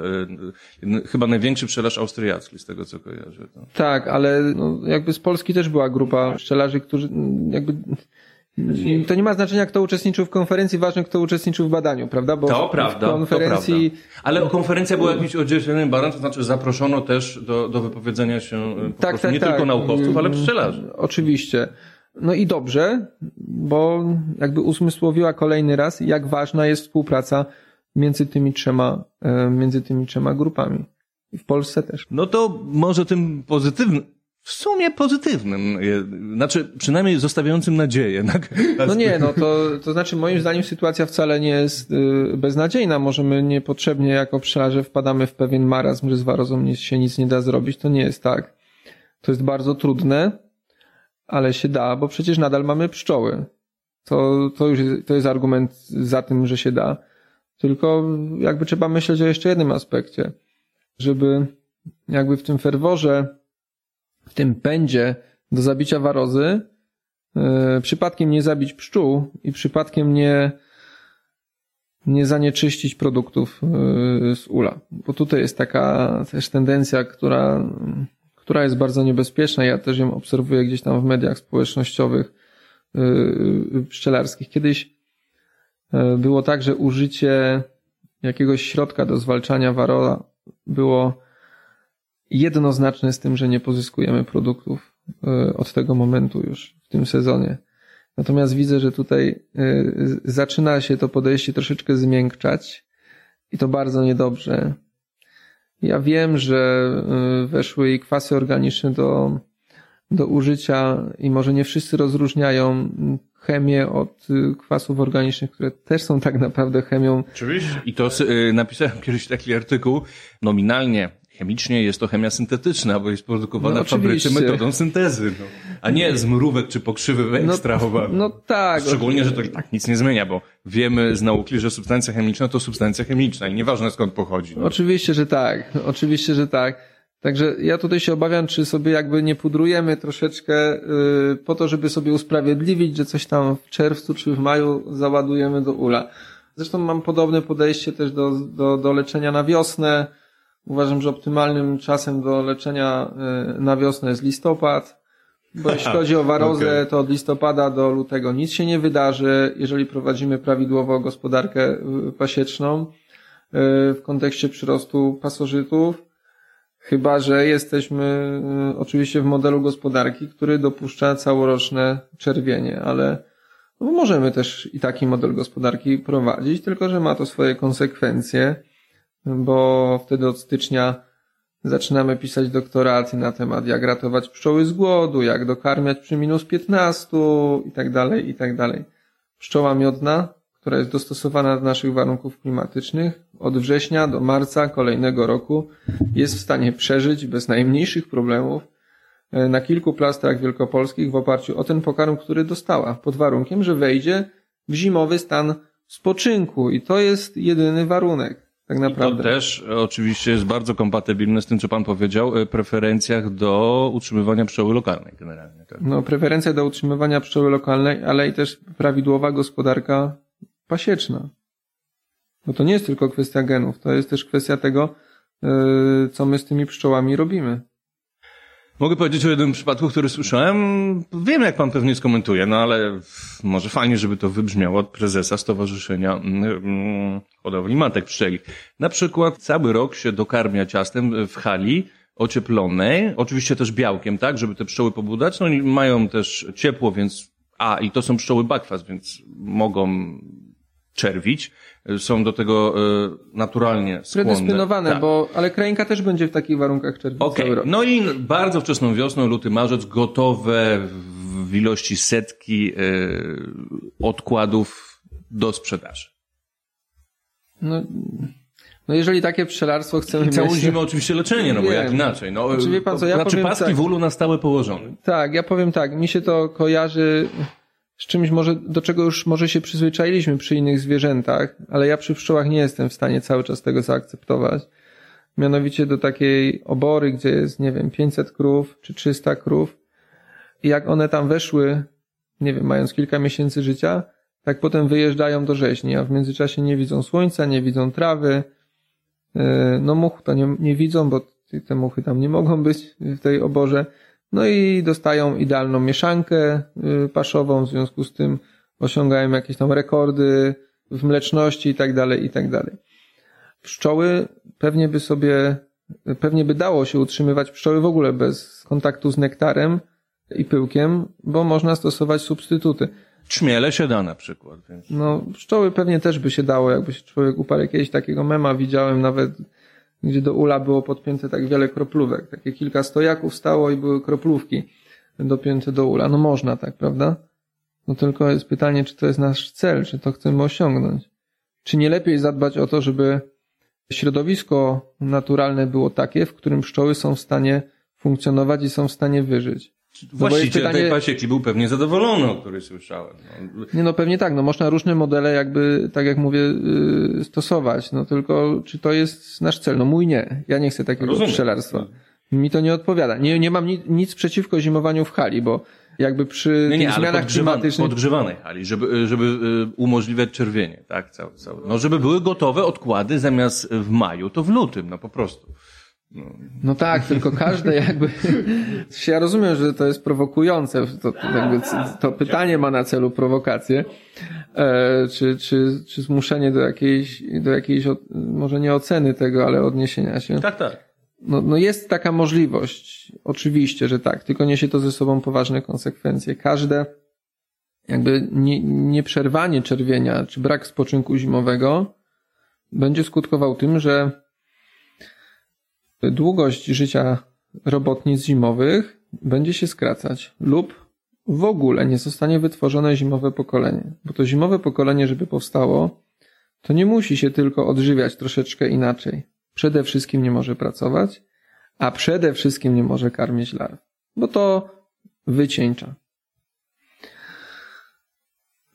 y, chyba największy pszczelarz austriacki, z tego co kojarzę. To. Tak, ale no, jakby z Polski też była grupa pszczelarzy, którzy jakby to nie ma znaczenia, kto uczestniczył w konferencji, ważne, kto uczestniczył w badaniu, prawda? Bo to prawda, konferencji... to prawda. Ale konferencja była jakimś oddzielnym badań, to znaczy zaproszono też do, do wypowiedzenia się po tak, prostu tak, nie tak. tylko naukowców, ale pszczelarzy. Oczywiście. No i dobrze, bo jakby usmysłowiła kolejny raz, jak ważna jest współpraca między tymi trzema, e, między tymi trzema grupami. I w Polsce też. No to może tym pozytywnym, w sumie pozytywnym, znaczy przynajmniej zostawiającym nadzieję. No nie, no to, to znaczy moim zdaniem sytuacja wcale nie jest y, beznadziejna. Możemy niepotrzebnie jako pszczelarze wpadamy w pewien marazm, że z warozą się nic nie da zrobić. To nie jest tak. To jest bardzo trudne ale się da, bo przecież nadal mamy pszczoły. To, to już jest, to jest argument za tym, że się da. Tylko jakby trzeba myśleć o jeszcze jednym aspekcie, żeby jakby w tym ferworze, w tym pędzie do zabicia warozy, yy, przypadkiem nie zabić pszczół i przypadkiem nie nie zanieczyścić produktów y, z ula. Bo tutaj jest taka też tendencja, która, która jest bardzo niebezpieczna. Ja też ją obserwuję gdzieś tam w mediach społecznościowych y, pszczelarskich. Kiedyś było tak, że użycie jakiegoś środka do zwalczania warola było jednoznaczne z tym, że nie pozyskujemy produktów od tego momentu już w tym sezonie. Natomiast widzę, że tutaj y, zaczyna się to podejście troszeczkę zmiękczać i to bardzo niedobrze. Ja wiem, że weszły i kwasy organiczne do, do użycia i może nie wszyscy rozróżniają chemię od y, kwasów organicznych, które też są tak naprawdę chemią. Oczywiście. I to napisałem kiedyś taki artykuł. Nominalnie Chemicznie jest to chemia syntetyczna, bo jest produkowana no, w fabryce metodą syntezy, no. a nie z mrówek czy pokrzywy wyekstrahowanych. No, no tak. Szczególnie, że to i tak nic nie zmienia, bo wiemy z nauki, że substancja chemiczna to substancja chemiczna i nieważne skąd pochodzi. No. Oczywiście, że tak. Oczywiście, że tak. Także ja tutaj się obawiam, czy sobie jakby nie pudrujemy troszeczkę yy, po to, żeby sobie usprawiedliwić, że coś tam w czerwcu czy w maju załadujemy do ula. Zresztą mam podobne podejście też do, do, do leczenia na wiosnę Uważam, że optymalnym czasem do leczenia e, na wiosnę jest listopad, bo jeśli chodzi o warozę, okay. to od listopada do lutego nic się nie wydarzy, jeżeli prowadzimy prawidłowo gospodarkę e, pasieczną w kontekście przyrostu pasożytów, chyba że jesteśmy oczywiście w modelu gospodarki, który dopuszcza całoroczne czerwienie, ale no możemy też i taki model gospodarki prowadzić, tylko że ma to swoje konsekwencje bo wtedy od stycznia zaczynamy pisać doktoraty na temat, jak ratować pszczoły z głodu, jak dokarmiać przy minus 15 i tak dalej, i tak dalej. Pszczoła miodna, która jest dostosowana do naszych warunków klimatycznych, od września do marca kolejnego roku jest w stanie przeżyć bez najmniejszych problemów e, na kilku plastrach wielkopolskich w oparciu o ten pokarm, który dostała, pod warunkiem, że wejdzie w zimowy stan spoczynku i to jest jedyny warunek tak naprawdę. I to też oczywiście jest bardzo kompatybilne z tym, co pan powiedział, e, preferencjach do utrzymywania pszczoły lokalnej generalnie. Tak? No, preferencja do utrzymywania pszczoły lokalnej, ale i też prawidłowa gospodarka pasieczna. Bo to nie jest tylko kwestia genów, to jest też kwestia tego, e, co my z tymi pszczołami robimy. Mogę powiedzieć o jednym przypadku, który słyszałem. Wiem, jak pan pewnie skomentuje, no ale może fajnie, żeby to wybrzmiało od prezesa Stowarzyszenia mm, mm, Hodowli Matek Pszczeli. Na przykład cały rok się dokarmia ciastem w hali ocieplonej, oczywiście też białkiem, tak, żeby te pszczoły pobudzać. No mają też ciepło, więc a, i to są pszczoły bakwas, więc mogą czerwić. Są do tego y, naturalnie skłonne. Predysponowane, tak. bo, ale krainka też będzie w takich warunkach czerwić okay. No i bardzo wczesną wiosną, luty, marzec, gotowe w ilości setki y, odkładów do sprzedaży. No, no jeżeli takie pszczelarstwo chcemy I całą mieć... zimę oczywiście leczenie, no bo jak inaczej. No, znaczy, pan co, ja znaczy powiem paski tak, w ulu na stałe położone. Tak, ja powiem tak, mi się to kojarzy z czymś może, do czego już może się przyzwyczailiśmy przy innych zwierzętach, ale ja przy pszczołach nie jestem w stanie cały czas tego zaakceptować. Mianowicie do takiej obory, gdzie jest, nie wiem, 500 krów czy 300 krów i jak one tam weszły, nie wiem, mając kilka miesięcy życia, tak potem wyjeżdżają do rzeźni, a w międzyczasie nie widzą słońca, nie widzą trawy, e, no much to nie, nie widzą, bo te muchy tam nie mogą być w tej oborze. No i dostają idealną mieszankę y, paszową, w związku z tym osiągają jakieś tam rekordy w mleczności i tak dalej, i tak dalej. Pszczoły pewnie by sobie, pewnie by dało się utrzymywać pszczoły w ogóle bez kontaktu z nektarem i pyłkiem, bo można stosować substytuty. Czmiele się da na przykład. Więc... No, pszczoły pewnie też by się dało, jakby się człowiek uparł. Kiedyś takiego mema widziałem nawet gdzie do ula było podpięte tak wiele kroplówek. Takie kilka stojaków stało i były kroplówki dopięte do ula. No można tak, prawda? No tylko jest pytanie, czy to jest nasz cel, czy to chcemy osiągnąć. Czy nie lepiej zadbać o to, żeby środowisko naturalne było takie, w którym pszczoły są w stanie funkcjonować i są w stanie wyżyć? Właściciel pytanie... tej pasieki był pewnie zadowolony, o której słyszałem. No. Nie no, pewnie tak. No można różne modele jakby, tak jak mówię, yy, stosować. No tylko, czy to jest nasz cel? No mój nie. Ja nie chcę takiego Rozumiem. pszczelarstwa. Mi to nie odpowiada. Nie, nie mam nic, nic przeciwko zimowaniu w hali, bo jakby przy nie, nie, tych zmianach klimatycznych. Podgrzewanej hali, żeby, żeby y, umożliwiać czerwienie, tak? Całe, całe. No, żeby były gotowe odkłady zamiast w maju, to w lutym, no po prostu. No, no tak, tylko każde jakby. Ja rozumiem, że to jest prowokujące. To, to, jakby, to pytanie ma na celu prowokację. E, czy, czy, czy zmuszenie do jakiejś, do jakiejś, może nie oceny tego, ale odniesienia się. Tak, tak. No, no jest taka możliwość. Oczywiście, że tak. Tylko niesie to ze sobą poważne konsekwencje. Każde jakby nie, nieprzerwanie czerwienia, czy brak spoczynku zimowego będzie skutkował tym, że długość życia robotnic zimowych będzie się skracać lub w ogóle nie zostanie wytworzone zimowe pokolenie. Bo to zimowe pokolenie, żeby powstało, to nie musi się tylko odżywiać troszeczkę inaczej. Przede wszystkim nie może pracować, a przede wszystkim nie może karmić larw, bo to wycieńcza.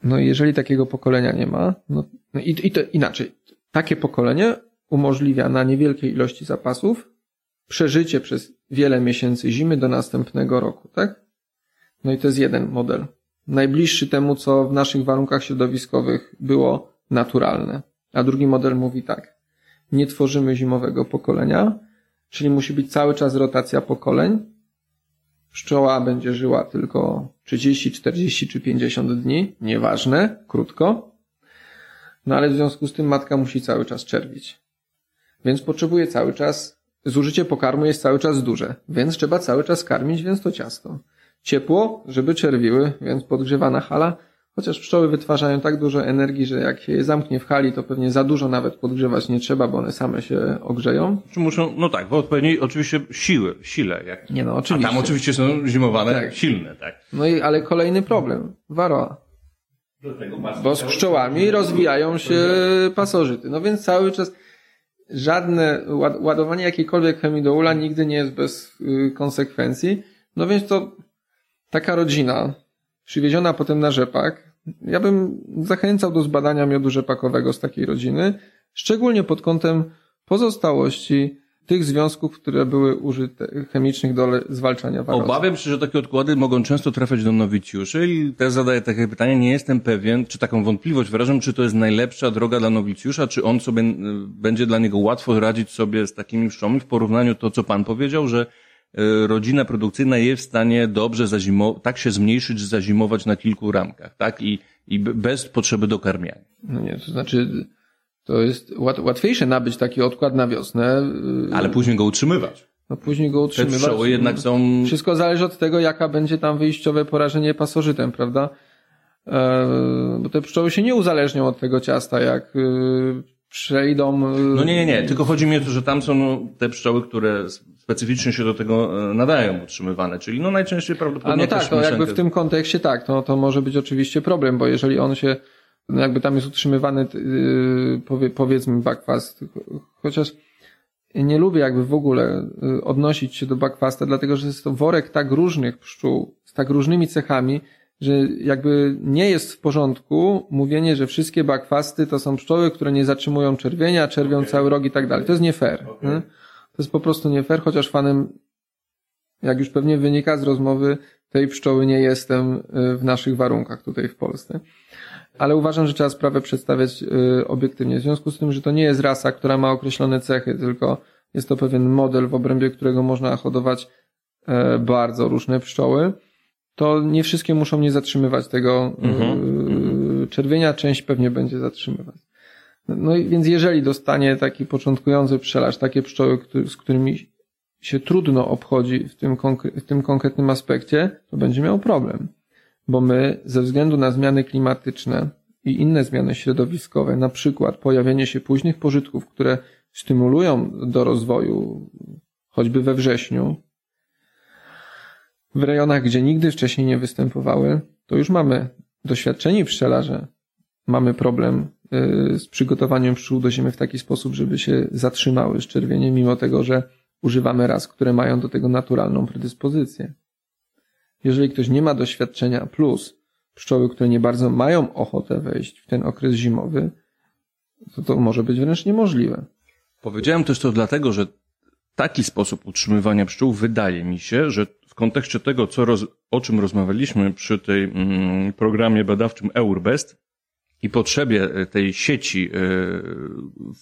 No i jeżeli takiego pokolenia nie ma, no, no i, i to inaczej. Takie pokolenie umożliwia na niewielkiej ilości zapasów przeżycie przez wiele miesięcy zimy do następnego roku, tak? No i to jest jeden model. Najbliższy temu, co w naszych warunkach środowiskowych było naturalne. A drugi model mówi tak. Nie tworzymy zimowego pokolenia, czyli musi być cały czas rotacja pokoleń. Pszczoła będzie żyła tylko 30, 40 czy 50 dni, nieważne, krótko. No ale w związku z tym matka musi cały czas czerwić. Więc potrzebuje cały czas zużycie pokarmu jest cały czas duże, więc trzeba cały czas karmić, więc to ciasto. Ciepło, żeby czerwiły, więc podgrzewana hala, chociaż pszczoły wytwarzają tak dużo energii, że jak się je zamknie w hali, to pewnie za dużo nawet podgrzewać nie trzeba, bo one same się ogrzeją. Czy muszą, no tak, w odpowiedniej oczywiście siły, sile. Jak... Nie no, oczywiście. A tam oczywiście są zimowane, tak. silne, tak. No i, ale kolejny problem. Waroa. Bo z pszczołami rozwijają się pasożyty. No więc cały czas, żadne ładowanie jakiejkolwiek chemii do ula nigdy nie jest bez y, konsekwencji. No więc to taka rodzina, przywieziona potem na rzepak, ja bym zachęcał do zbadania miodu rzepakowego z takiej rodziny, szczególnie pod kątem pozostałości tych związków, które były użyte chemicznych do zwalczania warozy. Obawiam się, że takie odkłady mogą często trafiać do nowicjuszy i też zadaję takie pytanie, nie jestem pewien, czy taką wątpliwość wyrażam, czy to jest najlepsza droga dla nowicjusza, czy on sobie, będzie dla niego łatwo radzić sobie z takimi pszczołami w porównaniu to, co pan powiedział, że e, rodzina produkcyjna jest w stanie dobrze zazimować, tak się zmniejszyć, że zazimować na kilku ramkach, tak? I, i bez potrzeby dokarmiania. No nie, to znaczy, to jest łatwiejsze nabyć taki odkład na wiosnę. Y, Ale później go utrzymywać. No później go utrzymywać. Te pszczoły jednak są... Wszystko zależy od tego, jaka będzie tam wyjściowe porażenie pasożytem, prawda? E, bo te pszczoły się nie uzależnią od tego ciasta, jak y, przejdą... Y, no nie, nie, nie. Tylko chodzi mi o to, że tam są no, te pszczoły, które specyficznie się do tego e, nadają utrzymywane, czyli no najczęściej prawdopodobnie... A no tak, to jakby w tym kontekście tak, to, to może być oczywiście problem, bo jeżeli on się no jakby tam jest utrzymywany yy, powiedzmy backfast, chociaż nie lubię jakby w ogóle yy, odnosić się do backfasta, dlatego że jest to worek tak różnych pszczół, z tak różnymi cechami, że jakby nie jest w porządku mówienie, że wszystkie backfasty to są pszczoły, które nie zatrzymują czerwienia, czerwią okay. cały rok i tak dalej. To jest nie fair. Okay. To jest po prostu nie fair, chociaż fanem, jak już pewnie wynika z rozmowy, tej pszczoły nie jestem yy, w naszych warunkach tutaj w Polsce ale uważam, że trzeba sprawę przedstawiać y, obiektywnie. W związku z tym, że to nie jest rasa, która ma określone cechy, tylko jest to pewien model, w obrębie którego można hodować e, bardzo różne pszczoły, to nie wszystkie muszą nie zatrzymywać tego mhm. czerwienia, część pewnie będzie zatrzymywać. No i więc jeżeli dostanie taki początkujący pszczelarz takie pszczoły, z którymi się trudno obchodzi w tym, w tym konkretnym aspekcie, to będzie miał problem bo my ze względu na zmiany klimatyczne i inne zmiany środowiskowe, na przykład pojawienie się późnych pożytków, które stymulują do rozwoju, choćby we wrześniu, w rejonach, gdzie nigdy wcześniej nie występowały, to już mamy doświadczeni pszczelarze, mamy problem y, z przygotowaniem pszczół do zimy w taki sposób, żeby się zatrzymały z czerwieniem, mimo tego, że używamy ras, które mają do tego naturalną predyspozycję. Jeżeli ktoś nie ma doświadczenia, plus pszczoły, które nie bardzo mają ochotę wejść w ten okres zimowy, to to może być wręcz niemożliwe. Powiedziałem też to dlatego, że taki sposób utrzymywania pszczół wydaje mi się, że w kontekście tego, co roz, o czym rozmawialiśmy przy tej mm, programie badawczym Eurbest i potrzebie e, tej sieci y,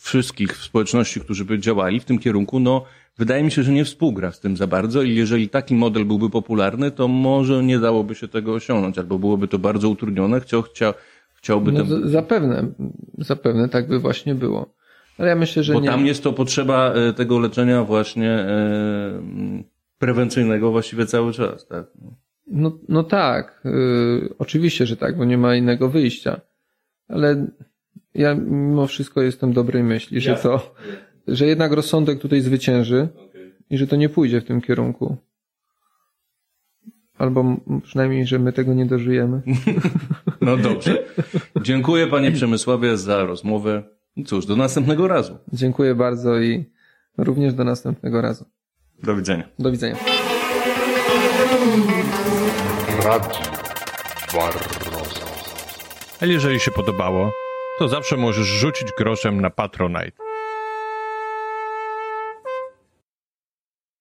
wszystkich społeczności, którzy by działali w tym kierunku, no wydaje mi się, że nie współgra z tym za bardzo i jeżeli taki model byłby popularny, to może nie dałoby się tego osiągnąć, albo byłoby to bardzo utrudnione, chciał, chciał, chciałby... No, ten... Zapewne, zapewne tak by właśnie było. Ale ja myślę, że Bo nie. tam jest to potrzeba e, tego leczenia właśnie e, prewencyjnego właściwie cały czas, tak? No, no tak, yy, oczywiście, że tak, bo nie ma innego wyjścia. Ale ja mimo wszystko jestem dobrej myśli, że to, że jednak rozsądek tutaj zwycięży i że to nie pójdzie w tym kierunku. Albo przynajmniej, że my tego nie dożyjemy. No dobrze. Dziękuję panie Przemysławie za rozmowę. Cóż, do następnego razu. Dziękuję bardzo i również do następnego razu. Do widzenia. Do widzenia. A jeżeli się podobało, to zawsze możesz rzucić groszem na Patronite.